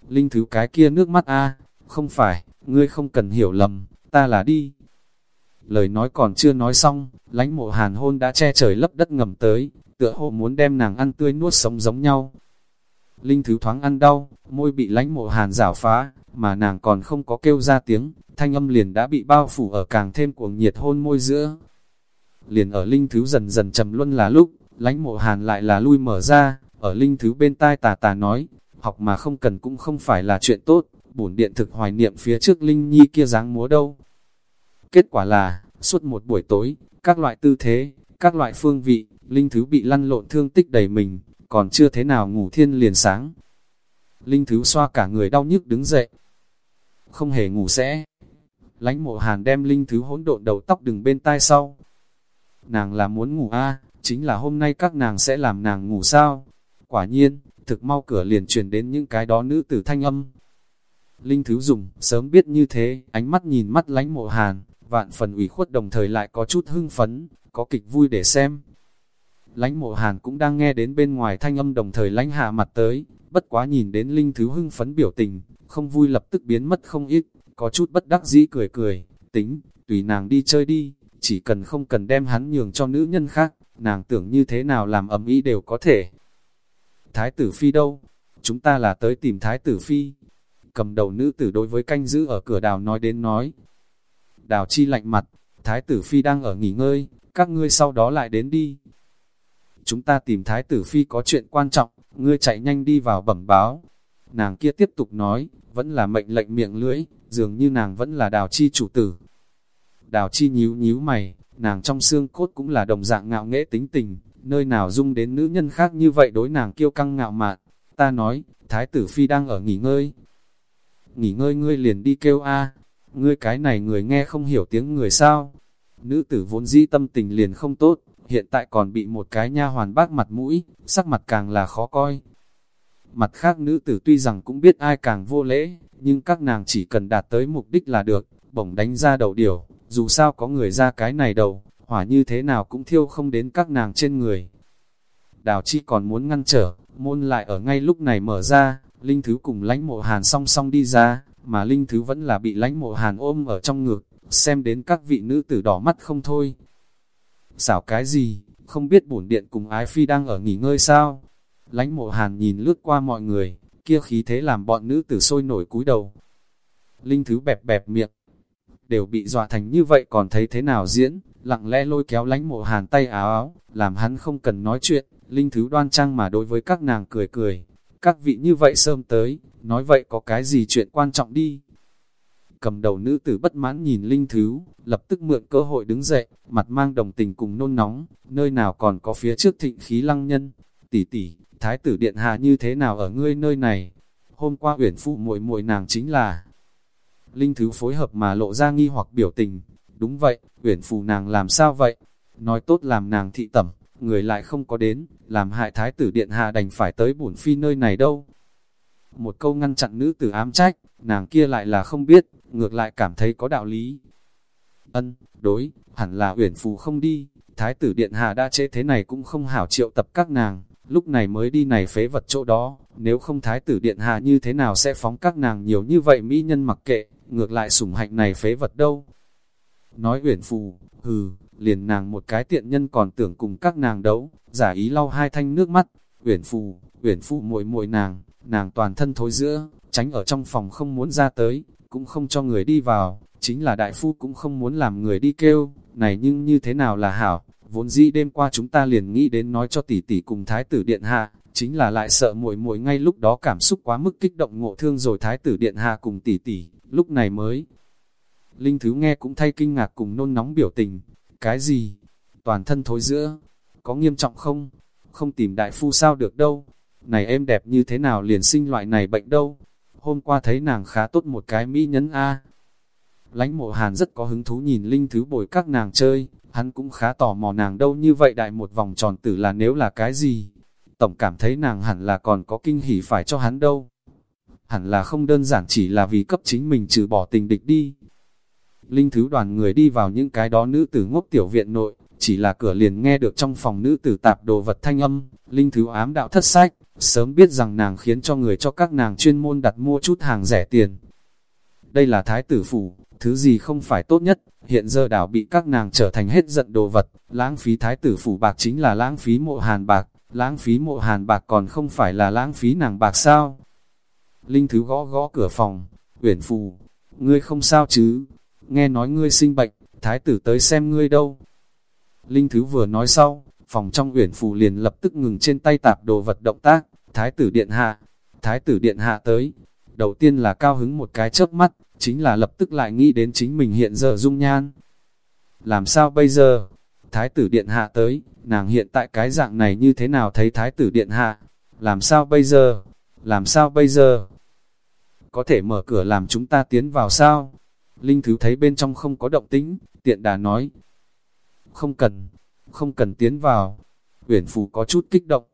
Linh Thứ cái kia nước mắt a không phải, ngươi không cần hiểu lầm, ta là đi. lời nói còn chưa nói xong, lánh mộ hàn hôn đã che trời lấp đất ngầm tới, tựa hồ muốn đem nàng ăn tươi nuốt sống giống nhau. Linh thứ thoáng ăn đau, môi bị lánh mộ hàn rảo phá, mà nàng còn không có kêu ra tiếng, thanh âm liền đã bị bao phủ ở càng thêm cuồng nhiệt hôn môi giữa. Liền ở linh thứ dần dần trầm luân là lúc, lánh mộ hàn lại là lui mở ra, ở linh thứ bên tai tà tà nói, học mà không cần cũng không phải là chuyện tốt, bổn điện thực hoài niệm phía trước linh nhi kia dáng múa đâu. Kết quả là, suốt một buổi tối, các loại tư thế, các loại phương vị, linh thứ bị lăn lộn thương tích đầy mình, còn chưa thế nào ngủ thiên liền sáng. Linh thứ xoa cả người đau nhức đứng dậy. Không hề ngủ sẽ. Lánh mộ hàn đem linh thứ hỗn độn đầu tóc đừng bên tai sau. Nàng là muốn ngủ a chính là hôm nay các nàng sẽ làm nàng ngủ sao. Quả nhiên, thực mau cửa liền truyền đến những cái đó nữ tử thanh âm. Linh Thứ Dùng, sớm biết như thế, ánh mắt nhìn mắt lánh mộ hàn, vạn phần ủy khuất đồng thời lại có chút hưng phấn, có kịch vui để xem. Lánh mộ hàn cũng đang nghe đến bên ngoài thanh âm đồng thời lánh hạ mặt tới, bất quá nhìn đến Linh Thứ hưng phấn biểu tình, không vui lập tức biến mất không ít, có chút bất đắc dĩ cười cười, tính, tùy nàng đi chơi đi, chỉ cần không cần đem hắn nhường cho nữ nhân khác, nàng tưởng như thế nào làm ấm ý đều có thể. Thái tử Phi đâu? Chúng ta là tới tìm Thái tử Phi. Cầm đầu nữ tử đối với canh giữ ở cửa đào nói đến nói. Đào chi lạnh mặt, Thái tử Phi đang ở nghỉ ngơi, các ngươi sau đó lại đến đi. Chúng ta tìm Thái tử Phi có chuyện quan trọng, ngươi chạy nhanh đi vào bẩm báo. Nàng kia tiếp tục nói, vẫn là mệnh lệnh miệng lưỡi, dường như nàng vẫn là đào chi chủ tử. Đào chi nhíu nhíu mày, nàng trong xương cốt cũng là đồng dạng ngạo nghễ tính tình, nơi nào dung đến nữ nhân khác như vậy đối nàng kiêu căng ngạo mạn. Ta nói, Thái tử Phi đang ở nghỉ ngơi. Nghỉ ngơi ngươi liền đi kêu a ngươi cái này người nghe không hiểu tiếng người sao. Nữ tử vốn dĩ tâm tình liền không tốt, hiện tại còn bị một cái nha hoàn bác mặt mũi, sắc mặt càng là khó coi. Mặt khác nữ tử tuy rằng cũng biết ai càng vô lễ, nhưng các nàng chỉ cần đạt tới mục đích là được, bổng đánh ra đầu điều, dù sao có người ra cái này đầu, hỏa như thế nào cũng thiêu không đến các nàng trên người. Đào chi còn muốn ngăn trở, môn lại ở ngay lúc này mở ra, Linh Thứ cùng lãnh mộ hàn song song đi ra, mà Linh Thứ vẫn là bị lãnh mộ hàn ôm ở trong ngực, xem đến các vị nữ tử đỏ mắt không thôi. Xảo cái gì, không biết bổn điện cùng ái phi đang ở nghỉ ngơi sao? Lãnh mộ hàn nhìn lướt qua mọi người, kia khí thế làm bọn nữ tử sôi nổi cúi đầu. Linh Thứ bẹp bẹp miệng, đều bị dọa thành như vậy còn thấy thế nào diễn, lặng lẽ lôi kéo lánh mộ hàn tay áo áo, làm hắn không cần nói chuyện, linh thứ đoan trang mà đối với các nàng cười cười. Các vị như vậy sớm tới, nói vậy có cái gì chuyện quan trọng đi. Cầm đầu nữ tử bất mãn nhìn linh thứ, lập tức mượn cơ hội đứng dậy, mặt mang đồng tình cùng nôn nóng, nơi nào còn có phía trước thịnh khí lăng nhân. Tỷ tỷ, thái tử điện hạ như thế nào ở ngươi nơi này? Hôm qua uyển phụ muội muội nàng chính là Linh Thứ phối hợp mà lộ ra nghi hoặc biểu tình. Đúng vậy, uyển phụ nàng làm sao vậy? Nói tốt làm nàng thị tẩm, người lại không có đến, làm hại thái tử điện hạ đành phải tới bổn phi nơi này đâu. Một câu ngăn chặn nữ tử ám trách, nàng kia lại là không biết, ngược lại cảm thấy có đạo lý. Ân, đối, hẳn là uyển phù không đi, thái tử điện hạ đã chế thế này cũng không hảo triệu tập các nàng, lúc này mới đi này phế vật chỗ đó, nếu không thái tử điện hạ như thế nào sẽ phóng các nàng nhiều như vậy mỹ nhân mặc kệ ngược lại sủng hạnh này phế vật đâu. Nói uyển phù, hừ, liền nàng một cái tiện nhân còn tưởng cùng các nàng đấu, giả ý lau hai thanh nước mắt, uyển phù, uyển phù muội muội nàng, nàng toàn thân thối giữa, tránh ở trong phòng không muốn ra tới, cũng không cho người đi vào, chính là đại phu cũng không muốn làm người đi kêu, này nhưng như thế nào là hảo, vốn dĩ đêm qua chúng ta liền nghĩ đến nói cho tỷ tỷ cùng thái tử điện hạ, chính là lại sợ muội muội ngay lúc đó cảm xúc quá mức kích động ngộ thương rồi thái tử điện hạ cùng tỷ tỷ, lúc này mới. Linh Thứ nghe cũng thay kinh ngạc cùng nôn nóng biểu tình, cái gì? Toàn thân thối giữa, có nghiêm trọng không? Không tìm đại phu sao được đâu, này em đẹp như thế nào liền sinh loại này bệnh đâu? Hôm qua thấy nàng khá tốt một cái mỹ nhân A. Lánh mộ hàn rất có hứng thú nhìn Linh Thứ bồi các nàng chơi, hắn cũng khá tò mò nàng đâu như vậy đại một vòng tròn tử là nếu là cái gì? Tổng cảm thấy nàng hẳn là còn có kinh hỉ phải cho hắn đâu hẳn là không đơn giản chỉ là vì cấp chính mình trừ bỏ tình địch đi. Linh thứ đoàn người đi vào những cái đó nữ tử ngốc tiểu viện nội, chỉ là cửa liền nghe được trong phòng nữ tử tạp đồ vật thanh âm, linh thứ ám đạo thất sách, sớm biết rằng nàng khiến cho người cho các nàng chuyên môn đặt mua chút hàng rẻ tiền. Đây là thái tử phủ, thứ gì không phải tốt nhất, hiện giờ đảo bị các nàng trở thành hết giận đồ vật, lãng phí thái tử phủ bạc chính là lãng phí mộ hàn bạc, lãng phí mộ hàn bạc còn không phải là lãng phí nàng bạc sao. Linh Thứ gõ gõ cửa phòng, uyển phù, ngươi không sao chứ, nghe nói ngươi sinh bệnh, thái tử tới xem ngươi đâu. Linh Thứ vừa nói sau, phòng trong uyển phù liền lập tức ngừng trên tay tạp đồ vật động tác, thái tử điện hạ, thái tử điện hạ tới. Đầu tiên là cao hứng một cái chớp mắt, chính là lập tức lại nghĩ đến chính mình hiện giờ dung nhan. Làm sao bây giờ? Thái tử điện hạ tới, nàng hiện tại cái dạng này như thế nào thấy thái tử điện hạ? Làm sao bây giờ? Làm sao bây giờ? Có thể mở cửa làm chúng ta tiến vào sao? Linh Thứ thấy bên trong không có động tĩnh, tiện đà nói. Không cần, không cần tiến vào. Uyển Phù có chút kích động.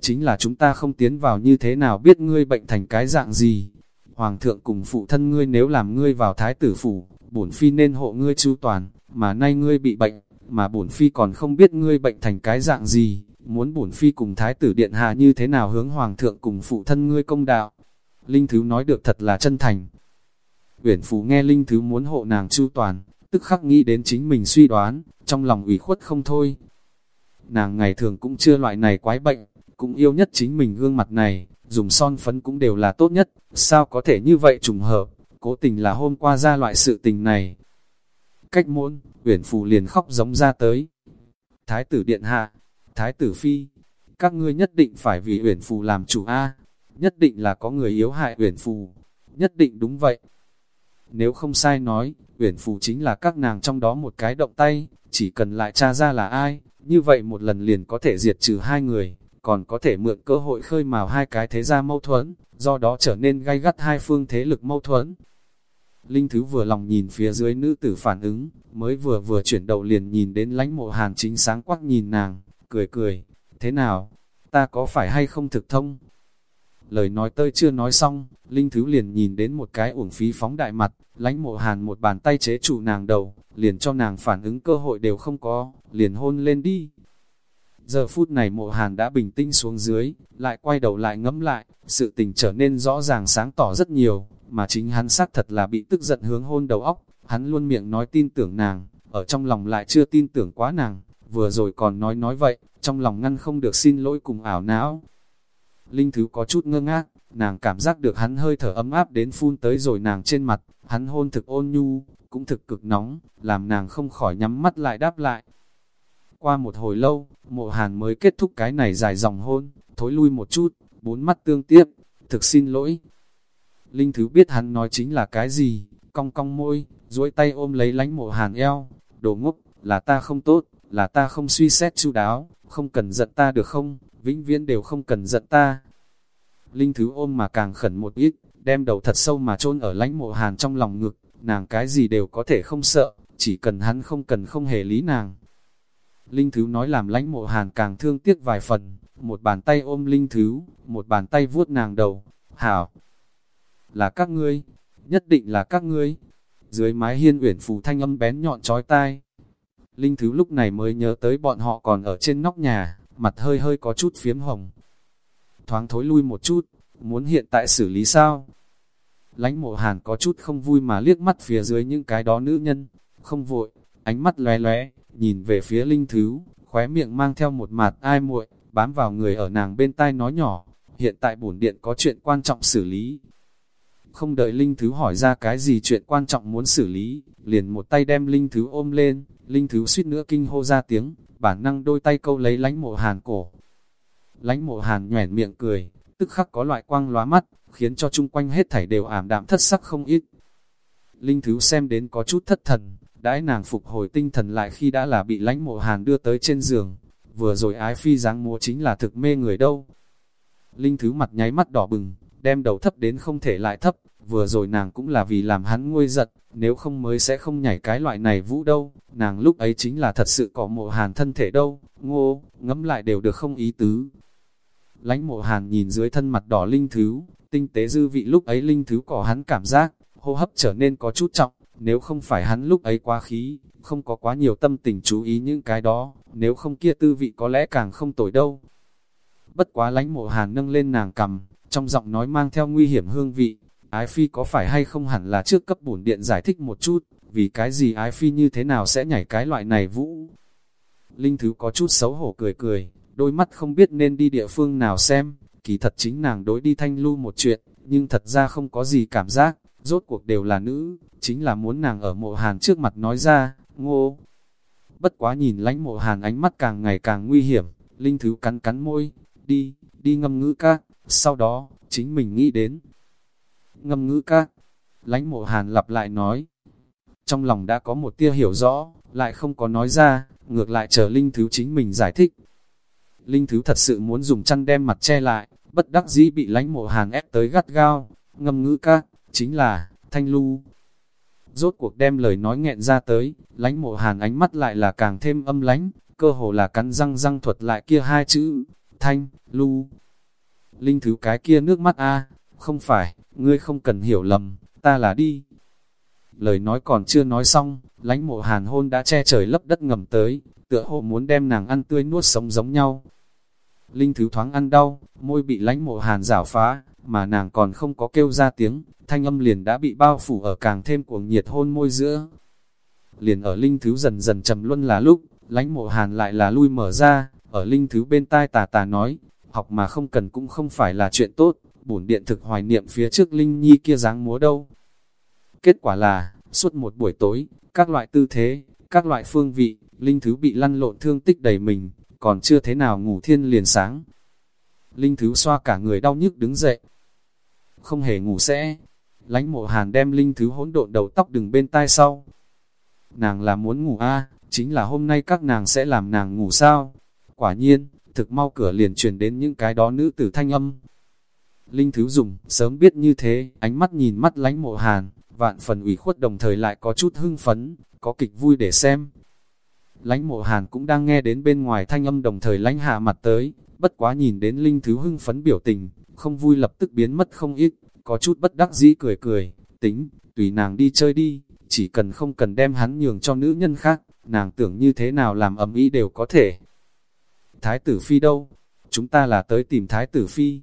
Chính là chúng ta không tiến vào như thế nào biết ngươi bệnh thành cái dạng gì. Hoàng thượng cùng phụ thân ngươi nếu làm ngươi vào thái tử phủ, bổn phi nên hộ ngươi chu toàn, mà nay ngươi bị bệnh, mà bổn phi còn không biết ngươi bệnh thành cái dạng gì, muốn bổn phi cùng thái tử điện hạ như thế nào hướng hoàng thượng cùng phụ thân ngươi công đạo. Linh Thứ nói được thật là chân thành. Uyển Phú nghe Linh Thứ muốn hộ nàng chu toàn, tức khắc nghĩ đến chính mình suy đoán, trong lòng ủy khuất không thôi. Nàng ngày thường cũng chưa loại này quái bệnh, cũng yêu nhất chính mình gương mặt này, dùng son phấn cũng đều là tốt nhất, sao có thể như vậy trùng hợp, cố tình là hôm qua ra loại sự tình này. Cách muốn, Uyển Phù liền khóc giống ra tới. Thái tử Điện Hạ, Thái tử Phi, các ngươi nhất định phải vì Uyển Phù làm chủ A, nhất định là có người yếu hại Uyển Phù, nhất định đúng vậy. Nếu không sai nói, Uyển Phù chính là các nàng trong đó một cái động tay, chỉ cần lại tra ra là ai, như vậy một lần liền có thể diệt trừ hai người, còn có thể mượn cơ hội khơi mào hai cái thế gia mâu thuẫn, do đó trở nên gay gắt hai phương thế lực mâu thuẫn. Linh Thứ vừa lòng nhìn phía dưới nữ tử phản ứng, mới vừa vừa chuyển đầu liền nhìn đến lãnh mộ hàn chính sáng quắc nhìn nàng, cười cười, thế nào, ta có phải hay không thực thông? Lời nói tơi chưa nói xong, Linh Thứ liền nhìn đến một cái uổng phí phóng đại mặt, lãnh mộ hàn một bàn tay chế trụ nàng đầu, liền cho nàng phản ứng cơ hội đều không có, liền hôn lên đi. Giờ phút này mộ hàn đã bình tĩnh xuống dưới, lại quay đầu lại ngẫm lại, sự tình trở nên rõ ràng sáng tỏ rất nhiều, mà chính hắn xác thật là bị tức giận hướng hôn đầu óc, hắn luôn miệng nói tin tưởng nàng, ở trong lòng lại chưa tin tưởng quá nàng, vừa rồi còn nói nói vậy, trong lòng ngăn không được xin lỗi cùng ảo não. Linh Thứ có chút ngơ ngác, nàng cảm giác được hắn hơi thở ấm áp đến phun tới rồi nàng trên mặt, hắn hôn thực ôn nhu, cũng thực cực nóng, làm nàng không khỏi nhắm mắt lại đáp lại. Qua một hồi lâu, mộ hàn mới kết thúc cái này dài dòng hôn, thối lui một chút, bốn mắt tương tiếp, thực xin lỗi. Linh Thứ biết hắn nói chính là cái gì, cong cong môi, duỗi tay ôm lấy lánh mộ hàn eo, đồ ngốc, là ta không tốt, là ta không suy xét chu đáo, không cần giận ta được không, vĩnh viễn đều không cần giận ta. Linh Thứ ôm mà càng khẩn một ít, đem đầu thật sâu mà chôn ở lãnh mộ hàn trong lòng ngực, nàng cái gì đều có thể không sợ, chỉ cần hắn không cần không hề lý nàng. Linh Thứ nói làm lãnh mộ hàn càng thương tiếc vài phần, một bàn tay ôm Linh Thứ, một bàn tay vuốt nàng đầu, hảo, là các ngươi, nhất định là các ngươi. Dưới mái hiên uyển phù thanh âm bén nhọn trói tai. Linh Thứ lúc này mới nhớ tới bọn họ còn ở trên nóc nhà, mặt hơi hơi có chút phiếm hồng. Thoáng thối lui một chút, muốn hiện tại xử lý sao? Lánh mộ hàn có chút không vui mà liếc mắt phía dưới những cái đó nữ nhân, không vội, ánh mắt lóe lóe, nhìn về phía linh thứ, khóe miệng mang theo một mặt ai muội, bám vào người ở nàng bên tai nói nhỏ, hiện tại bổn điện có chuyện quan trọng xử lý. Không đợi linh thứ hỏi ra cái gì chuyện quan trọng muốn xử lý, liền một tay đem linh thứ ôm lên, linh thứ suýt nữa kinh hô ra tiếng, bản năng đôi tay câu lấy lánh mộ hàn cổ. Lánh mộ hàn nhoẻn miệng cười, tức khắc có loại quang lóa mắt, khiến cho chung quanh hết thảy đều ảm đạm thất sắc không ít. Linh thứ xem đến có chút thất thần, đãi nàng phục hồi tinh thần lại khi đã là bị lãnh mộ hàn đưa tới trên giường, vừa rồi ái phi dáng múa chính là thực mê người đâu. Linh thứ mặt nháy mắt đỏ bừng, đem đầu thấp đến không thể lại thấp, vừa rồi nàng cũng là vì làm hắn nguôi giật, nếu không mới sẽ không nhảy cái loại này vũ đâu, nàng lúc ấy chính là thật sự có mộ hàn thân thể đâu, ngô, ngẫm lại đều được không ý tứ lãnh mộ hàn nhìn dưới thân mặt đỏ linh thứ, tinh tế dư vị lúc ấy linh thứ có hắn cảm giác, hô hấp trở nên có chút trọng, nếu không phải hắn lúc ấy quá khí, không có quá nhiều tâm tình chú ý những cái đó, nếu không kia tư vị có lẽ càng không tồi đâu. Bất quá lánh mộ hàn nâng lên nàng cầm, trong giọng nói mang theo nguy hiểm hương vị, ái phi có phải hay không hẳn là trước cấp bổn điện giải thích một chút, Vì cái gì ái phi như thế nào sẽ nhảy cái loại này vũ? Linh Thứ có chút xấu hổ cười cười, đôi mắt không biết nên đi địa phương nào xem, kỳ thật chính nàng đối đi thanh lưu một chuyện, nhưng thật ra không có gì cảm giác, rốt cuộc đều là nữ, chính là muốn nàng ở mộ hàn trước mặt nói ra, ngô. Bất quá nhìn lánh mộ hàn ánh mắt càng ngày càng nguy hiểm, Linh Thứ cắn cắn môi, đi, đi ngâm ngữ các, sau đó, chính mình nghĩ đến. Ngâm ngữ các, lánh mộ hàn lặp lại nói, trong lòng đã có một tia hiểu rõ, lại không có nói ra, ngược lại chờ Linh Thứ chính mình giải thích. Linh Thứ thật sự muốn dùng chăn đem mặt che lại, bất đắc dĩ bị lánh mộ hàn ép tới gắt gao, ngâm ngữ ca chính là, thanh lưu. Rốt cuộc đem lời nói nghẹn ra tới, lánh mộ hàn ánh mắt lại là càng thêm âm lánh, cơ hồ là cắn răng răng thuật lại kia hai chữ, thanh, lưu. Linh Thứ cái kia nước mắt a không phải, ngươi không cần hiểu lầm, ta là đi. Lời nói còn chưa nói xong, lánh mộ hàn hôn đã che trời lấp đất ngầm tới, tựa hồ muốn đem nàng ăn tươi nuốt sống giống nhau. Linh thứ thoáng ăn đau, môi bị lánh mộ hàn rảo phá, mà nàng còn không có kêu ra tiếng, thanh âm liền đã bị bao phủ ở càng thêm cuồng nhiệt hôn môi giữa. Liền ở linh thứ dần dần trầm luân là lúc, lánh mộ hàn lại là lui mở ra, ở linh thứ bên tai tà tà nói, học mà không cần cũng không phải là chuyện tốt, bổn điện thực hoài niệm phía trước linh nhi kia dáng múa đâu. Kết quả là, suốt một buổi tối, các loại tư thế, các loại phương vị, linh thứ bị lăn lộn thương tích đầy mình, còn chưa thế nào ngủ thiên liền sáng. Linh thứ xoa cả người đau nhức đứng dậy. Không hề ngủ sẽ. Lánh mộ hàn đem linh thứ hỗn độn đầu tóc đừng bên tai sau. Nàng là muốn ngủ a chính là hôm nay các nàng sẽ làm nàng ngủ sao. Quả nhiên, thực mau cửa liền truyền đến những cái đó nữ tử thanh âm. Linh Thứ dùng, sớm biết như thế, ánh mắt nhìn mắt lánh mộ hàn, vạn phần ủy khuất đồng thời lại có chút hưng phấn, có kịch vui để xem. Lánh mộ hàn cũng đang nghe đến bên ngoài thanh âm đồng thời lãnh hạ mặt tới, bất quá nhìn đến Linh Thứ hưng phấn biểu tình, không vui lập tức biến mất không ít, có chút bất đắc dĩ cười cười, tính, tùy nàng đi chơi đi, chỉ cần không cần đem hắn nhường cho nữ nhân khác, nàng tưởng như thế nào làm ấm ý đều có thể. Thái tử Phi đâu? Chúng ta là tới tìm Thái tử Phi.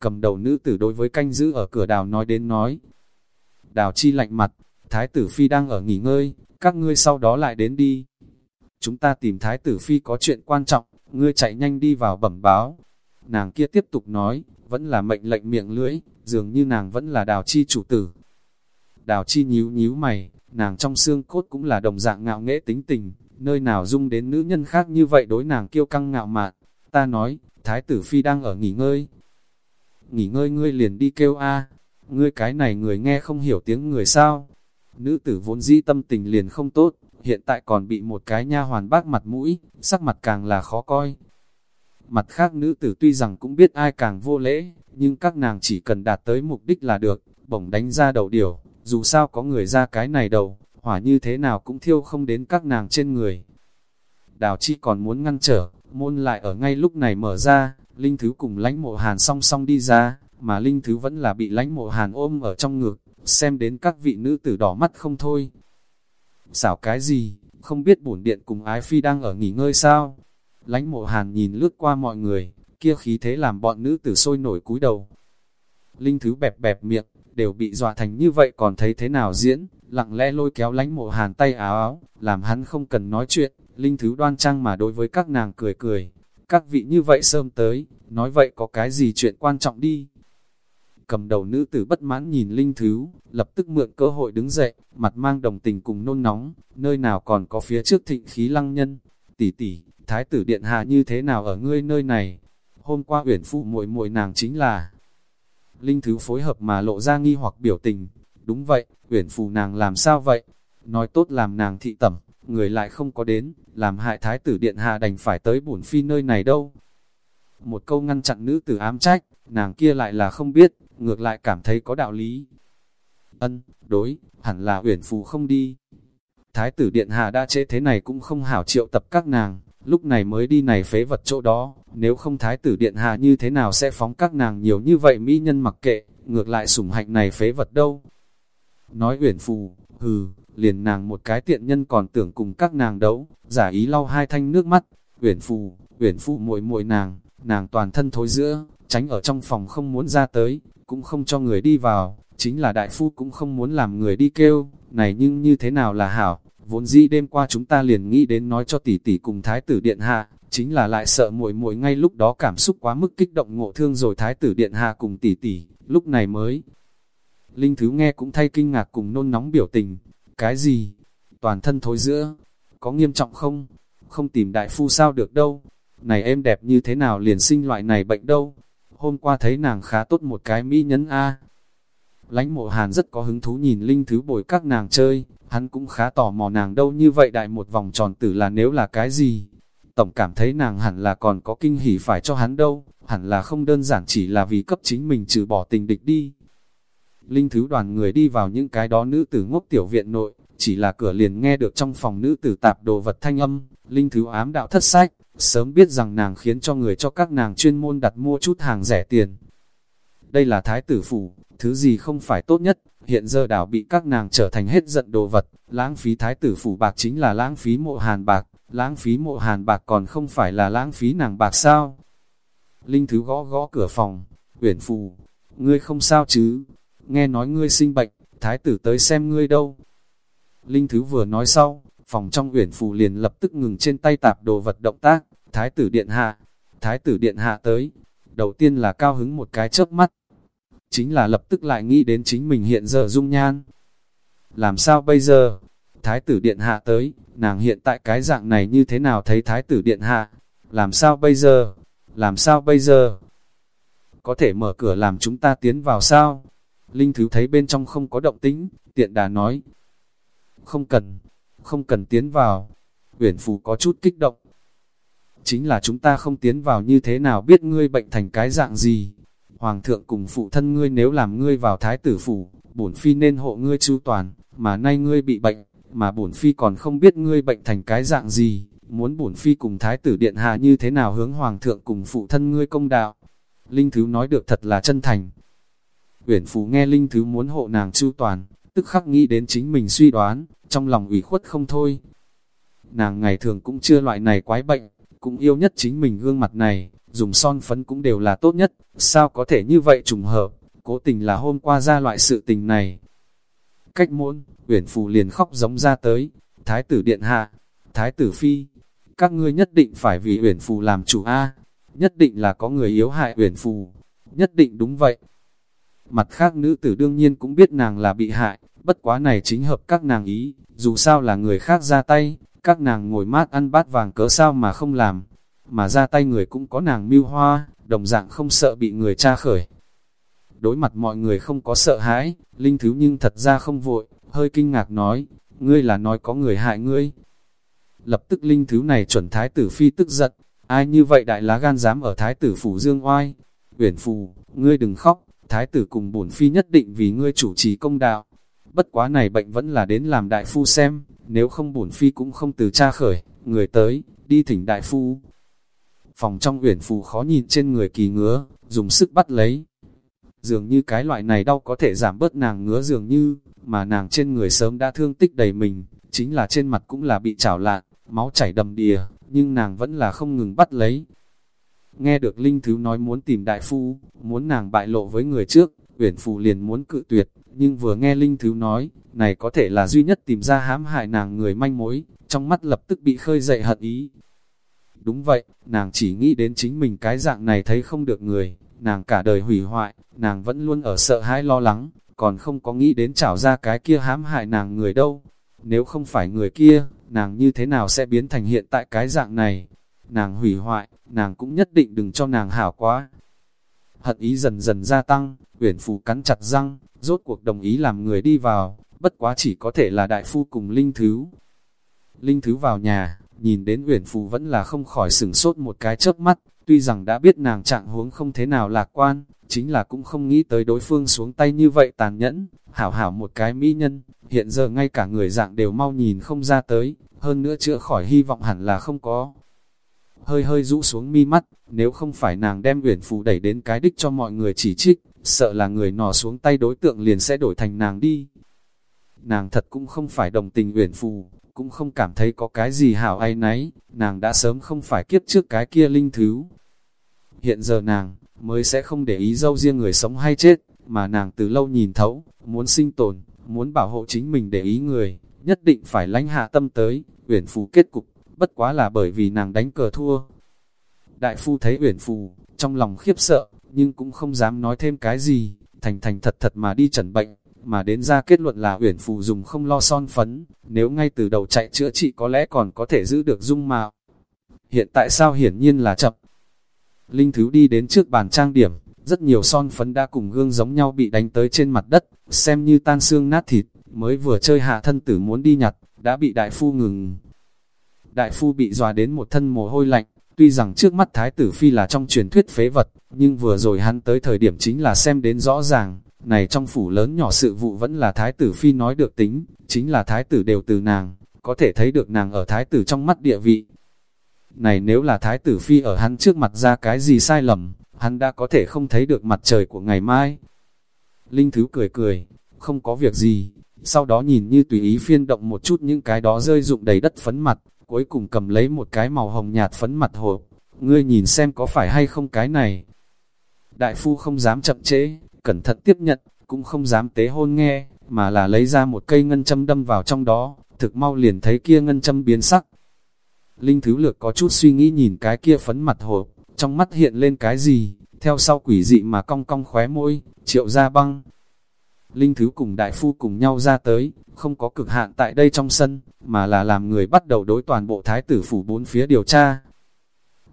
Cầm đầu nữ tử đối với canh giữ ở cửa đào nói đến nói. Đào chi lạnh mặt, Thái tử Phi đang ở nghỉ ngơi, các ngươi sau đó lại đến đi. Chúng ta tìm Thái tử Phi có chuyện quan trọng, ngươi chạy nhanh đi vào bẩm báo. Nàng kia tiếp tục nói, vẫn là mệnh lệnh miệng lưỡi, dường như nàng vẫn là đào chi chủ tử. Đào chi nhíu nhíu mày, nàng trong xương cốt cũng là đồng dạng ngạo nghễ tính tình, nơi nào dung đến nữ nhân khác như vậy đối nàng kiêu căng ngạo mạn. Ta nói, Thái tử Phi đang ở nghỉ ngơi. Nghỉ ngơi ngươi liền đi kêu a ngươi cái này người nghe không hiểu tiếng người sao. Nữ tử vốn dĩ tâm tình liền không tốt, hiện tại còn bị một cái nha hoàn bác mặt mũi, sắc mặt càng là khó coi. Mặt khác nữ tử tuy rằng cũng biết ai càng vô lễ, nhưng các nàng chỉ cần đạt tới mục đích là được, bổng đánh ra đầu điều, dù sao có người ra cái này đầu, hỏa như thế nào cũng thiêu không đến các nàng trên người. Đào chi còn muốn ngăn trở, môn lại ở ngay lúc này mở ra, Linh Thứ cùng lánh mộ hàn song song đi ra, mà Linh Thứ vẫn là bị lánh mộ hàn ôm ở trong ngực, xem đến các vị nữ tử đỏ mắt không thôi. Xảo cái gì, không biết bổn điện cùng ái phi đang ở nghỉ ngơi sao? Lánh mộ hàn nhìn lướt qua mọi người, kia khí thế làm bọn nữ tử sôi nổi cúi đầu. Linh Thứ bẹp bẹp miệng, đều bị dọa thành như vậy còn thấy thế nào diễn, lặng lẽ lôi kéo lánh mộ hàn tay áo áo, làm hắn không cần nói chuyện, Linh Thứ đoan trang mà đối với các nàng cười cười. Các vị như vậy sớm tới, nói vậy có cái gì chuyện quan trọng đi. Cầm đầu nữ tử bất mãn nhìn Linh Thứ, lập tức mượn cơ hội đứng dậy, mặt mang đồng tình cùng nôn nóng, nơi nào còn có phía trước thịnh khí lăng nhân. Tỷ tỷ, thái tử điện hạ như thế nào ở ngươi nơi này? Hôm qua uyển phụ muội muội nàng chính là... Linh Thứ phối hợp mà lộ ra nghi hoặc biểu tình. Đúng vậy, uyển phụ nàng làm sao vậy? Nói tốt làm nàng thị tẩm, người lại không có đến, làm hại thái tử điện hạ đành phải tới bổn phi nơi này đâu. Một câu ngăn chặn nữ tử ám trách, nàng kia lại là không biết, ngược lại cảm thấy có đạo lý. Ân, đối, hẳn là uyển phù không đi. Thái tử điện hạ đã chế thế này cũng không hảo triệu tập các nàng, lúc này mới đi này phế vật chỗ đó, nếu không thái tử điện hạ như thế nào sẽ phóng các nàng nhiều như vậy mỹ nhân mặc kệ, ngược lại sủng hạnh này phế vật đâu. Nói uyển phù, hừ, liền nàng một cái tiện nhân còn tưởng cùng các nàng đấu, giả ý lau hai thanh nước mắt, uyển phù, uyển phù muội muội nàng, nàng toàn thân thối giữa, tránh ở trong phòng không muốn ra tới, cũng không cho người đi vào, chính là đại phu cũng không muốn làm người đi kêu, này nhưng như thế nào là hảo, vốn dĩ đêm qua chúng ta liền nghĩ đến nói cho tỷ tỷ cùng thái tử điện hạ, chính là lại sợ muội muội ngay lúc đó cảm xúc quá mức kích động ngộ thương rồi thái tử điện hạ cùng tỷ tỷ, lúc này mới. Linh Thứ nghe cũng thay kinh ngạc cùng nôn nóng biểu tình, cái gì? Toàn thân thối giữa, có nghiêm trọng không? Không tìm đại phu sao được đâu, này em đẹp như thế nào liền sinh loại này bệnh đâu? Hôm qua thấy nàng khá tốt một cái mỹ nhân A. Lánh mộ hàn rất có hứng thú nhìn Linh Thứ bồi các nàng chơi, hắn cũng khá tò mò nàng đâu như vậy đại một vòng tròn tử là nếu là cái gì? tổng cảm thấy nàng hẳn là còn có kinh hỉ phải cho hắn đâu, hẳn là không đơn giản chỉ là vì cấp chính mình trừ bỏ tình địch đi. Linh thứ đoàn người đi vào những cái đó nữ tử ngốc tiểu viện nội, chỉ là cửa liền nghe được trong phòng nữ tử tạp đồ vật thanh âm, Linh thứ ám đạo thất sách, sớm biết rằng nàng khiến cho người cho các nàng chuyên môn đặt mua chút hàng rẻ tiền. Đây là thái tử phủ, thứ gì không phải tốt nhất, hiện giờ đảo bị các nàng trở thành hết giận đồ vật, lãng phí thái tử phủ bạc chính là lãng phí mộ hàn bạc, lãng phí mộ hàn bạc còn không phải là lãng phí nàng bạc sao. Linh Thứ gõ gõ cửa phòng, uyển phù, ngươi không sao chứ, nghe nói ngươi sinh bệnh, thái tử tới xem ngươi đâu. Linh Thứ vừa nói sau, phòng trong uyển phù liền lập tức ngừng trên tay tạp đồ vật động tác, thái tử điện hạ, thái tử điện hạ tới. Đầu tiên là cao hứng một cái chớp mắt, chính là lập tức lại nghĩ đến chính mình hiện giờ dung nhan. Làm sao bây giờ? Thái tử điện hạ tới, nàng hiện tại cái dạng này như thế nào thấy thái tử điện hạ? Làm sao bây giờ? Làm sao bây giờ? Có thể mở cửa làm chúng ta tiến vào sao? Linh Thứ thấy bên trong không có động tĩnh, tiện đà nói. Không cần, không cần tiến vào. Uyển Phù có chút kích động. Chính là chúng ta không tiến vào như thế nào biết ngươi bệnh thành cái dạng gì. Hoàng thượng cùng phụ thân ngươi nếu làm ngươi vào thái tử phủ, bổn phi nên hộ ngươi chu toàn, mà nay ngươi bị bệnh, mà bổn phi còn không biết ngươi bệnh thành cái dạng gì, muốn bổn phi cùng thái tử điện hạ như thế nào hướng hoàng thượng cùng phụ thân ngươi công đạo. Linh Thứ nói được thật là chân thành. Uyển Phú nghe Linh Thứ muốn hộ nàng chu toàn, tức khắc nghĩ đến chính mình suy đoán, trong lòng ủy khuất không thôi. Nàng ngày thường cũng chưa loại này quái bệnh, cũng yêu nhất chính mình gương mặt này, dùng son phấn cũng đều là tốt nhất, sao có thể như vậy trùng hợp, cố tình là hôm qua ra loại sự tình này. Cách môn, Uyển Phù liền khóc giống ra tới, Thái tử Điện Hạ, Thái tử Phi, các ngươi nhất định phải vì Uyển Phù làm chủ A, nhất định là có người yếu hại Uyển Phù, nhất định đúng vậy. Mặt khác nữ tử đương nhiên cũng biết nàng là bị hại, bất quá này chính hợp các nàng ý, dù sao là người khác ra tay, các nàng ngồi mát ăn bát vàng cớ sao mà không làm, mà ra tay người cũng có nàng mưu hoa, đồng dạng không sợ bị người tra khởi. Đối mặt mọi người không có sợ hãi, Linh Thứ nhưng thật ra không vội, hơi kinh ngạc nói, ngươi là nói có người hại ngươi. Lập tức Linh Thứ này chuẩn thái tử phi tức giận, ai như vậy đại lá gan dám ở thái tử phủ dương oai. Uyển phù, ngươi đừng khóc, thái tử cùng bổn phi nhất định vì ngươi chủ trì công đạo. Bất quá này bệnh vẫn là đến làm đại phu xem, nếu không bổn phi cũng không từ tra khởi, người tới, đi thỉnh đại phu. Phòng trong uyển phù khó nhìn trên người kỳ ngứa, dùng sức bắt lấy. Dường như cái loại này đau có thể giảm bớt nàng ngứa dường như, mà nàng trên người sớm đã thương tích đầy mình, chính là trên mặt cũng là bị chảo lạn, máu chảy đầm đìa, nhưng nàng vẫn là không ngừng bắt lấy. Nghe được Linh Thứ nói muốn tìm đại phu, muốn nàng bại lộ với người trước, Uyển Phù liền muốn cự tuyệt, nhưng vừa nghe Linh Thứ nói, này có thể là duy nhất tìm ra hãm hại nàng người manh mối, trong mắt lập tức bị khơi dậy hận ý. Đúng vậy, nàng chỉ nghĩ đến chính mình cái dạng này thấy không được người, nàng cả đời hủy hoại, nàng vẫn luôn ở sợ hãi lo lắng, còn không có nghĩ đến chảo ra cái kia hãm hại nàng người đâu. Nếu không phải người kia, nàng như thế nào sẽ biến thành hiện tại cái dạng này? Nàng hủy hoại, nàng cũng nhất định đừng cho nàng hảo quá. Hận ý dần dần gia tăng, uyển phù cắn chặt răng, rốt cuộc đồng ý làm người đi vào, bất quá chỉ có thể là đại phu cùng Linh Thứ. Linh Thứ vào nhà, nhìn đến uyển phù vẫn là không khỏi sửng sốt một cái chớp mắt, tuy rằng đã biết nàng trạng huống không thế nào lạc quan, chính là cũng không nghĩ tới đối phương xuống tay như vậy tàn nhẫn, hảo hảo một cái mỹ nhân, hiện giờ ngay cả người dạng đều mau nhìn không ra tới, hơn nữa chữa khỏi hy vọng hẳn là không có. Hơi hơi rũ xuống mi mắt, nếu không phải nàng đem uyển phù đẩy đến cái đích cho mọi người chỉ trích, sợ là người nò xuống tay đối tượng liền sẽ đổi thành nàng đi. Nàng thật cũng không phải đồng tình uyển phù, cũng không cảm thấy có cái gì hảo ai nấy, nàng đã sớm không phải kiếp trước cái kia linh thứ. Hiện giờ nàng, mới sẽ không để ý dâu riêng người sống hay chết, mà nàng từ lâu nhìn thấu, muốn sinh tồn, muốn bảo hộ chính mình để ý người, nhất định phải lánh hạ tâm tới, uyển phù kết cục, bất quá là bởi vì nàng đánh cờ thua. Đại phu thấy uyển phù, trong lòng khiếp sợ, nhưng cũng không dám nói thêm cái gì, thành thành thật thật mà đi chẩn bệnh, mà đến ra kết luận là uyển phù dùng không lo son phấn, nếu ngay từ đầu chạy chữa trị có lẽ còn có thể giữ được dung mạo. Hiện tại sao hiển nhiên là chậm. Linh Thứ đi đến trước bàn trang điểm, rất nhiều son phấn đã cùng gương giống nhau bị đánh tới trên mặt đất, xem như tan xương nát thịt, mới vừa chơi hạ thân tử muốn đi nhặt, đã bị đại phu ngừng. Đại phu bị dọa đến một thân mồ hôi lạnh, tuy rằng trước mắt thái tử phi là trong truyền thuyết phế vật, nhưng vừa rồi hắn tới thời điểm chính là xem đến rõ ràng, này trong phủ lớn nhỏ sự vụ vẫn là thái tử phi nói được tính, chính là thái tử đều từ nàng, có thể thấy được nàng ở thái tử trong mắt địa vị. Này nếu là thái tử phi ở hắn trước mặt ra cái gì sai lầm, hắn đã có thể không thấy được mặt trời của ngày mai. Linh Thứ cười cười, không có việc gì, sau đó nhìn như tùy ý phiên động một chút những cái đó rơi rụng đầy đất phấn mặt, cuối cùng cầm lấy một cái màu hồng nhạt phấn mặt hộp, ngươi nhìn xem có phải hay không cái này. Đại phu không dám chậm trễ, cẩn thận tiếp nhận, cũng không dám tế hôn nghe, mà là lấy ra một cây ngân châm đâm vào trong đó, thực mau liền thấy kia ngân châm biến sắc. Linh Thứ Lược có chút suy nghĩ nhìn cái kia phấn mặt hộp, trong mắt hiện lên cái gì, theo sau quỷ dị mà cong cong khóe môi, triệu ra băng. Linh Thứ cùng đại phu cùng nhau ra tới, không có cực hạn tại đây trong sân, mà là làm người bắt đầu đối toàn bộ thái tử phủ bốn phía điều tra.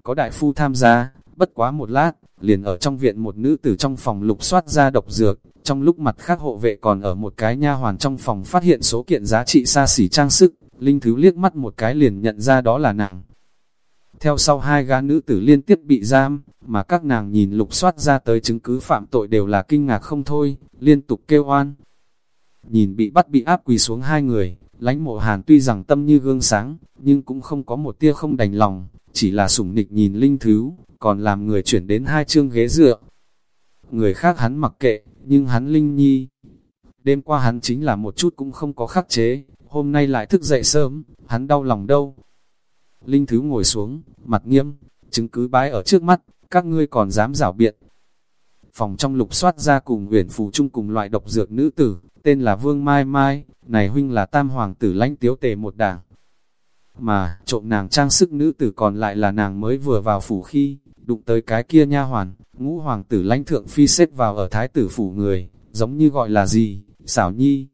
Có đại phu tham gia, bất quá một lát, liền ở trong viện một nữ tử trong phòng lục soát ra độc dược, trong lúc mặt khác hộ vệ còn ở một cái nha hoàn trong phòng phát hiện số kiện giá trị xa xỉ trang sức, Linh Thứ liếc mắt một cái liền nhận ra đó là nàng. Theo sau hai gã nữ tử liên tiếp bị giam, mà các nàng nhìn lục soát ra tới chứng cứ phạm tội đều là kinh ngạc không thôi, liên tục kêu oan. Nhìn bị bắt bị áp quỳ xuống hai người, lánh mộ hàn tuy rằng tâm như gương sáng, nhưng cũng không có một tia không đành lòng, chỉ là sủng nịch nhìn linh thứ, còn làm người chuyển đến hai chương ghế dựa. Người khác hắn mặc kệ, nhưng hắn linh nhi. Đêm qua hắn chính là một chút cũng không có khắc chế, hôm nay lại thức dậy sớm, hắn đau lòng đâu. Linh Thứ ngồi xuống, mặt nghiêm, chứng cứ bái ở trước mắt, các ngươi còn dám rảo biện. Phòng trong lục soát ra cùng huyền phù chung cùng loại độc dược nữ tử, tên là Vương Mai Mai, này huynh là tam hoàng tử lãnh tiếu tề một đảng. Mà, trộm nàng trang sức nữ tử còn lại là nàng mới vừa vào phủ khi, đụng tới cái kia nha hoàn, ngũ hoàng tử lãnh thượng phi xếp vào ở thái tử phủ người, giống như gọi là gì, xảo nhi.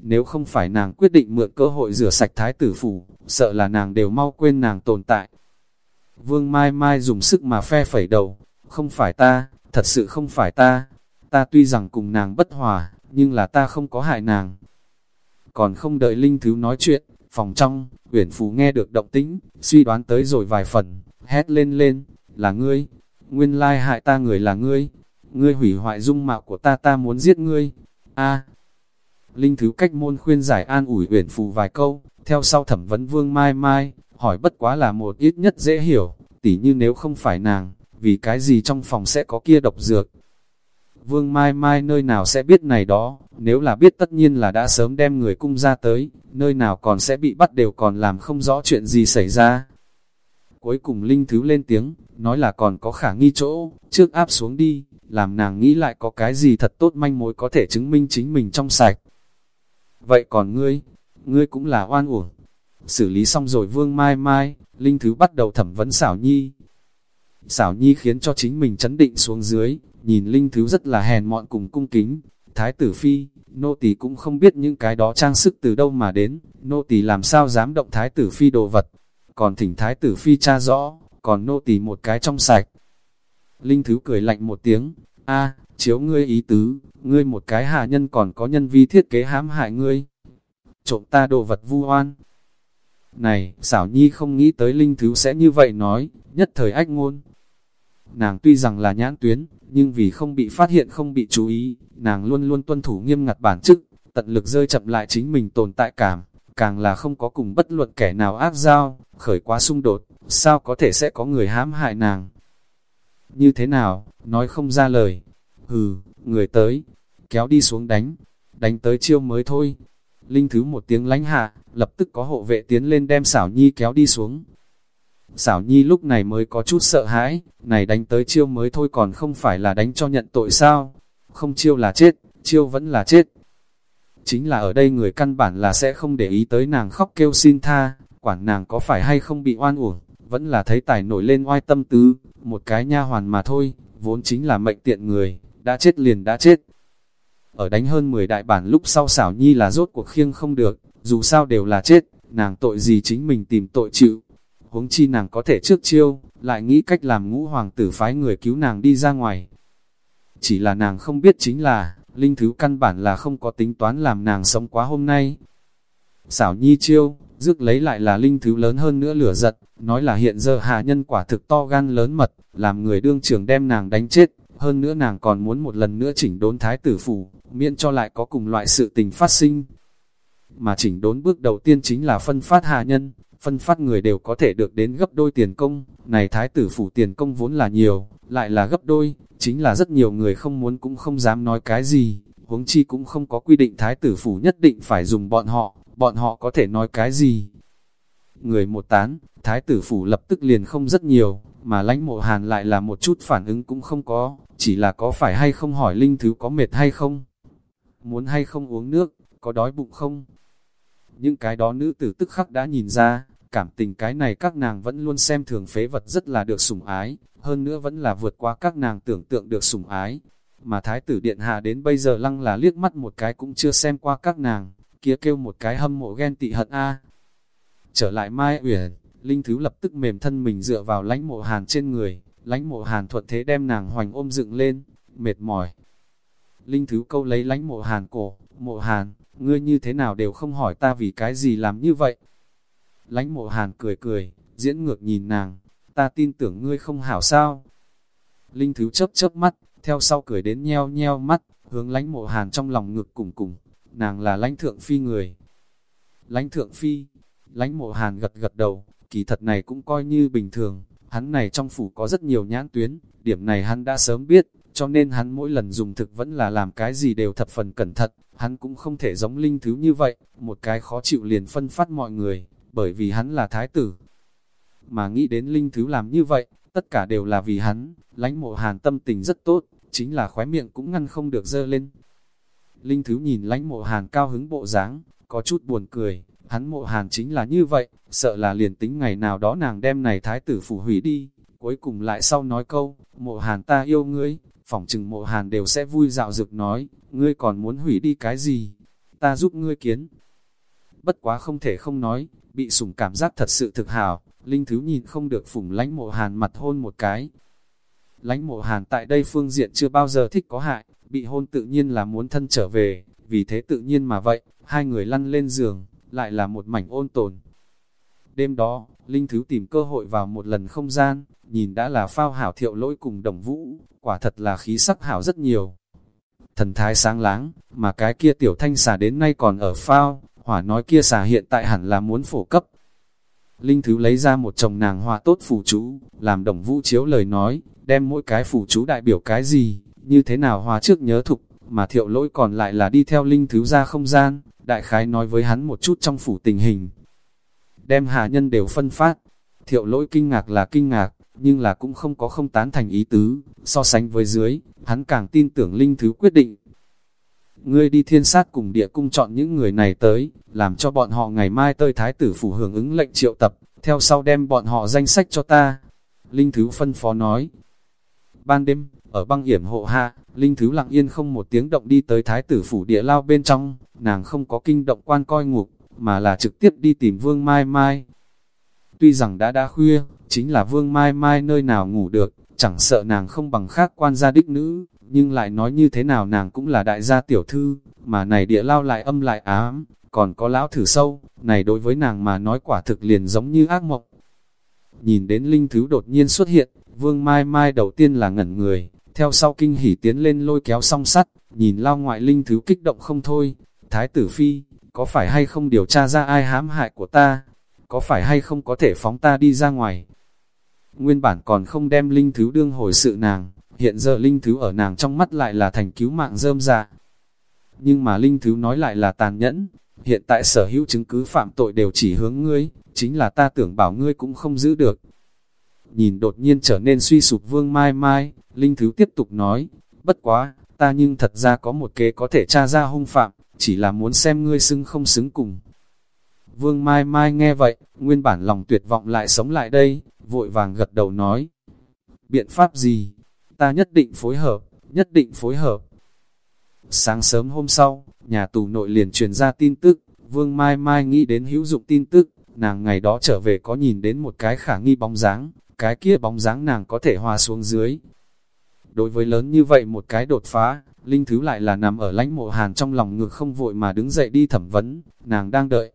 Nếu không phải nàng quyết định mượn cơ hội rửa sạch thái tử phủ, sợ là nàng đều mau quên nàng tồn tại. Vương Mai Mai dùng sức mà phe phẩy đầu, không phải ta, thật sự không phải ta, ta tuy rằng cùng nàng bất hòa, nhưng là ta không có hại nàng. Còn không đợi Linh Thứ nói chuyện, phòng trong, Uyển Phú nghe được động tĩnh, suy đoán tới rồi vài phần, hét lên lên, là ngươi, nguyên lai hại ta người là ngươi, ngươi hủy hoại dung mạo của ta ta muốn giết ngươi. A. Linh Thứ cách môn khuyên giải an ủi Uyển Phù vài câu, theo sau thẩm vấn Vương Mai Mai, hỏi bất quá là một ít nhất dễ hiểu, tỉ như nếu không phải nàng, vì cái gì trong phòng sẽ có kia độc dược. Vương Mai Mai nơi nào sẽ biết này đó, nếu là biết tất nhiên là đã sớm đem người cung ra tới, nơi nào còn sẽ bị bắt đều còn làm không rõ chuyện gì xảy ra. Cuối cùng Linh Thứ lên tiếng, nói là còn có khả nghi chỗ, trước áp xuống đi, làm nàng nghĩ lại có cái gì thật tốt manh mối có thể chứng minh chính mình trong sạch. Vậy còn ngươi, ngươi cũng là oan uổng. Xử lý xong rồi Vương Mai Mai, Linh Thứ bắt đầu thẩm vấn xảo nhi. Xảo nhi khiến cho chính mình chấn định xuống dưới, nhìn Linh Thứ rất là hèn mọn cùng cung kính. Thái tử Phi, nô tỳ cũng không biết những cái đó trang sức từ đâu mà đến, nô tỳ làm sao dám động Thái tử Phi đồ vật. Còn thỉnh Thái tử Phi cha rõ, còn nô tỳ một cái trong sạch. Linh Thứ cười lạnh một tiếng, a chiếu ngươi ý tứ, ngươi một cái hạ nhân còn có nhân vi thiết kế hãm hại ngươi. Trộm ta đồ vật vu oan, này, xảo nhi không nghĩ tới linh thứ sẽ như vậy nói, nhất thời ách ngôn. Nàng tuy rằng là nhãn tuyến, nhưng vì không bị phát hiện không bị chú ý, nàng luôn luôn tuân thủ nghiêm ngặt bản chức, tận lực rơi chậm lại chính mình tồn tại cảm, càng là không có cùng bất luận kẻ nào ác giao, khởi quá xung đột, sao có thể sẽ có người hãm hại nàng. Như thế nào, nói không ra lời, hừ, người tới, kéo đi xuống đánh, đánh tới chiêu mới thôi. Linh thứ một tiếng lánh hạ, lập tức có hộ vệ tiến lên đem xảo nhi kéo đi xuống. Xảo nhi lúc này mới có chút sợ hãi, này đánh tới chiêu mới thôi còn không phải là đánh cho nhận tội sao, không chiêu là chết, chiêu vẫn là chết. Chính là ở đây người căn bản là sẽ không để ý tới nàng khóc kêu xin tha, quản nàng có phải hay không bị oan uổng, vẫn là thấy tài nổi lên oai tâm tứ, một cái nha hoàn mà thôi, vốn chính là mệnh tiện người, đã chết liền đã chết. Ở đánh hơn 10 đại bản lúc sau xảo nhi là rốt cuộc khiêng không được, dù sao đều là chết, nàng tội gì chính mình tìm tội chịu. Huống chi nàng có thể trước chiêu, lại nghĩ cách làm ngũ hoàng tử phái người cứu nàng đi ra ngoài. Chỉ là nàng không biết chính là, linh thứ căn bản là không có tính toán làm nàng sống quá hôm nay. Xảo nhi chiêu, rước lấy lại là linh thứ lớn hơn nữa lửa giật, nói là hiện giờ hạ nhân quả thực to gan lớn mật, làm người đương trường đem nàng đánh chết, hơn nữa nàng còn muốn một lần nữa chỉnh đốn thái tử phủ, miễn cho lại có cùng loại sự tình phát sinh. Mà chỉnh đốn bước đầu tiên chính là phân phát hạ nhân, phân phát người đều có thể được đến gấp đôi tiền công, này thái tử phủ tiền công vốn là nhiều, lại là gấp đôi, chính là rất nhiều người không muốn cũng không dám nói cái gì, huống chi cũng không có quy định thái tử phủ nhất định phải dùng bọn họ, bọn họ có thể nói cái gì. Người một tán, thái tử phủ lập tức liền không rất nhiều, mà lãnh mộ hàn lại là một chút phản ứng cũng không có, chỉ là có phải hay không hỏi linh thứ có mệt hay không, muốn hay không uống nước, có đói bụng không. Những cái đó nữ tử tức khắc đã nhìn ra, cảm tình cái này các nàng vẫn luôn xem thường phế vật rất là được sủng ái, hơn nữa vẫn là vượt qua các nàng tưởng tượng được sủng ái. Mà thái tử điện hạ đến bây giờ lăng là liếc mắt một cái cũng chưa xem qua các nàng, kia kêu một cái hâm mộ ghen tị hận a. Trở lại Mai Uyển, Linh Thứ lập tức mềm thân mình dựa vào lánh mộ hàn trên người, lãnh mộ hàn thuận thế đem nàng hoành ôm dựng lên, mệt mỏi. Linh Thứ câu lấy lãnh mộ hàn cổ, mộ hàn, ngươi như thế nào đều không hỏi ta vì cái gì làm như vậy. lãnh mộ hàn cười cười, diễn ngược nhìn nàng, ta tin tưởng ngươi không hảo sao. Linh Thứ chớp chớp mắt, theo sau cười đến nheo nheo mắt, hướng lãnh mộ hàn trong lòng ngực cùng cùng, nàng là lãnh thượng phi người. Lãnh thượng phi, lãnh mộ hàn gật gật đầu, kỳ thật này cũng coi như bình thường, hắn này trong phủ có rất nhiều nhãn tuyến, điểm này hắn đã sớm biết, cho nên hắn mỗi lần dùng thực vẫn là làm cái gì đều thập phần cẩn thận, hắn cũng không thể giống linh thứ như vậy, một cái khó chịu liền phân phát mọi người, bởi vì hắn là thái tử. Mà nghĩ đến linh thứ làm như vậy, tất cả đều là vì hắn, lãnh mộ hàn tâm tình rất tốt, chính là khóe miệng cũng ngăn không được dơ lên. Linh thứ nhìn lãnh mộ hàn cao hứng bộ dáng, có chút buồn cười, hắn mộ hàn chính là như vậy, sợ là liền tính ngày nào đó nàng đem này thái tử phủ hủy đi, cuối cùng lại sau nói câu, mộ hàn ta yêu ngươi, phỏng chừng mộ hàn đều sẽ vui dạo dực nói, ngươi còn muốn hủy đi cái gì, ta giúp ngươi kiến. Bất quá không thể không nói, bị sủng cảm giác thật sự thực hảo, Linh Thứ nhìn không được phủng lánh mộ hàn mặt hôn một cái. Lánh mộ hàn tại đây phương diện chưa bao giờ thích có hại, bị hôn tự nhiên là muốn thân trở về, vì thế tự nhiên mà vậy, hai người lăn lên giường, lại là một mảnh ôn tồn. Đêm đó, Linh Thứ tìm cơ hội vào một lần không gian, nhìn đã là phao hảo thiệu lỗi cùng đồng vũ, quả thật là khí sắc hảo rất nhiều. Thần thái sáng láng, mà cái kia tiểu thanh xà đến nay còn ở phao, hỏa nói kia xà hiện tại hẳn là muốn phổ cấp. Linh Thứ lấy ra một chồng nàng hòa tốt phù chú, làm đồng vũ chiếu lời nói, đem mỗi cái phù chú đại biểu cái gì, như thế nào hòa trước nhớ thục, mà thiệu lỗi còn lại là đi theo Linh Thứ ra không gian, đại khái nói với hắn một chút trong phủ tình hình. Đem hạ nhân đều phân phát, thiệu lỗi kinh ngạc là kinh ngạc, nhưng là cũng không có không tán thành ý tứ, so sánh với dưới, hắn càng tin tưởng Linh Thứ quyết định. Ngươi đi thiên sát cùng địa cung chọn những người này tới, làm cho bọn họ ngày mai tơi thái tử phủ hưởng ứng lệnh triệu tập, theo sau đem bọn họ danh sách cho ta. Linh Thứ phân phó nói. Ban đêm, ở băng yểm hộ hạ, Linh Thứ lặng yên không một tiếng động đi tới thái tử phủ địa lao bên trong, nàng không có kinh động quan coi ngục, mà là trực tiếp đi tìm Vương Mai Mai. Tuy rằng đã đã khuya, chính là Vương Mai Mai nơi nào ngủ được, chẳng sợ nàng không bằng khác quan gia đích nữ, nhưng lại nói như thế nào nàng cũng là đại gia tiểu thư, mà này địa lao lại âm lại ám, còn có lão thử sâu, này đối với nàng mà nói quả thực liền giống như ác mộng. Nhìn đến Linh Thứ đột nhiên xuất hiện, Vương Mai Mai đầu tiên là ngẩn người, theo sau kinh hỉ tiến lên lôi kéo song sắt, nhìn lao ngoại Linh Thứ kích động không thôi, Thái tử Phi, có phải hay không điều tra ra ai hãm hại của ta? Có phải hay không có thể phóng ta đi ra ngoài? Nguyên bản còn không đem Linh Thứ đương hồi sự nàng, hiện giờ Linh Thứ ở nàng trong mắt lại là thành cứu mạng rơm dạ. Nhưng mà Linh Thứ nói lại là tàn nhẫn, hiện tại sở hữu chứng cứ phạm tội đều chỉ hướng ngươi, chính là ta tưởng bảo ngươi cũng không giữ được. Nhìn đột nhiên trở nên suy sụp vương mai mai, Linh Thứ tiếp tục nói, bất quá, ta nhưng thật ra có một kế có thể tra ra hung phạm, chỉ là muốn xem ngươi xứng không xứng cùng. Vương Mai Mai nghe vậy, nguyên bản lòng tuyệt vọng lại sống lại đây, vội vàng gật đầu nói. Biện pháp gì? Ta nhất định phối hợp, nhất định phối hợp. Sáng sớm hôm sau, nhà tù nội liền truyền ra tin tức, Vương Mai Mai nghĩ đến hữu dụng tin tức, nàng ngày đó trở về có nhìn đến một cái khả nghi bóng dáng, cái kia bóng dáng nàng có thể hòa xuống dưới. Đối với lớn như vậy một cái đột phá, Linh Thứ lại là nằm ở lãnh mộ hàn trong lòng ngược không vội mà đứng dậy đi thẩm vấn, nàng đang đợi.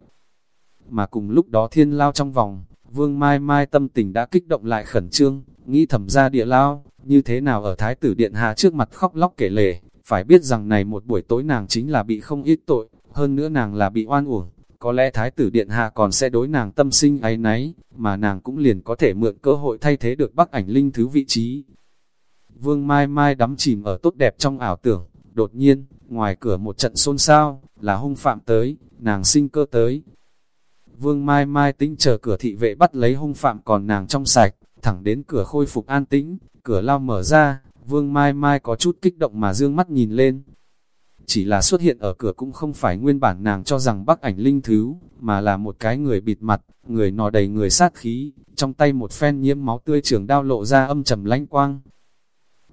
Mà cùng lúc đó thiên lao trong vòng, Vương Mai Mai tâm tình đã kích động lại khẩn trương, nghĩ thẩm ra địa lao, như thế nào ở Thái tử Điện Hạ trước mặt khóc lóc kể lể, phải biết rằng này một buổi tối nàng chính là bị không ít tội, hơn nữa nàng là bị oan uổng, có lẽ Thái tử Điện Hạ còn sẽ đối nàng tâm sinh ấy nấy, mà nàng cũng liền có thể mượn cơ hội thay thế được bắc ảnh linh thứ vị trí. Vương Mai Mai đắm chìm ở tốt đẹp trong ảo tưởng, đột nhiên, ngoài cửa một trận xôn xao, là hung phạm tới, nàng sinh cơ tới. Vương Mai Mai tính chờ cửa thị vệ bắt lấy hung phạm còn nàng trong sạch, thẳng đến cửa khôi phục an tĩnh, cửa lao mở ra, Vương Mai Mai có chút kích động mà dương mắt nhìn lên. Chỉ là xuất hiện ở cửa cũng không phải nguyên bản nàng cho rằng bắc ảnh linh thứ, mà là một cái người bịt mặt, người nọ đầy người sát khí, trong tay một phen nhiễm máu tươi trường đao lộ ra âm trầm lánh quang.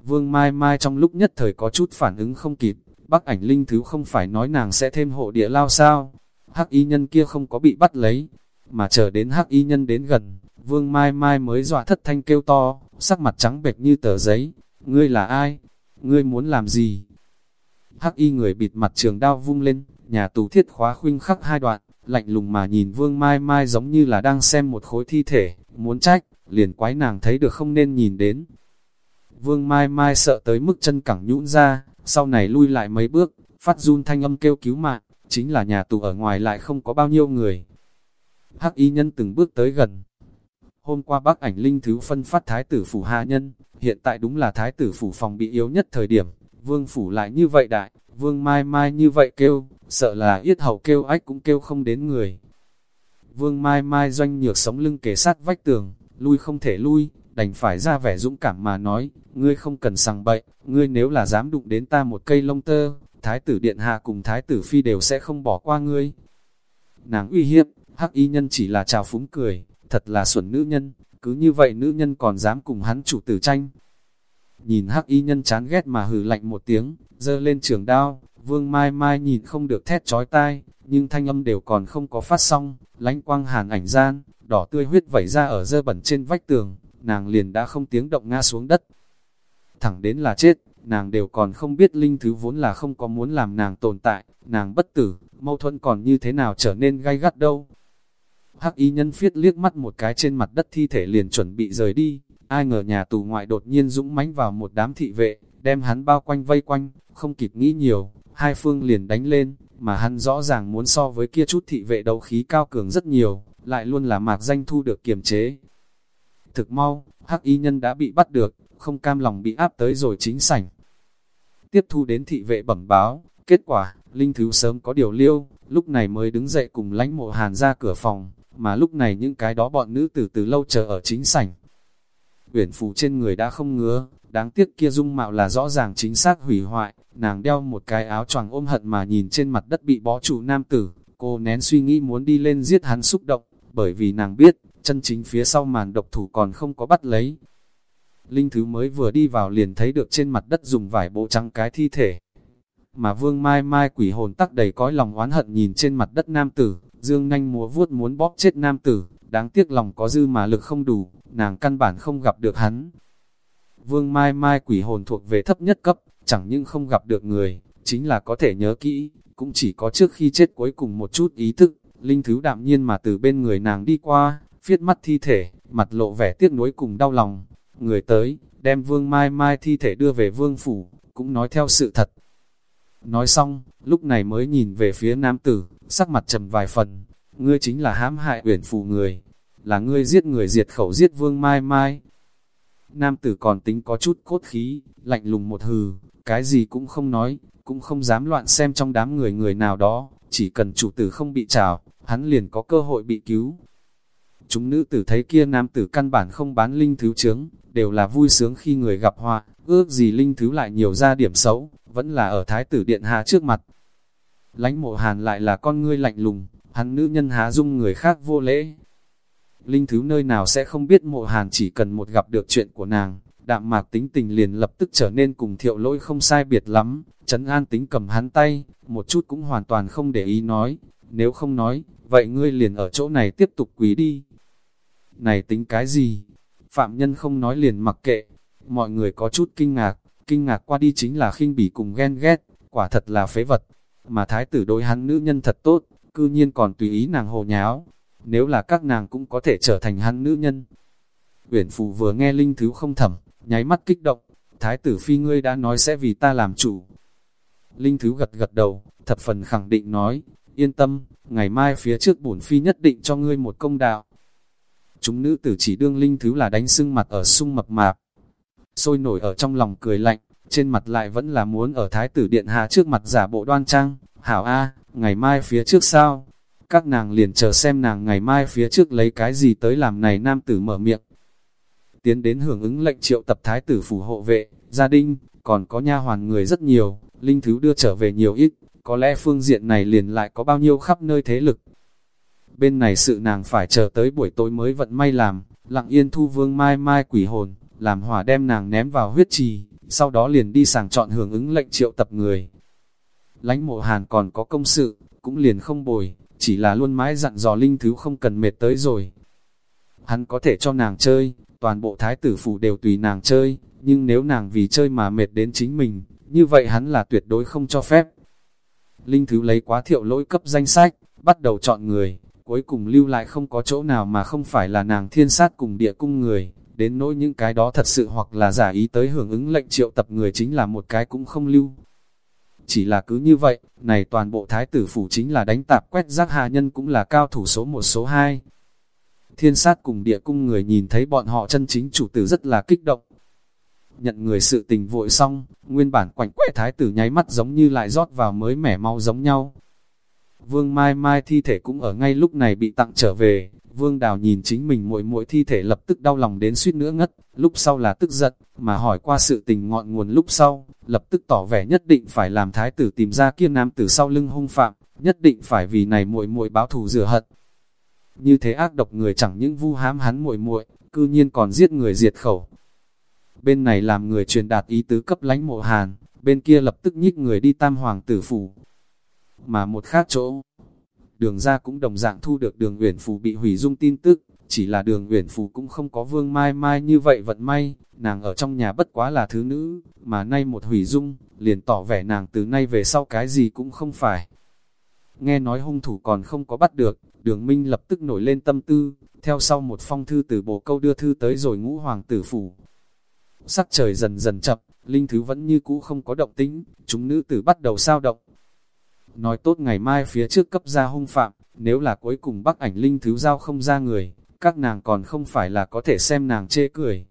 Vương Mai Mai trong lúc nhất thời có chút phản ứng không kịp, bắc ảnh linh thứ không phải nói nàng sẽ thêm hộ địa lao sao, hắc y nhân kia không có bị bắt lấy, mà chờ đến hắc y nhân đến gần, Vương Mai Mai mới dọa thất thanh kêu to, sắc mặt trắng bệch như tờ giấy, ngươi là ai? Ngươi muốn làm gì? Hắc y người bịt mặt trường đao vung lên, nhà tù thiết khóa khuynh khắc hai đoạn, lạnh lùng mà nhìn Vương Mai Mai giống như là đang xem một khối thi thể, muốn trách, liền quái nàng thấy được không nên nhìn đến. Vương Mai Mai sợ tới mức chân cẳng nhũn ra, sau này lui lại mấy bước, phát run thanh âm kêu cứu mạng, chính là nhà tù ở ngoài lại không có bao nhiêu người. Hắc y nhân từng bước tới gần. Hôm qua bác ảnh linh thứ phân phát thái tử phủ hạ nhân, hiện tại đúng là thái tử phủ phòng bị yếu nhất thời điểm, vương phủ lại như vậy đại, vương mai mai như vậy kêu, sợ là yết hầu kêu ách cũng kêu không đến người. Vương mai mai doanh nhược sống lưng kề sát vách tường, lui không thể lui, đành phải ra vẻ dũng cảm mà nói, ngươi không cần sằng bậy, ngươi nếu là dám đụng đến ta một cây lông tơ, thái tử điện hạ cùng thái tử phi đều sẽ không bỏ qua ngươi. Nàng uy hiếp, hắc y nhân chỉ là chào phúng cười, thật là xuẩn nữ nhân, cứ như vậy nữ nhân còn dám cùng hắn chủ tử tranh. Nhìn hắc y nhân chán ghét mà hừ lạnh một tiếng, dơ lên trường đao, vương mai mai nhìn không được thét chói tai, nhưng thanh âm đều còn không có phát xong, lánh quang hàn ảnh gian, đỏ tươi huyết vẩy ra ở dơ bẩn trên vách tường, nàng liền đã không tiếng động ngã xuống đất. Thẳng đến là chết, nàng đều còn không biết linh thứ vốn là không có muốn làm nàng tồn tại, nàng bất tử, mâu thuẫn còn như thế nào trở nên gay gắt đâu. Hắc y nhân phiết liếc mắt một cái trên mặt đất thi thể liền chuẩn bị rời đi, ai ngờ nhà tù ngoại đột nhiên dũng mãnh vào một đám thị vệ, đem hắn bao quanh vây quanh, không kịp nghĩ nhiều, hai phương liền đánh lên, mà hắn rõ ràng muốn so với kia chút thị vệ đấu khí cao cường rất nhiều, lại luôn là mạc danh thu được kiềm chế. Thực mau, hắc y nhân đã bị bắt được, không cam lòng bị áp tới rồi chính sảnh. Tiếp thu đến thị vệ bẩm báo, kết quả, Linh Thứ sớm có điều liêu, lúc này mới đứng dậy cùng lánh mộ hàn ra cửa phòng, mà lúc này những cái đó bọn nữ từ từ lâu chờ ở chính sảnh. Uyển phù trên người đã không ngứa, đáng tiếc kia dung mạo là rõ ràng chính xác hủy hoại, nàng đeo một cái áo choàng ôm hận mà nhìn trên mặt đất bị bó trụ nam tử, cô nén suy nghĩ muốn đi lên giết hắn xúc động, bởi vì nàng biết, chân chính phía sau màn độc thủ còn không có bắt lấy. Linh Thứ mới vừa đi vào liền thấy được trên mặt đất dùng vải bộ trắng cái thi thể. Mà vương mai mai quỷ hồn tắc đầy cõi lòng oán hận nhìn trên mặt đất nam tử, dương nhanh múa vuốt muốn bóp chết nam tử, đáng tiếc lòng có dư mà lực không đủ, nàng căn bản không gặp được hắn. Vương mai mai quỷ hồn thuộc về thấp nhất cấp, chẳng những không gặp được người, chính là có thể nhớ kỹ, cũng chỉ có trước khi chết cuối cùng một chút ý thức, linh thứ đạm nhiên mà từ bên người nàng đi qua, phiết mắt thi thể, mặt lộ vẻ tiếc nuối cùng đau lòng. Người tới, đem vương mai mai thi thể đưa về vương phủ, cũng nói theo sự thật. Nói xong, lúc này mới nhìn về phía nam tử, sắc mặt trầm vài phần, ngươi chính là hãm hại uyển phù người, là ngươi giết người diệt khẩu giết vương mai mai. Nam tử còn tính có chút cốt khí, lạnh lùng một hừ, cái gì cũng không nói, cũng không dám loạn xem trong đám người người nào đó, chỉ cần chủ tử không bị trào, hắn liền có cơ hội bị cứu. Chúng nữ tử thấy kia nam tử căn bản không bán linh thứ chướng, đều là vui sướng khi người gặp họa, ước gì linh thứ lại nhiều ra điểm xấu, vẫn là ở thái tử điện hạ trước mặt. Lánh mộ hàn lại là con ngươi lạnh lùng, hắn nữ nhân há dung người khác vô lễ. Linh thứ nơi nào sẽ không biết mộ hàn chỉ cần một gặp được chuyện của nàng, đạm mạc tính tình liền lập tức trở nên cùng thiệu lỗi không sai biệt lắm, trấn an tính cầm hắn tay, một chút cũng hoàn toàn không để ý nói, nếu không nói, vậy ngươi liền ở chỗ này tiếp tục quý đi. Này tính cái gì? Phạm nhân không nói liền mặc kệ, mọi người có chút kinh ngạc, kinh ngạc qua đi chính là khinh bỉ cùng ghen ghét, quả thật là phế vật, mà thái tử đối hắn nữ nhân thật tốt, cư nhiên còn tùy ý nàng hồ nháo, nếu là các nàng cũng có thể trở thành hắn nữ nhân. Uyển Phụ vừa nghe linh thứ không thẩm, nháy mắt kích động, thái tử phi ngươi đã nói sẽ vì ta làm chủ. Linh thứ gật gật đầu, thập phần khẳng định nói, yên tâm, ngày mai phía trước bổn phi nhất định cho ngươi một công đạo. Chúng nữ tử chỉ đương linh thứ là đánh sưng mặt ở sung mập mạp, sôi nổi ở trong lòng cười lạnh, trên mặt lại vẫn là muốn ở thái tử điện hạ trước mặt giả bộ đoan trang, hảo a, ngày mai phía trước sao? Các nàng liền chờ xem nàng ngày mai phía trước lấy cái gì tới làm này nam tử mở miệng. Tiến đến hưởng ứng lệnh triệu tập thái tử phủ hộ vệ, gia đình, còn có nha hoàn người rất nhiều, linh thứ đưa trở về nhiều ít, có lẽ phương diện này liền lại có bao nhiêu khắp nơi thế lực. Bên này sự nàng phải chờ tới buổi tối mới vận may làm, lặng yên thu vương mai mai quỷ hồn, làm hỏa đem nàng ném vào huyết trì, sau đó liền đi sàng chọn hưởng ứng lệnh triệu tập người lãnh mộ hàn còn có công sự, cũng liền không bồi, chỉ là luôn mãi dặn dò linh thứ không cần mệt tới rồi. Hắn có thể cho nàng chơi, toàn bộ thái tử phủ đều tùy nàng chơi, nhưng nếu nàng vì chơi mà mệt đến chính mình, như vậy hắn là tuyệt đối không cho phép. Linh thứ lấy quá thiệu lỗi cấp danh sách, bắt đầu chọn người, cuối cùng lưu lại không có chỗ nào mà không phải là nàng thiên sát cùng địa cung người, đến nỗi những cái đó thật sự hoặc là giả ý tới hưởng ứng lệnh triệu tập người chính là một cái cũng không lưu. Chỉ là cứ như vậy, này toàn bộ thái tử phủ chính là đánh tạp quét rác hạ nhân cũng là cao thủ số một số 2. Thiên sát cùng địa cung người nhìn thấy bọn họ chân chính chủ tử rất là kích động. Nhận người sự tình vội xong, nguyên bản quảnh quẻ thái tử nháy mắt giống như lại rót vào mới mẻ mau giống nhau. Vương Mai Mai thi thể cũng ở ngay lúc này bị tặng trở về, Vương Đào nhìn chính mình muội muội thi thể lập tức đau lòng đến suýt nữa ngất, lúc sau là tức giận, mà hỏi qua sự tình ngọn nguồn lúc sau, lập tức tỏ vẻ nhất định phải làm thái tử tìm ra kia nam tử sau lưng hung phạm, nhất định phải vì này muội muội báo thù rửa hận. Như thế ác độc người chẳng những vu hãm hắn muội muội, cư nhiên còn giết người diệt khẩu. Bên này làm người truyền đạt ý tứ cấp lánh mộ hàn, bên kia lập tức nhích người đi tam hoàng tử phủ. Mà một khác chỗ, đường ra cũng đồng dạng thu được đường uyển phù bị hủy dung tin tức, chỉ là đường uyển phù cũng không có vương mai mai như vậy vận may, nàng ở trong nhà bất quá là thứ nữ, mà nay một hủy dung, liền tỏ vẻ nàng từ nay về sau cái gì cũng không phải. Nghe nói hung thủ còn không có bắt được, đường minh lập tức nổi lên tâm tư, theo sau một phong thư từ bộ câu đưa thư tới rồi ngũ hoàng tử phủ. Sắc trời dần dần chập linh thứ vẫn như cũ không có động tính, chúng nữ tử bắt đầu sao động, nói tốt ngày mai phía trước cấp ra hung phạm, nếu là cuối cùng bắc ảnh linh thứ giao không ra người, các nàng còn không phải là có thể xem nàng chê cười.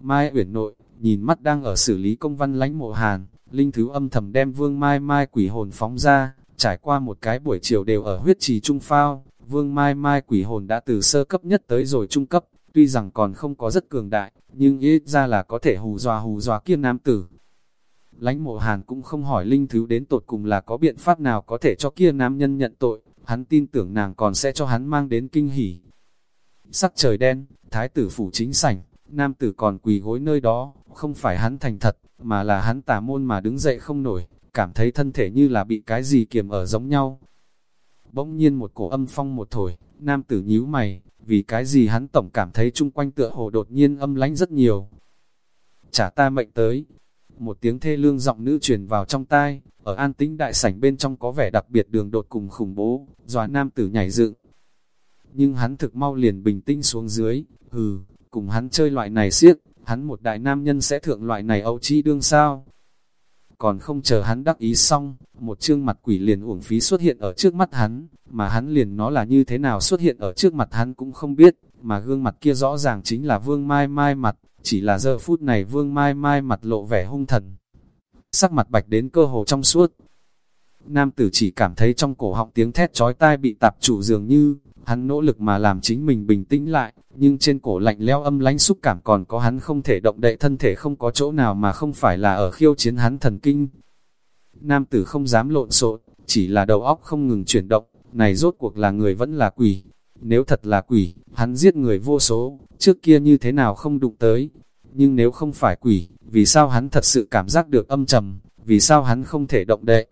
Mai uyển nội, nhìn mắt đang ở xử lý công văn lánh mộ hàn, linh thứ âm thầm đem vương mai mai quỷ hồn phóng ra, trải qua một cái buổi chiều đều ở huyết trì trung phao, vương mai mai quỷ hồn đã từ sơ cấp nhất tới rồi trung cấp, tuy rằng còn không có rất cường đại, nhưng ít ra là có thể hù dọa hù dọa kia nam tử, lãnh mộ hàn cũng không hỏi linh thứ đến tột cùng là có biện pháp nào có thể cho kia nam nhân nhận tội, hắn tin tưởng nàng còn sẽ cho hắn mang đến kinh hỉ. Sắc trời đen, thái tử phủ chính sảnh, nam tử còn quỳ gối nơi đó, không phải hắn thành thật, mà là hắn tà môn mà đứng dậy không nổi, cảm thấy thân thể như là bị cái gì kiềm ở giống nhau. Bỗng nhiên một cổ âm phong một thổi, nam tử nhíu mày, vì cái gì hắn tổng cảm thấy chung quanh tựa hồ đột nhiên âm lánh rất nhiều. Trả ta mệnh tới, một tiếng thê lương giọng nữ truyền vào trong tai, ở an tĩnh đại sảnh bên trong có vẻ đặc biệt đường đột cùng khủng bố, dòa nam tử nhảy dựng. Nhưng hắn thực mau liền bình tĩnh xuống dưới, hừ, cùng hắn chơi loại này siết, hắn một đại nam nhân sẽ thượng loại này âu chi đương sao. Còn không chờ hắn đắc ý xong, một chương mặt quỷ liền uổng phí xuất hiện ở trước mắt hắn, mà hắn liền nó là như thế nào xuất hiện ở trước mặt hắn cũng không biết, mà gương mặt kia rõ ràng chính là vương mai mai mặt, chỉ là giờ phút này vương mai mai mặt lộ vẻ hung thần. Sắc mặt bạch đến cơ hồ trong suốt. Nam tử chỉ cảm thấy trong cổ họng tiếng thét chói tai bị tạp chủ dường như, hắn nỗ lực mà làm chính mình bình tĩnh lại, nhưng trên cổ lạnh leo âm lánh xúc cảm còn có hắn không thể động đậy thân thể không có chỗ nào mà không phải là ở khiêu chiến hắn thần kinh. nam tử không dám lộn xộn, chỉ là đầu óc không ngừng chuyển động, này rốt cuộc là người vẫn là quỷ. Nếu thật là quỷ, hắn giết người vô số, trước kia như thế nào không đụng tới. Nhưng nếu không phải quỷ, vì sao hắn thật sự cảm giác được âm trầm, vì sao hắn không thể động đậy?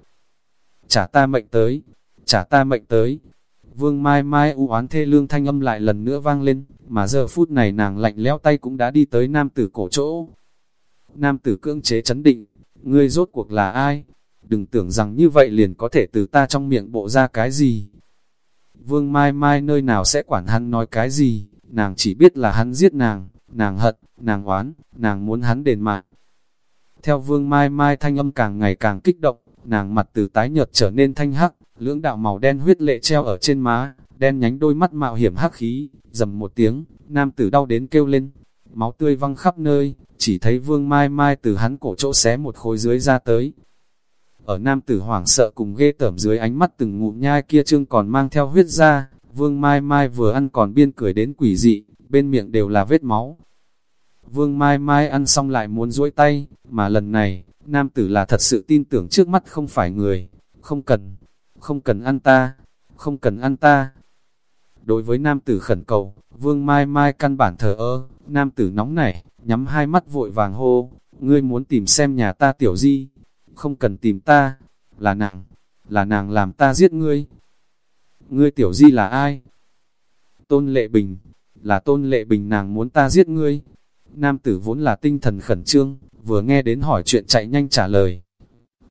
Trả ta mệnh tới, trả ta mệnh tới. Vương Mai Mai u oán thê lương thanh âm lại lần nữa vang lên, mà giờ phút này nàng lạnh lẽo tay cũng đã đi tới nam tử cổ chỗ. Nam tử cưỡng chế chấn định, ngươi rốt cuộc là ai? Đừng tưởng rằng như vậy liền có thể từ ta trong miệng bộ ra cái gì. Vương Mai Mai nơi nào sẽ quản hắn nói cái gì, nàng chỉ biết là hắn giết nàng, nàng hận, nàng oán, nàng muốn hắn đền mạng. Theo Vương Mai Mai thanh âm càng ngày càng kích động, nàng mặt từ tái nhợt trở nên thanh hắc, lưỡng đạo màu đen huyết lệ treo ở trên má, đen nhánh đôi mắt mạo hiểm hắc khí, dầm một tiếng, nam tử đau đến kêu lên, máu tươi văng khắp nơi, chỉ thấy Vương Mai Mai từ hắn cổ chỗ xé một khối dưới ra tới, ở nam tử hoảng sợ cùng ghê tởm dưới ánh mắt từng ngụm nhai kia trương còn mang theo huyết ra, vương mai mai vừa ăn còn biên cười đến quỷ dị, bên miệng đều là vết máu. Vương mai mai ăn xong lại muốn duỗi tay, mà lần này, nam tử là thật sự tin tưởng trước mắt không phải người, không cần, không cần ăn ta, không cần ăn ta. Đối với nam tử khẩn cầu, vương mai mai căn bản thờ ơ, nam tử nóng nảy, nhắm hai mắt vội vàng hô, ngươi muốn tìm xem nhà ta tiểu di, không cần tìm ta, là nàng, là nàng làm ta giết ngươi. Ngươi tiểu di là ai? Tôn Lệ Bình, là Tôn Lệ Bình nàng muốn ta giết ngươi. Nam tử vốn là tinh thần khẩn trương, vừa nghe đến hỏi chuyện chạy nhanh trả lời.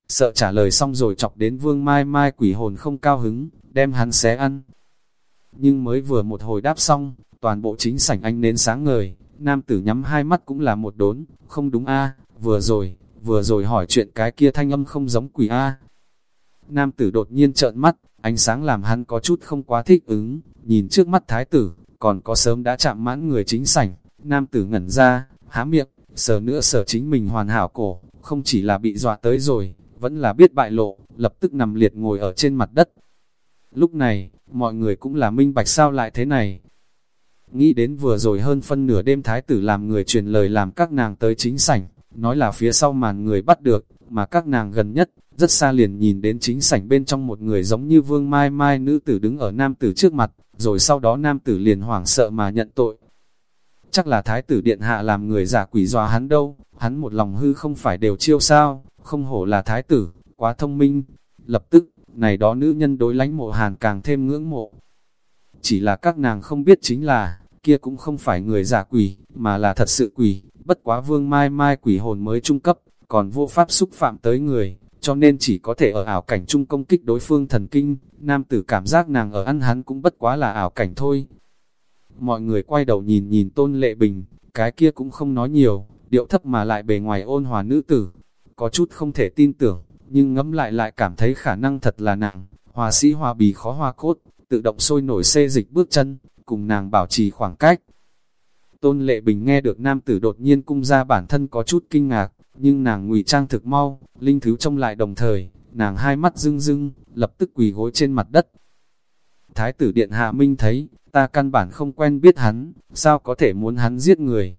Sợ trả lời xong rồi chọc đến vương mai mai quỷ hồn không cao hứng, đem hắn xé ăn. Nhưng mới vừa một hồi đáp xong, toàn bộ chính sảnh anh nến sáng ngời, nam tử nhắm hai mắt cũng là một đốn, không đúng a vừa rồi, vừa rồi hỏi chuyện cái kia thanh âm không giống quỷ A. Nam tử đột nhiên trợn mắt, ánh sáng làm hắn có chút không quá thích ứng, nhìn trước mắt thái tử, còn có sớm đã chạm mãn người chính sảnh, nam tử ngẩn ra, há miệng, sờ nữa sờ chính mình hoàn hảo cổ, không chỉ là bị dọa tới rồi, vẫn là biết bại lộ, lập tức nằm liệt ngồi ở trên mặt đất. Lúc này, mọi người cũng là minh bạch sao lại thế này. Nghĩ đến vừa rồi hơn phân nửa đêm thái tử làm người truyền lời làm các nàng tới chính sảnh, nói là phía sau màn người bắt được, mà các nàng gần nhất, rất xa liền nhìn đến chính sảnh bên trong một người giống như vương mai mai nữ tử đứng ở nam tử trước mặt, rồi sau đó nam tử liền hoảng sợ mà nhận tội. Chắc là thái tử điện hạ làm người giả quỷ dọa hắn đâu, hắn một lòng hư không phải đều chiêu sao, không hổ là thái tử, quá thông minh. Lập tức, này đó nữ nhân đối lánh mộ hàn càng thêm ngưỡng mộ. Chỉ là các nàng không biết chính là, kia cũng không phải người giả quỷ, mà là thật sự quỷ, bất quá vương mai mai quỷ hồn mới trung cấp, còn vô pháp xúc phạm tới người, cho nên chỉ có thể ở ảo cảnh trung công kích đối phương thần kinh, nam tử cảm giác nàng ở ăn hắn cũng bất quá là ảo cảnh thôi. Mọi người quay đầu nhìn nhìn tôn lệ bình, cái kia cũng không nói nhiều, điệu thấp mà lại bề ngoài ôn hòa nữ tử, có chút không thể tin tưởng, nhưng ngẫm lại lại cảm thấy khả năng thật là nặng, hòa sĩ hòa bì khó hoa cốt, tự động sôi nổi xê dịch bước chân, cùng nàng bảo trì khoảng cách. Tôn Lệ Bình nghe được nam tử đột nhiên cung ra bản thân có chút kinh ngạc, nhưng nàng ngụy trang thực mau, linh thứ trông lại đồng thời, nàng hai mắt rưng rưng, lập tức quỳ gối trên mặt đất. Thái tử Điện Hạ Minh thấy, ta căn bản không quen biết hắn, sao có thể muốn hắn giết người.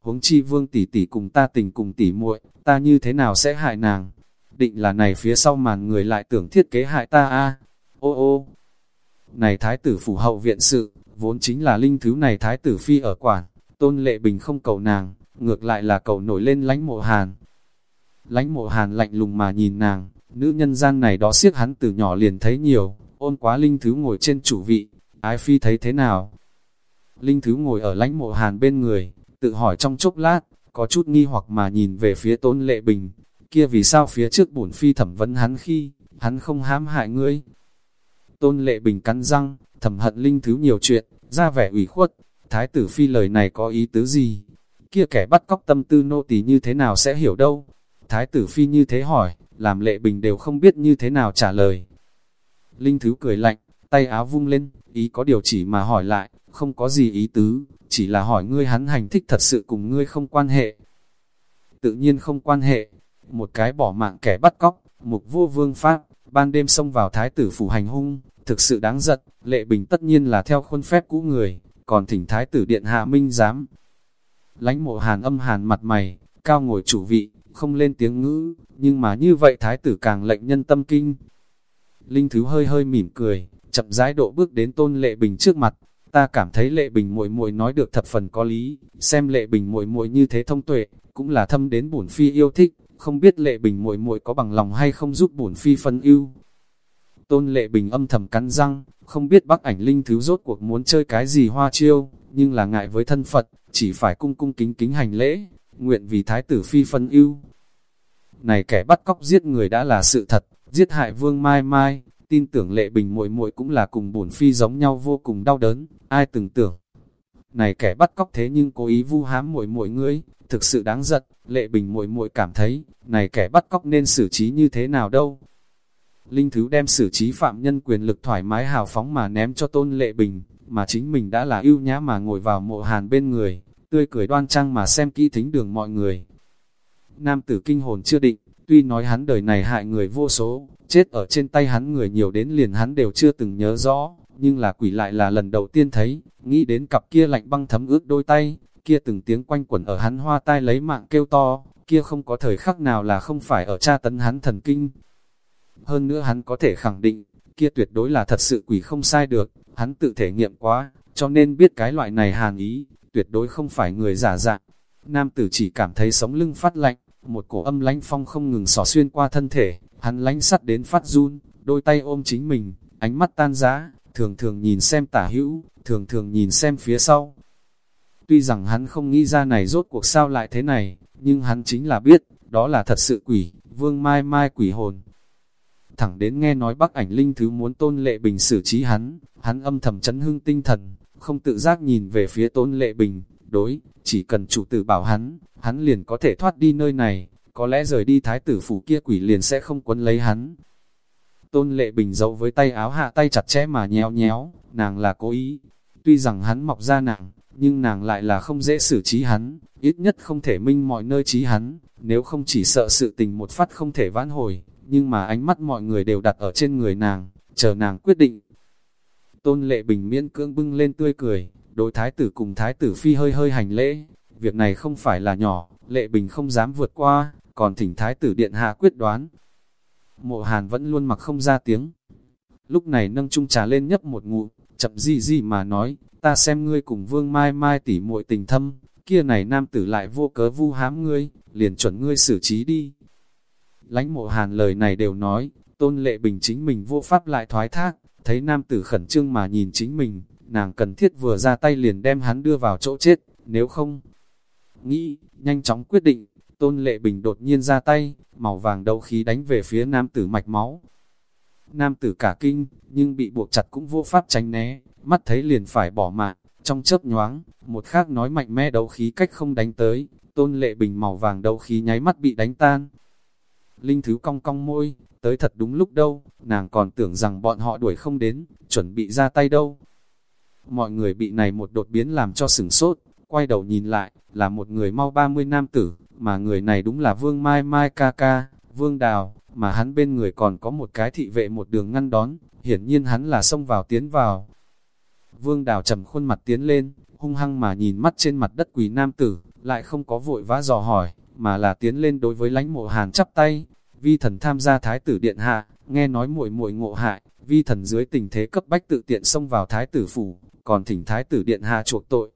Huống chi vương tỷ tỷ cùng ta tình cùng tỷ muội, ta như thế nào sẽ hại nàng? Định là này phía sau màn người lại tưởng thiết kế hại ta a Ô ô! Này thái tử phủ hậu viện sự, vốn chính là linh thứ này thái tử phi ở quản, tôn lệ bình không cầu nàng, ngược lại là cầu nổi lên lánh mộ hàn. Lánh mộ hàn lạnh lùng mà nhìn nàng, nữ nhân gian này đó siết hắn từ nhỏ liền thấy nhiều, ôn quá linh thứ ngồi trên chủ vị, ái phi thấy thế nào? Linh thứ ngồi ở lánh mộ hàn bên người, tự hỏi trong chốc lát, có chút nghi hoặc mà nhìn về phía tôn lệ bình, kia vì sao phía trước bổn phi thẩm vấn hắn khi, hắn không hãm hại ngươi? Tôn lệ bình cắn răng, thầm hận linh thứ nhiều chuyện, ra vẻ ủy khuất, thái tử phi lời này có ý tứ gì? Kia kẻ bắt cóc tâm tư nô tỳ như thế nào sẽ hiểu đâu? Thái tử phi như thế hỏi, làm lệ bình đều không biết như thế nào trả lời. Linh thứ cười lạnh, tay áo vung lên, ý có điều chỉ mà hỏi lại, không có gì ý tứ, chỉ là hỏi ngươi hắn hành thích thật sự cùng ngươi không quan hệ. Tự nhiên không quan hệ, một cái bỏ mạng kẻ bắt cóc, mục vua vương pháp, ban đêm xông vào thái tử phủ hành hung, thực sự đáng giận, lệ bình tất nhiên là theo khuôn phép cũ người, còn thỉnh thái tử điện hạ minh giám Lánh mộ hàn âm hàn mặt mày, cao ngồi chủ vị, không lên tiếng ngữ, nhưng mà như vậy thái tử càng lệnh nhân tâm kinh. Linh Thứ hơi hơi mỉm cười, chậm rãi độ bước đến tôn lệ bình trước mặt, ta cảm thấy lệ bình muội muội nói được thập phần có lý, xem lệ bình muội muội như thế thông tuệ, cũng là thâm đến bổn phi yêu thích, không biết lệ bình muội muội có bằng lòng hay không giúp bổn phi phân ưu. Tôn lệ bình âm thầm cắn răng, không biết bắc ảnh linh thứ rốt cuộc muốn chơi cái gì hoa chiêu, nhưng là ngại với thân Phật, chỉ phải cung cung kính kính hành lễ, nguyện vì thái tử phi phân ưu. Này kẻ bắt cóc giết người đã là sự thật, giết hại vương mai mai, tin tưởng lệ bình muội muội cũng là cùng bổn phi giống nhau vô cùng đau đớn, ai từng tưởng. Này kẻ bắt cóc thế nhưng cố ý vu hám muội muội ngươi, thực sự đáng giận, lệ bình muội muội cảm thấy, này kẻ bắt cóc nên xử trí như thế nào đâu. Linh Thứ đem xử trí phạm nhân quyền lực thoải mái hào phóng mà ném cho tôn lệ bình, mà chính mình đã là ưu nhã mà ngồi vào mộ hàn bên người, tươi cười đoan trang mà xem kỹ thính đường mọi người. Nam tử kinh hồn chưa định, tuy nói hắn đời này hại người vô số, chết ở trên tay hắn người nhiều đến liền hắn đều chưa từng nhớ rõ, nhưng là quỷ lại là lần đầu tiên thấy, nghĩ đến cặp kia lạnh băng thấm ướt đôi tay, kia từng tiếng quanh quẩn ở hắn hoa tai lấy mạng kêu to, kia không có thời khắc nào là không phải ở tra tấn hắn thần kinh. Hơn nữa hắn có thể khẳng định, kia tuyệt đối là thật sự quỷ không sai được, hắn tự thể nghiệm quá, cho nên biết cái loại này hàn ý, tuyệt đối không phải người giả dạng. Nam tử chỉ cảm thấy sống lưng phát lạnh, một cổ âm lánh phong không ngừng xỏ xuyên qua thân thể, hắn lánh sắt đến phát run, đôi tay ôm chính mình, ánh mắt tan giá, thường thường nhìn xem tả hữu, thường thường nhìn xem phía sau. Tuy rằng hắn không nghĩ ra này rốt cuộc sao lại thế này, nhưng hắn chính là biết, đó là thật sự quỷ, vương mai mai quỷ hồn. Thẳng đến nghe nói bắc ảnh linh thứ muốn tôn lệ bình xử trí hắn, hắn âm thầm chấn hưng tinh thần, không tự giác nhìn về phía tôn lệ bình, đối, chỉ cần chủ tử bảo hắn, hắn liền có thể thoát đi nơi này, có lẽ rời đi thái tử phủ kia quỷ liền sẽ không quấn lấy hắn. Tôn lệ bình dấu với tay áo hạ tay chặt chẽ mà nhéo nhéo, nàng là cố ý. Tuy rằng hắn mọc ra nặng, nhưng nàng lại là không dễ xử trí hắn, ít nhất không thể minh mọi nơi trí hắn, nếu không chỉ sợ sự tình một phát không thể vãn hồi, nhưng mà ánh mắt mọi người đều đặt ở trên người nàng, chờ nàng quyết định. Tôn lệ bình miễn cưỡng bưng lên tươi cười, đối thái tử cùng thái tử phi hơi hơi hành lễ, việc này không phải là nhỏ, lệ bình không dám vượt qua, còn thỉnh thái tử điện hạ quyết đoán. Mộ hàn vẫn luôn mặc không ra tiếng. Lúc này nâng chung trà lên nhấp một ngụ, chậm gì gì mà nói, ta xem ngươi cùng vương mai mai tỉ muội tình thâm, kia này nam tử lại vô cớ vu hám ngươi, liền chuẩn ngươi xử trí đi lãnh mộ hàn lời này đều nói, tôn lệ bình chính mình vô pháp lại thoái thác, thấy nam tử khẩn trương mà nhìn chính mình, nàng cần thiết vừa ra tay liền đem hắn đưa vào chỗ chết, nếu không. Nghĩ, nhanh chóng quyết định, tôn lệ bình đột nhiên ra tay, màu vàng đấu khí đánh về phía nam tử mạch máu. Nam tử cả kinh, nhưng bị buộc chặt cũng vô pháp tránh né, mắt thấy liền phải bỏ mạng, trong chớp nhoáng, một khác nói mạnh mẽ đấu khí cách không đánh tới, tôn lệ bình màu vàng đấu khí nháy mắt bị đánh tan. Linh thứ cong cong môi, tới thật đúng lúc đâu, nàng còn tưởng rằng bọn họ đuổi không đến, chuẩn bị ra tay đâu. Mọi người bị này một đột biến làm cho sửng sốt, quay đầu nhìn lại, là một người mau 30 nam tử, mà người này đúng là Vương Mai Mai ca ca, Vương Đào, mà hắn bên người còn có một cái thị vệ một đường ngăn đón, hiển nhiên hắn là xông vào tiến vào. Vương Đào trầm khuôn mặt tiến lên, hung hăng mà nhìn mắt trên mặt đất quỷ nam tử, lại không có vội vã dò hỏi, mà là tiến lên đối với lãnh mộ hàn chắp tay. Vi thần tham gia thái tử điện hạ, nghe nói muội muội ngộ hại, vi thần dưới tình thế cấp bách tự tiện xông vào thái tử phủ, còn thỉnh thái tử điện hạ chuộc tội.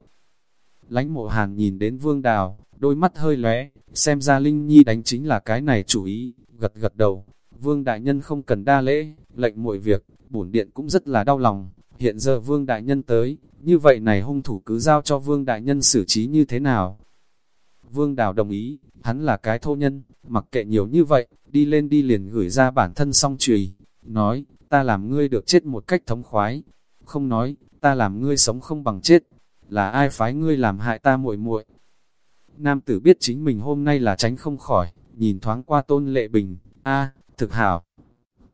Lánh mộ hàn nhìn đến vương đào, đôi mắt hơi lóe, xem ra Linh Nhi đánh chính là cái này chủ ý, gật gật đầu. Vương đại nhân không cần đa lễ, lệnh mọi việc, bổn điện cũng rất là đau lòng. Hiện giờ vương đại nhân tới, như vậy này hung thủ cứ giao cho vương đại nhân xử trí như thế nào? Vương đào đồng ý, hắn là cái thô nhân, mặc kệ nhiều như vậy, đi lên đi liền gửi ra bản thân song trùy, nói, ta làm ngươi được chết một cách thống khoái, không nói, ta làm ngươi sống không bằng chết, là ai phái ngươi làm hại ta muội muội Nam tử biết chính mình hôm nay là tránh không khỏi, nhìn thoáng qua tôn lệ bình, a thực hảo.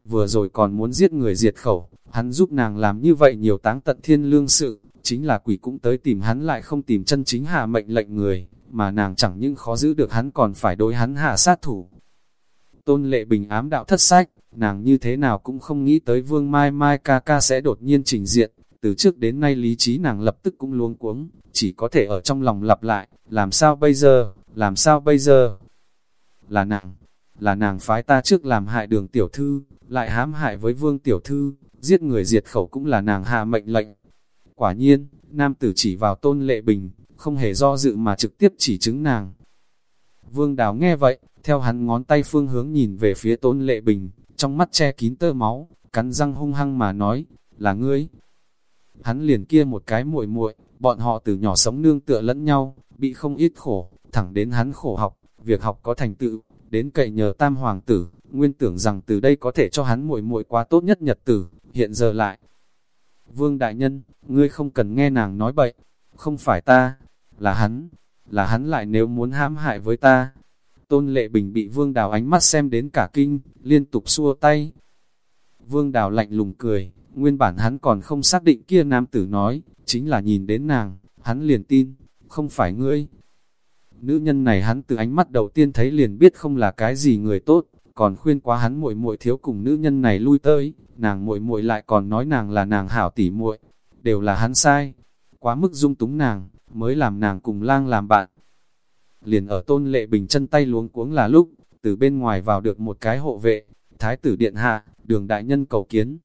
Vừa rồi còn muốn giết người diệt khẩu, hắn giúp nàng làm như vậy nhiều táng tận thiên lương sự, chính là quỷ cũng tới tìm hắn lại không tìm chân chính hạ mệnh lệnh người, mà nàng chẳng những khó giữ được hắn còn phải đối hắn hạ sát thủ. Tôn lệ bình ám đạo thất sách, nàng như thế nào cũng không nghĩ tới vương mai mai ca ca sẽ đột nhiên trình diện, từ trước đến nay lý trí nàng lập tức cũng luống cuống, chỉ có thể ở trong lòng lặp lại, làm sao bây giờ, làm sao bây giờ. là nàng, là nàng phái ta trước làm hại đường tiểu thư, lại hãm hại với vương tiểu thư, giết người diệt khẩu cũng là nàng hạ mệnh lệnh. Quả nhiên, nam tử chỉ vào tôn lệ bình, không hề do dự mà trực tiếp chỉ chứng nàng. Vương đào nghe vậy, theo hắn ngón tay phương hướng nhìn về phía tôn lệ bình, trong mắt che kín tơ máu, cắn răng hung hăng mà nói, là ngươi. Hắn liền kia một cái muội muội, bọn họ từ nhỏ sống nương tựa lẫn nhau, bị không ít khổ, thẳng đến hắn khổ học, việc học có thành tựu, đến cậy nhờ tam hoàng tử, nguyên tưởng rằng từ đây có thể cho hắn muội muội quá tốt nhất nhật tử, hiện giờ lại. Vương Đại Nhân, ngươi không cần nghe nàng nói bậy, không phải ta, là hắn, là hắn lại nếu muốn hãm hại với ta. Tôn Lệ Bình bị Vương Đào ánh mắt xem đến cả kinh, liên tục xua tay. Vương Đào lạnh lùng cười, nguyên bản hắn còn không xác định kia nam tử nói, chính là nhìn đến nàng, hắn liền tin, không phải ngươi. Nữ nhân này hắn từ ánh mắt đầu tiên thấy liền biết không là cái gì người tốt, còn khuyên quá hắn muội muội thiếu cùng nữ nhân này lui tới, nàng muội muội lại còn nói nàng là nàng hảo tỉ muội, đều là hắn sai, quá mức dung túng nàng, mới làm nàng cùng lang làm bạn. Liền ở tôn lệ bình chân tay luống cuống là lúc, từ bên ngoài vào được một cái hộ vệ, thái tử điện hạ, đường đại nhân cầu kiến.